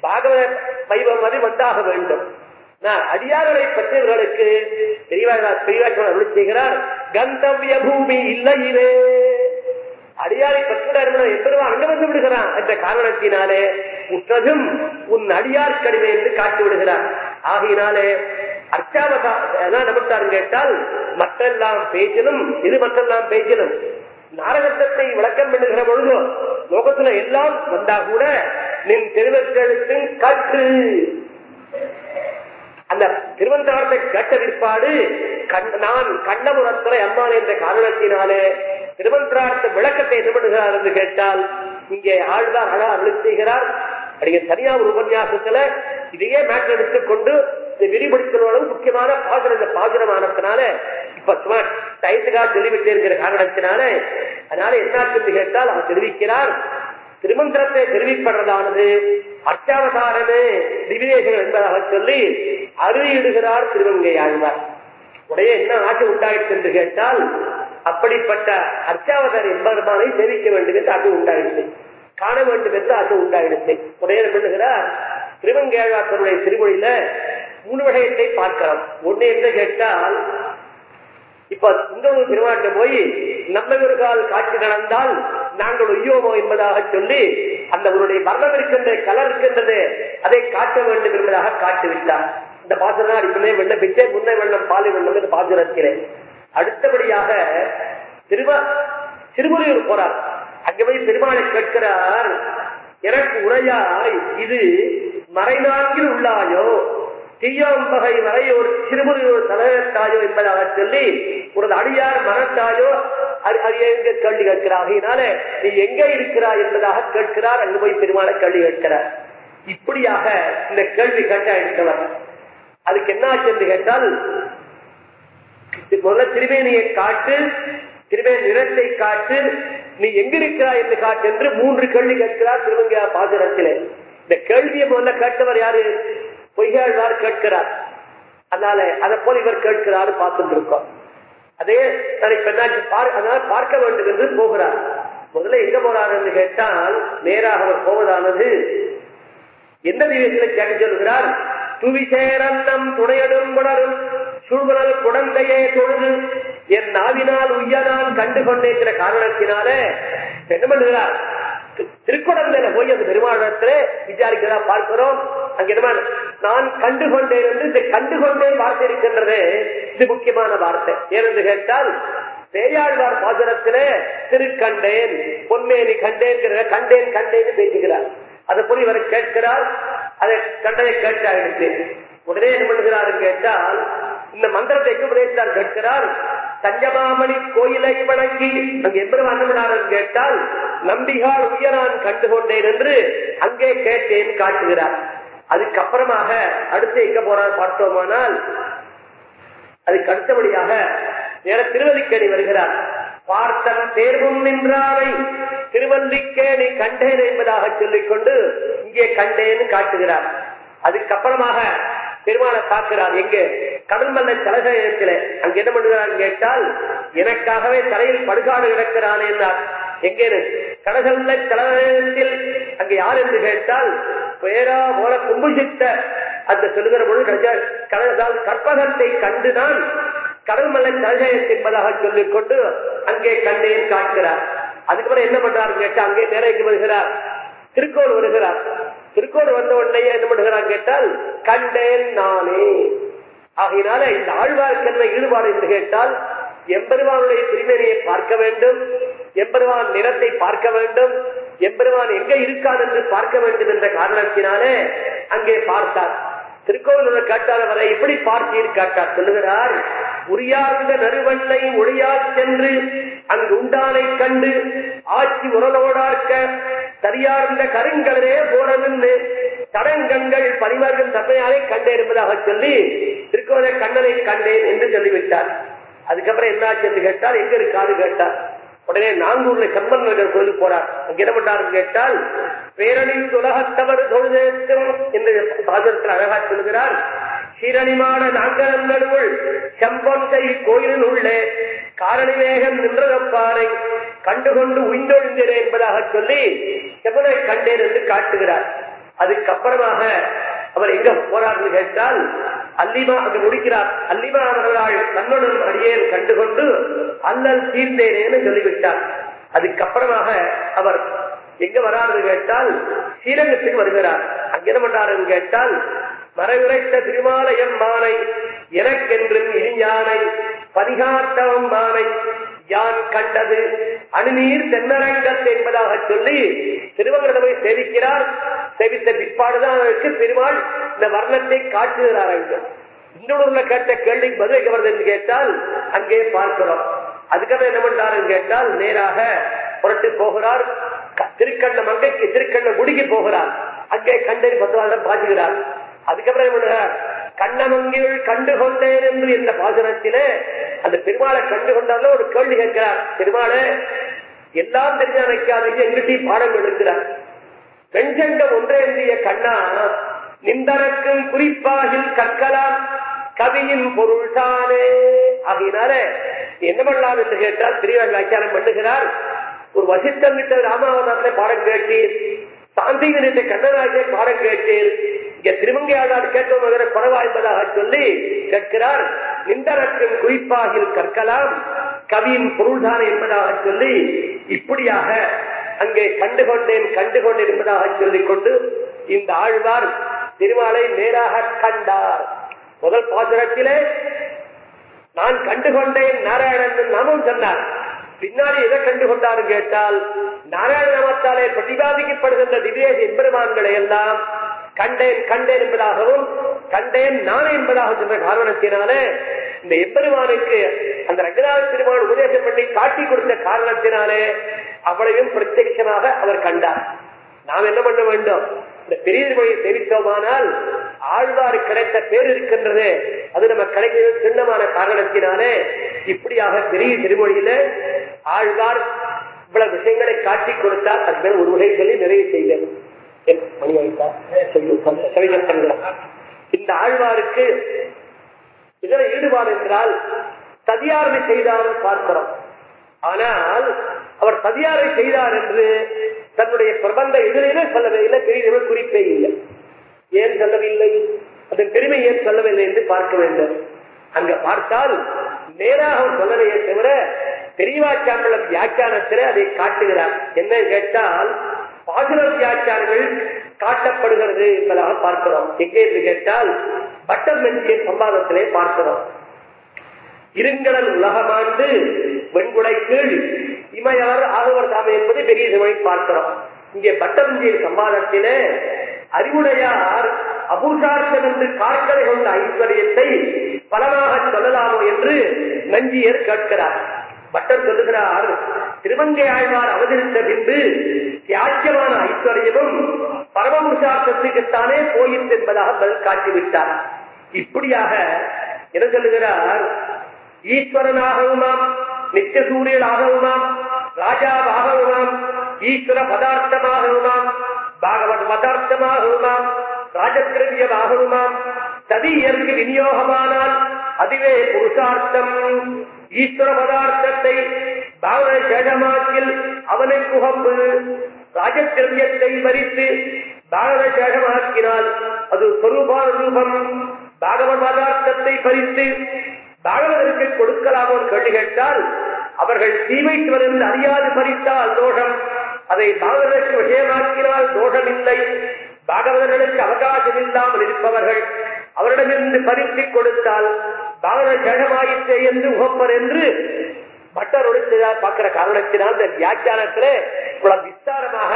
பாகவத வைபவம் அது வந்தாக வேண்டும். நான் அடியார்களை பற்றியவர்களுக்கு பெரியவாழ்வார் அருள் செய்கிறார் கந்தவிய பூமி இல்லையிலே. அடியாரை பற்றுகிறார் எம்பெருமான் அங்க வந்து விடுகிறான் என்ற காரணத்தினாலே உற்றதும் உன் அடியார் கடிமை என்று காட்டி விடுகிறார். ஆகையினாலே அர்ச்சாவதா நமக்காரு கேட்டால் மற்றெல்லாம் பேச்சிலும் இது மற்றெல்லாம் பேச்சிலும். நாரகத்தை விளக்கம் பண்ணுகிற பொழுது லோகத்துல எல்லாம் வந்தா கூட நின் திருவற்றெழுத்தின் கற்று அந்த திருவந்தாரத்தை கேட்ட பிற்பாடு கண்- நான் கண்ணபுரத்துறை அம்மான் என்ற காரணத்தினாலே திருவந்தாரத்த விளக்கத்தை என்ன பண்ணுகிறார் என்று கேட்டால் இங்கே ஆழ்வார் அழகா அருள் செய்கிறார். அப்படிங்க தனியா ஒரு உபன்யாசத்துல இதையே மேட்டர் எடுத்துக்கொண்டு இதை முக்கியமான பாசனம் இந்த பாசனமானதுனால இப்ப சும்மா டயத்துக்காக சொல்லிவிட்டு இருக்கிற காரணத்தினால அதனால என்னாச்சு கேட்டால் அவர் தெரிவிக்கிறார். திருமந்திரத்தை தெரிவிப்படுறதானது அர்ச்சாவதாரமே திவ்யேசங்கள் என்பதாக சொல்லி அருளிடுகிறார் திருவங்கை ஆழ்வார் உடைய என்ன ஆட்சி உண்டாயிற்று என்று கேட்டால் அப்படிப்பட்ட அர்ச்சாவதார் என்பதற்கான சேவிக்க வேண்டும் என்று ஆட்சி உண்டாயிடுச்சு காண வேண்டும் என்று ஆசை உண்டாயிடுச்சு உடைய பண்ணுகிறார் திருவங்கேழ்வார் தன்னுடைய திருமொழியில மூணு வகையத்தை பார்க்கலாம். ஒண்ணு என்று கேட்டால் இப்ப இந்த ஒரு திருவாட்ட போய் நம்மவர்களால் காட்சி நடந்தால் நாங்கள் ஒய்யோமோ என்பதாக சொல்லி அந்த உங்களுடைய வர்ணம் இருக்கின்ற கலர் இருக்கின்றது அதை காட்ட வேண்டும் என்பதாக காட்டுவிட்டார். இந்த பாசுரம் அடிப்படை வெள்ளம் பிச்சை முன்ன வெள்ளம் பாலை வெள்ளம் என்று பாசுரத்திலே. அடுத்தபடியாக திருவ திருமுறையூர் போறார். அங்க போய் பெருமாளை கேட்கிறார் எனக்கு உரையாய் இது மறைநாட்டில் உள்ளாயோ? தீயாம்பகை ஒரு திருமுறையோர் தலைவத்தாயோ என்பதாக சொல்லி ஒரு அடியார் மனத்தாயோ அது கேள்வி கேட்கிறார்? ஆகையினால நீ எங்கே இருக்கிறாய் என்பதாக கேட்கிறார் அங்கு போய் பெருமாளை கேள்வி கேட்கிறார். இப்படியாக இந்த கேள்வி கேட்டா எடுத்தவர் அதுக்கு என்ன ஆச்சு கேட்டால் முதல்ல திருமேனியை காட்டு திருமே நிறத்தை காட்டு நீ எங்கிருக்கிறாய் என்று காட்டு என்று மூன்று கேள்வி கேட்கிறார் திருவங்க பாசுரத்திலே. இந்த கேள்வியை முதல்ல கேட்டவர் யாரு? பொய்யாழ்வார் கேட்கிறார். அதனால அதை போல இவர் கேட்கிறாரு பார்த்துட்டு இருக்கோம் அதே தன்னை இப்ப அதனால பார்க்க வேண்டும் என்று போகிறார். முதல்ல எங்க போறார் என்று கேட்டால் நேராக அவர் போவதானது? எந்த திவசத்தில் கேட்க சொல்கிறார்? துவிசேரன்னம் துணையடும் குணரும் சூழ்வனல் குழந்தையே தொழுது என் நாவினால் உய்ய நான் கண்டு கொண்டிருக்கிற காரணத்தினாலே என்ன பண்ணுகிறார் திருக்குடந்தையில போய் அந்த பெருமாளத்துல விசாரிக்கிறதா பார்க்கிறோம். அங்க நான் கண்டுகொண்டேன் என்று இந்த கண்டுகொண்டேன் வார்த்தை இருக்கின்றது. இது முக்கியமான வார்த்தை. ஏனென்று கேட்டால் பேயாழ்வார் பாசனத்திலே திருக்கண்டேன் பொன்மேனி கண்டேன் கண்டேன் கண்டேன் பேசுகிறார். அதை போய் இவர் கேட்கிறார் அதை கண்டதை கேட்டாயிடுச்சு உடனே என்ன பண்ணுகிறார் கேட்டால் இந்த மந்திரத்தை எங்க உபதேசித்தார்? கேட்கிறார் தஞ்சமாமணி கோயிலை வணங்கி அங்கு எவ்வளவு அண்ணனார் கேட்டால் நம்பிகால் உயரான் கண்டுகொண்டேன் என்று அங்கே கேட்டேன் காட்டுகிறார். அதுக்கப்புறமாக அடுத்து எங்க போறார் பார்த்தோமானால் அதுக்கு அடுத்தபடியாக நேர திருவல்லிக்கேணி வருகிறார். பார்த்தன் தேர்வும் நின்றாவை திருவல்லிக்கேணி கண்டேன் என்பதாக சொல்லிக்கொண்டு இங்கே கண்டேன்னு காட்டுகிறார். அதுக்கப்புறமாக பெருமான பார்க்கிறார். எங்கே? கடல்மல்ல தலகத்தில் அங்க என்ன பண்ணுகிறார் கேட்டால் எனக்காகவே தலையில் படுகாடு கிடக்கிறான் என்றார். எங்கே கடல்ல தலகத்தில் அங்க யார் என்று கேட்டால் பேரா போல கும்புசித்த அந்த சொல்லுகிற பொழுது கடல் கற்பகத்தை கண்டு நான் கடல்மலை என்பதாக சொல்லிக் கொண்டு அங்கே கண்டேன் காட்டுகிறார் அதுக்கப்புறம் என்ன பண்றாரு கேட்டா அங்கே நிறைய வருகிறார். திருக்கோள் வருகிறார் திருக்கோள் வந்த உடனே என்ன பண்ணுகிறான் கேட்டால் கண்டேன் நானே. ஆகையினால இந்த ஆழ்வார்க்கு ஈடுபாடு என்று கேட்டால் எம்பெருமானுடைய திருமேனியை பார்க்க வேண்டும் எம்பெருமான் நிறத்தை பார்க்க வேண்டும் எம்பெருமான் எங்க இருக்கான் என்று பார்க்க வேண்டும் என்ற காரணத்தினாலே அங்கே பார்த்தார். திருக்கோவிலூர் காட்டாத வரை எப்படி பார்த்தீர் காட்டார். சொல்லுகிறார் உரியார்ந்த நறுவண்ணை ஒளியா சென்று அங்கு உண்டானை கண்டு ஆட்சி உரலோடாக்க சரியார்ந்த கருங்கலரே போறதுன்னு தடங்கங்கள் பரிவர்கள் தன்மையாலே கண்டேன் என்பதாக சொல்லி திருக்கோத கண்ணனை கண்டேன் என்று சொல்லிவிட்டார். அதுக்கப்புறம் என்னாச்சு என்று கேட்டால் எங்க இருக்காது கேட்டார். உடனே நாங்கூர்ல செம்மன்கள் கோயில் போறார். அங்க என்ன கேட்டால் பேரணி உலகத்தவர் தொழுதேற்கும் என்று பாசனத்தில் அழகா சொல்கிறார் சீரணிமான நாங்கள் நடுவுள் செம்பொன்கை கோயிலில் உள்ளே காரணிவேகம் நின்றதப்பாறை கண்டுகொண்டு உயிர்ந்தொழிந்தேன் என்பதாக சொல்லி செவனை கண்டேன் என்று காட்டுகிறார். அதுக்கப்புறமாக அவர் எங்க போறார்னு கேட்டால் அல்லிமா அங்கு முடிக்கிறார். அல்லிமா அவர்களால் கண்ணுடன் அடியேன் கண்டுகொண்டு அல்லல் தீர்ந்தேனேன்னு சொல்லிவிட்டார். அதுக்கப்புறமாக அவர் எங்க வராருன்னு கேட்டால் ஸ்ரீரங்கத்துக்கு வருகிறார். அங்க என்ன பண்றாருன்னு கேட்டால் மறைவுரைத்த திருமாலயம் மானை எனக்கென்றும் இனிஞானை பரிகாத்தவம் மானை யான் கண்டது அணுநீர் தென்னரங்கத் என்பதாக சொல்லி திருவங்கடமை சேவிக்கிறார். சேவித்த பிற்பாடுதான் அதற்கு பெருமாள் இந்த வர்ணத்தை காட்டுகிறார் அங்கு. இன்னொரு கேட்ட கேள்வி பதில் வருது என்று கேட்டால் அங்கே பார்க்கிறோம். அதுக்கப்புறம் என்ன பண்றாரு கேட்டால் நேராக புரட்டு போகிறார். திருக்கண்ண மங்கைக்கு திருக்கண்ண குடிக்கு போகிறார். அங்கே கண்டறி பத்துவாதம் பாத்துகிறார் அதுக்கப்புறம் என்ன கண்ணமங்கில் கண்டு கொண்டேன் என்று இந்த பாசனத்திலே அந்த பெருமாளை கண்டு கொண்டாலும் ஒரு கேள்வி கேட்கிறார். பெருமாளே எல்லாம் தெரிஞ்ச நினைக்காதீங்க எங்கிட்டையும் பாடம் எடுக்கிறார் வெஞ்சண்டம் ஒன்றேந்திய கண்ணா நிந்தனக்கும் குறிப்பாகில் கற்கலாம் கவியின் பொருள் தானே ஆகையினால என்ன பண்ணலாம் என்று கேட்டால் பெரியவர் வியாக்கியானம் பண்ணுகிறார். ஒரு வசித்தம் கிட்ட ராமாவதாரத்தை பாடம் கேட்டீர். சாந்திகனிட்ட கண்ணராஜை பாடம் கேட்டீர். இங்க திருமங்கையாளர் கேட்கும் குறவா என்பதாக சொல்லி கேட்கிறார் நிந்தரத்தின் குறிப்பாகில் கற்கலாம் கவியின் பொருள்தான் என்பதாக சொல்லி இப்படியாக அங்கே கண்டுகொண்டேன் கண்டுகொண்டேன் என்பதாக சொல்லிக் கொண்டு இந்த ஆழ்வார் திருமாலை நேராக கண்டார். முதல் பாசுரத்திலே நான் கண்டுகொண்டேன் நாராயணன் நாமும் சொன்னார். பின்னாடி எதை கண்டுகொண்டாரு கேட்டால் நாராயண நாமத்தாலே பிரதிபாதிக்கப்படுகின்ற திவ்ய எம்பெருமான்களை எல்லாம் கண்டேன் கண்டேன் என்பதாகவும் கண்டேன் நானே என்பதாக சொன்ன காரணத்தினாலே இந்த எப்பெருமானுக்கு அந்த ரங்கநாத பெருமான் உபதேசம் பண்ணி காட்டி கொடுத்த காரணத்தினாலே அவளையும் பிரத்யட்சமாக அவர் கண்டார். நாம் என்ன பண்ண வேண்டும்? இந்த பெரிய மொழியை தெரிவித்தோமானால் ஆழ்வார் கிடைத்த பேர் இருக்கின்றது. அது நம்ம கிடைக்கிறது சின்னமான காரணத்தினாலே இப்படியாக பெரிய திருமொழியில ஆழ்வார் இவ்வளவு விஷயங்களை காட்டி கொடுத்தால் அது ஒரு வகை சொல்லி நிறைய மணி ஆயிட்டா இந்த ஆழ்வாருக்கு இதுல ஈடுபாடு என்றால் சதியார்மை செய்தாலும் பார்க்கிறோம். ஆனால் அவர் சதியாரை செய்தார் என்று தன்னுடைய பிரபந்த எதிரிலே சொல்லவில்லை பெரியவர் குறிப்பே இல்லை. ஏன் சொல்லவில்லை? அதன் பெருமை ஏன் சொல்லவில்லை என்று பார்க்க வேண்டும். அங்க பார்த்தால் நேராக அவர் சொல்லலையே தவிர பெரியவாச்சாம்பளம் வியாக்கியானத்தில் அதை காட்டுகிறார். என்ன கேட்டால் பாசுர வியாக்கியானங்கள் காட்டப்படுகிறது என்பதாக பார்க்கிறோம். எங்கே என்று கேட்டால் பட்டம் மெஞ்சிய சம்பாதத்திலே பார்க்கிறோம். இருங்கடல் உலகமாண்டு வெண்குடை கீழ் இமையவர் ஆகவர் தாமை என்பது பெரிய சிவனை பார்க்கிறோம். இங்கே பட்டமஞ்சிய சம்பாதத்திலே அறிவுடையார் அபூசார்த்தம் என்று கார்களை கொண்ட ஐஸ்வர்யத்தை பலமாக சொல்லலாமோ என்று நஞ்சியர் கேட்கிறார். பட்டர் சொல்லுகிறார் திருமங்கை ஆழ்வார் அவதரித்த பின்பு தியாக்கியமான ஐஸ்வர்யமும் பரமபுருஷார்த்தத்துக்குத்தானே போயிற்று என்பதாக பதில் காட்டிவிட்டார். இப்படியாக என்ன சொல்லுகிறார்? ஈஸ்வரனாகவுமாம் நித்திய சூரியனாகவுமாம் ராஜாவாகவுமாம் ஈஸ்வர பதார்த்தமாகவுமாம் பாகவத் பதார்த்தமாகவுமாம் ராஜகிரவியமாகவுமாம் ததியற்கு விநியோகமானால் அதுவே புருஷார்த்தம். ஈஸ்வர பதார்த்தத்தை பாவன சேஷமாக்கில் அவனை உகப்பு ராஜகிரவியத்தை மறித்து பாகவத சேஷமாக்கினால் அது சொரூபான ரூபம் பாகவத் பதார்த்தத்தை பறித்து பாகவதற்கு கொடுக்கலாமோ கேள்வி கேட்டால் அவர்கள் தீமைத்துவதென்று அறியாது பறித்தால் தோஷம். அதை பாகவதற்கு விஷயமாக்கினால் தோஷமில்லை. பாகவதர்களுக்கு அவகாசம் இல்லாமல் இருப்பவர்கள் அவரிடமிருந்து பறித்து கொடுத்தால் பாகவத ஜகமாயிற்றே என்று உகப்பர் என்று பட்டரோடு பார்க்கிற காரணத்தினால் இந்த வியாக்கியானத்திலே இவ்வளவு விஸ்தாரமாக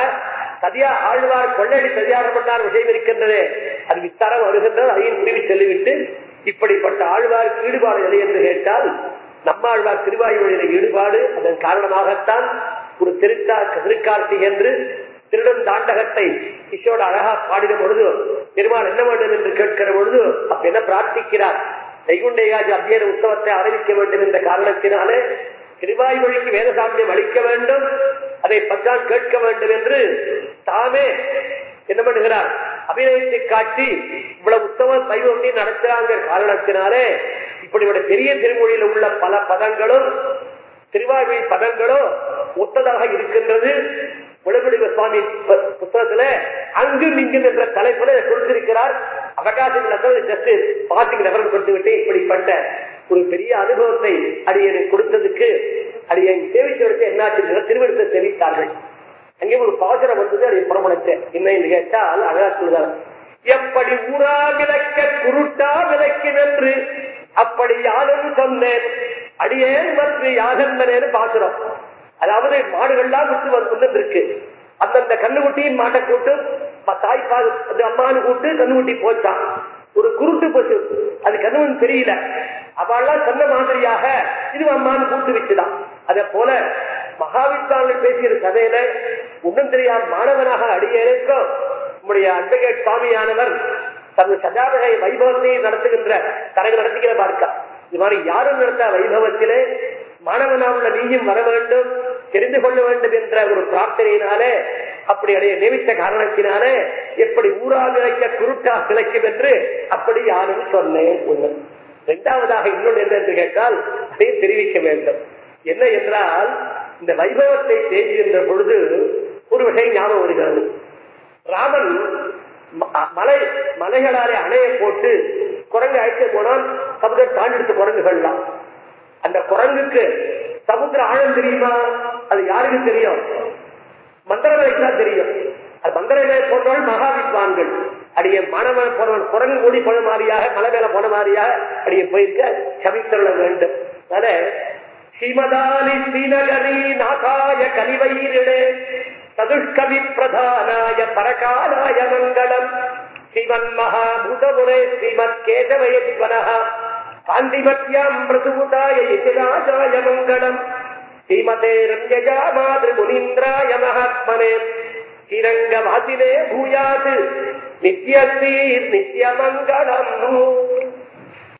சதியா ஆழ்வார் கொள்ளடி சதியாரம் பண்ணார் விஷயம் இருக்கின்றது. அது விஸ்தாரம் வருகின்றது. அதையும் பிரிவு சொல்லிவிட்டு இப்படிப்பட்ட ஆழ்வாருக்கு ஈடுபாடு எது என்று கேட்டால் நம்ம ஆழ்வார் திருவாயுமொழியில ஈடுபாடு அதன் காரணமாகத்தான் ஒரு திருக்கா திருக்கார்த்தி என்று திருடன் தாண்டகத்தை கிஷோட அழகா பாடின பொழுது பெருமாள் என்ன வேண்டும் என்று கேட்கிற பொழுது அப்ப என்ன பிரார்த்திக்கிறார்? வைகுண்டேகாஜி அத்தியன உற்சவத்தை ஆரம்பிக்க வேண்டும் என்ற காரணத்தினாலே திருவாய்மொழிக்கு வேதசாமியம் அளிக்க வேண்டும் அதை பற்றால் கேட்க வேண்டும் என்று தாமே என்ன பண்ணுகிறார்? அபிநயத்தை காட்டி இவ்வளவு உத்தம சைவத்தை நடத்துறாங்க காரணத்தினாலே இப்படிப்பட்ட பெரிய திருமொழியில் உள்ள பல பதங்களும் திருவாய்மொழி பதங்களும் ஒத்ததாக இருக்கின்றது. விளங்குடிவ சுவாமி புத்தகத்துல அங்கும் இங்கும் என்ற தலைப்புல கொடுத்திருக்கிறார். அவகாசம் ஜஸ்ட் பாசிங் ரெஃபரன்ஸ் கொடுத்து விட்டு இப்படிப்பட்ட ஒரு பெரிய அனுபவத்தை அடியனை கொடுத்ததுக்கு அடியை சேவிச்சவருக்கு என்னாச்சு திருவிழத்தை தெரிவித்தார்கள். அங்கே ஒரு பாசனம் வந்தது அதை புறமணித்தேன் என்ன என்று கேட்டால் அழகா சொல்லுதார் எப்படி ஊரா விளக்க குருட்டா விளக்கினென்று அப்படி யாரும் சொன்னேன். அடியேன் வந்து யாகன்பனேன்னு பாசுறோம். அதாவது மாடுகள்லாம் விட்டு வந்து இருக்கு அந்தந்த கண்ணுக்குட்டியின் மாட்டை கூட்டு தாய்ப்பால் அம்மானு கூட்டு கண்ணுக்குட்டி போச்சான் ஒரு குருட்டு பசு. அது கண்ணுவன் தெரியல. அவெல்லாம் சொன்ன மாதிரியாக இது அம்மானு கூட்டு வச்சுதான் அதே போல மகாவித்வான்கள் பேசிய கதையில ஒன்றும் தெரியாத மாணவனாக அடியேனுக்கும் நம்முடைய அட்வகேட் சுவாமியானவர் தனது சஜாதகை வைபவத்தை நடத்துகின்ற தரகு நடத்துகிற பார்க்கா. இது மாதிரி யாரும் நடத்த வைபவத்திலே மாணவனாவுள்ள நீயும் வர வேண்டும் தெரிந்து கொள்ள வேண்டும் என்ற ஒரு பிரார்த்தனையினாலே அப்படி அடைய நியமித்த காரணத்தினாலே எப்படி ஊராக இழைக்க குருட்டா கிடைக்கும் என்று அப்படி யாரும் சொன்னேன் ஒண்ணு இரண்டாவதாக இன்னொன்று என்ன என்று கேட்டால் அதை தெரிவிக்க வேண்டும். என்ன என்றால் இந்த வைபவத்தை பேசுகின்ற பொழுது ஒரு விஷயம் ஞாபகம் வருகிறது. ராமன் மலை மலைகளாலே அணைய போட்டு குரங்கு அழைத்து போனால் சமுதர் தாண்டெடுத்து குரங்குகள்லாம் அந்த குரங்குக்கு சமுத்திர ஆழம் தெரியுமா? அது யாருக்கு தெரியும்? மந்திரங்களுக்கு தான் தெரியும். அது மந்திரங்களை போன்றவள் மகாவித்வான்கள். அடிய மாணவன் போனவன் குரங்கு கூடி போன மாதிரியாக மலை மேல போன மாதிரியாக அடிய போயிருக்க சமித்திரல வேண்டும். அதனால ஸ்ரீமதானி ஸ்ரீநகரி நாசாய கலிவயிரிடே சதுஷ்கவி பிரதானாய பரகாலாய மங்களம் ஸ்ரீமன் மகாபூதமுரே ஸ்ரீமத் கேசவயஸ்வரः காந்திமத்யாம் பிரசுபுதாய இதிராஜாய மங்களம் ஸ்ரீமதே ரம்யஜா மாதிரி முனீந்திராய மகாத்மனே ஸ்ரீரங்கவாசினே பூயாத் நித்யஸ்ரீ நித்யமங்கலம்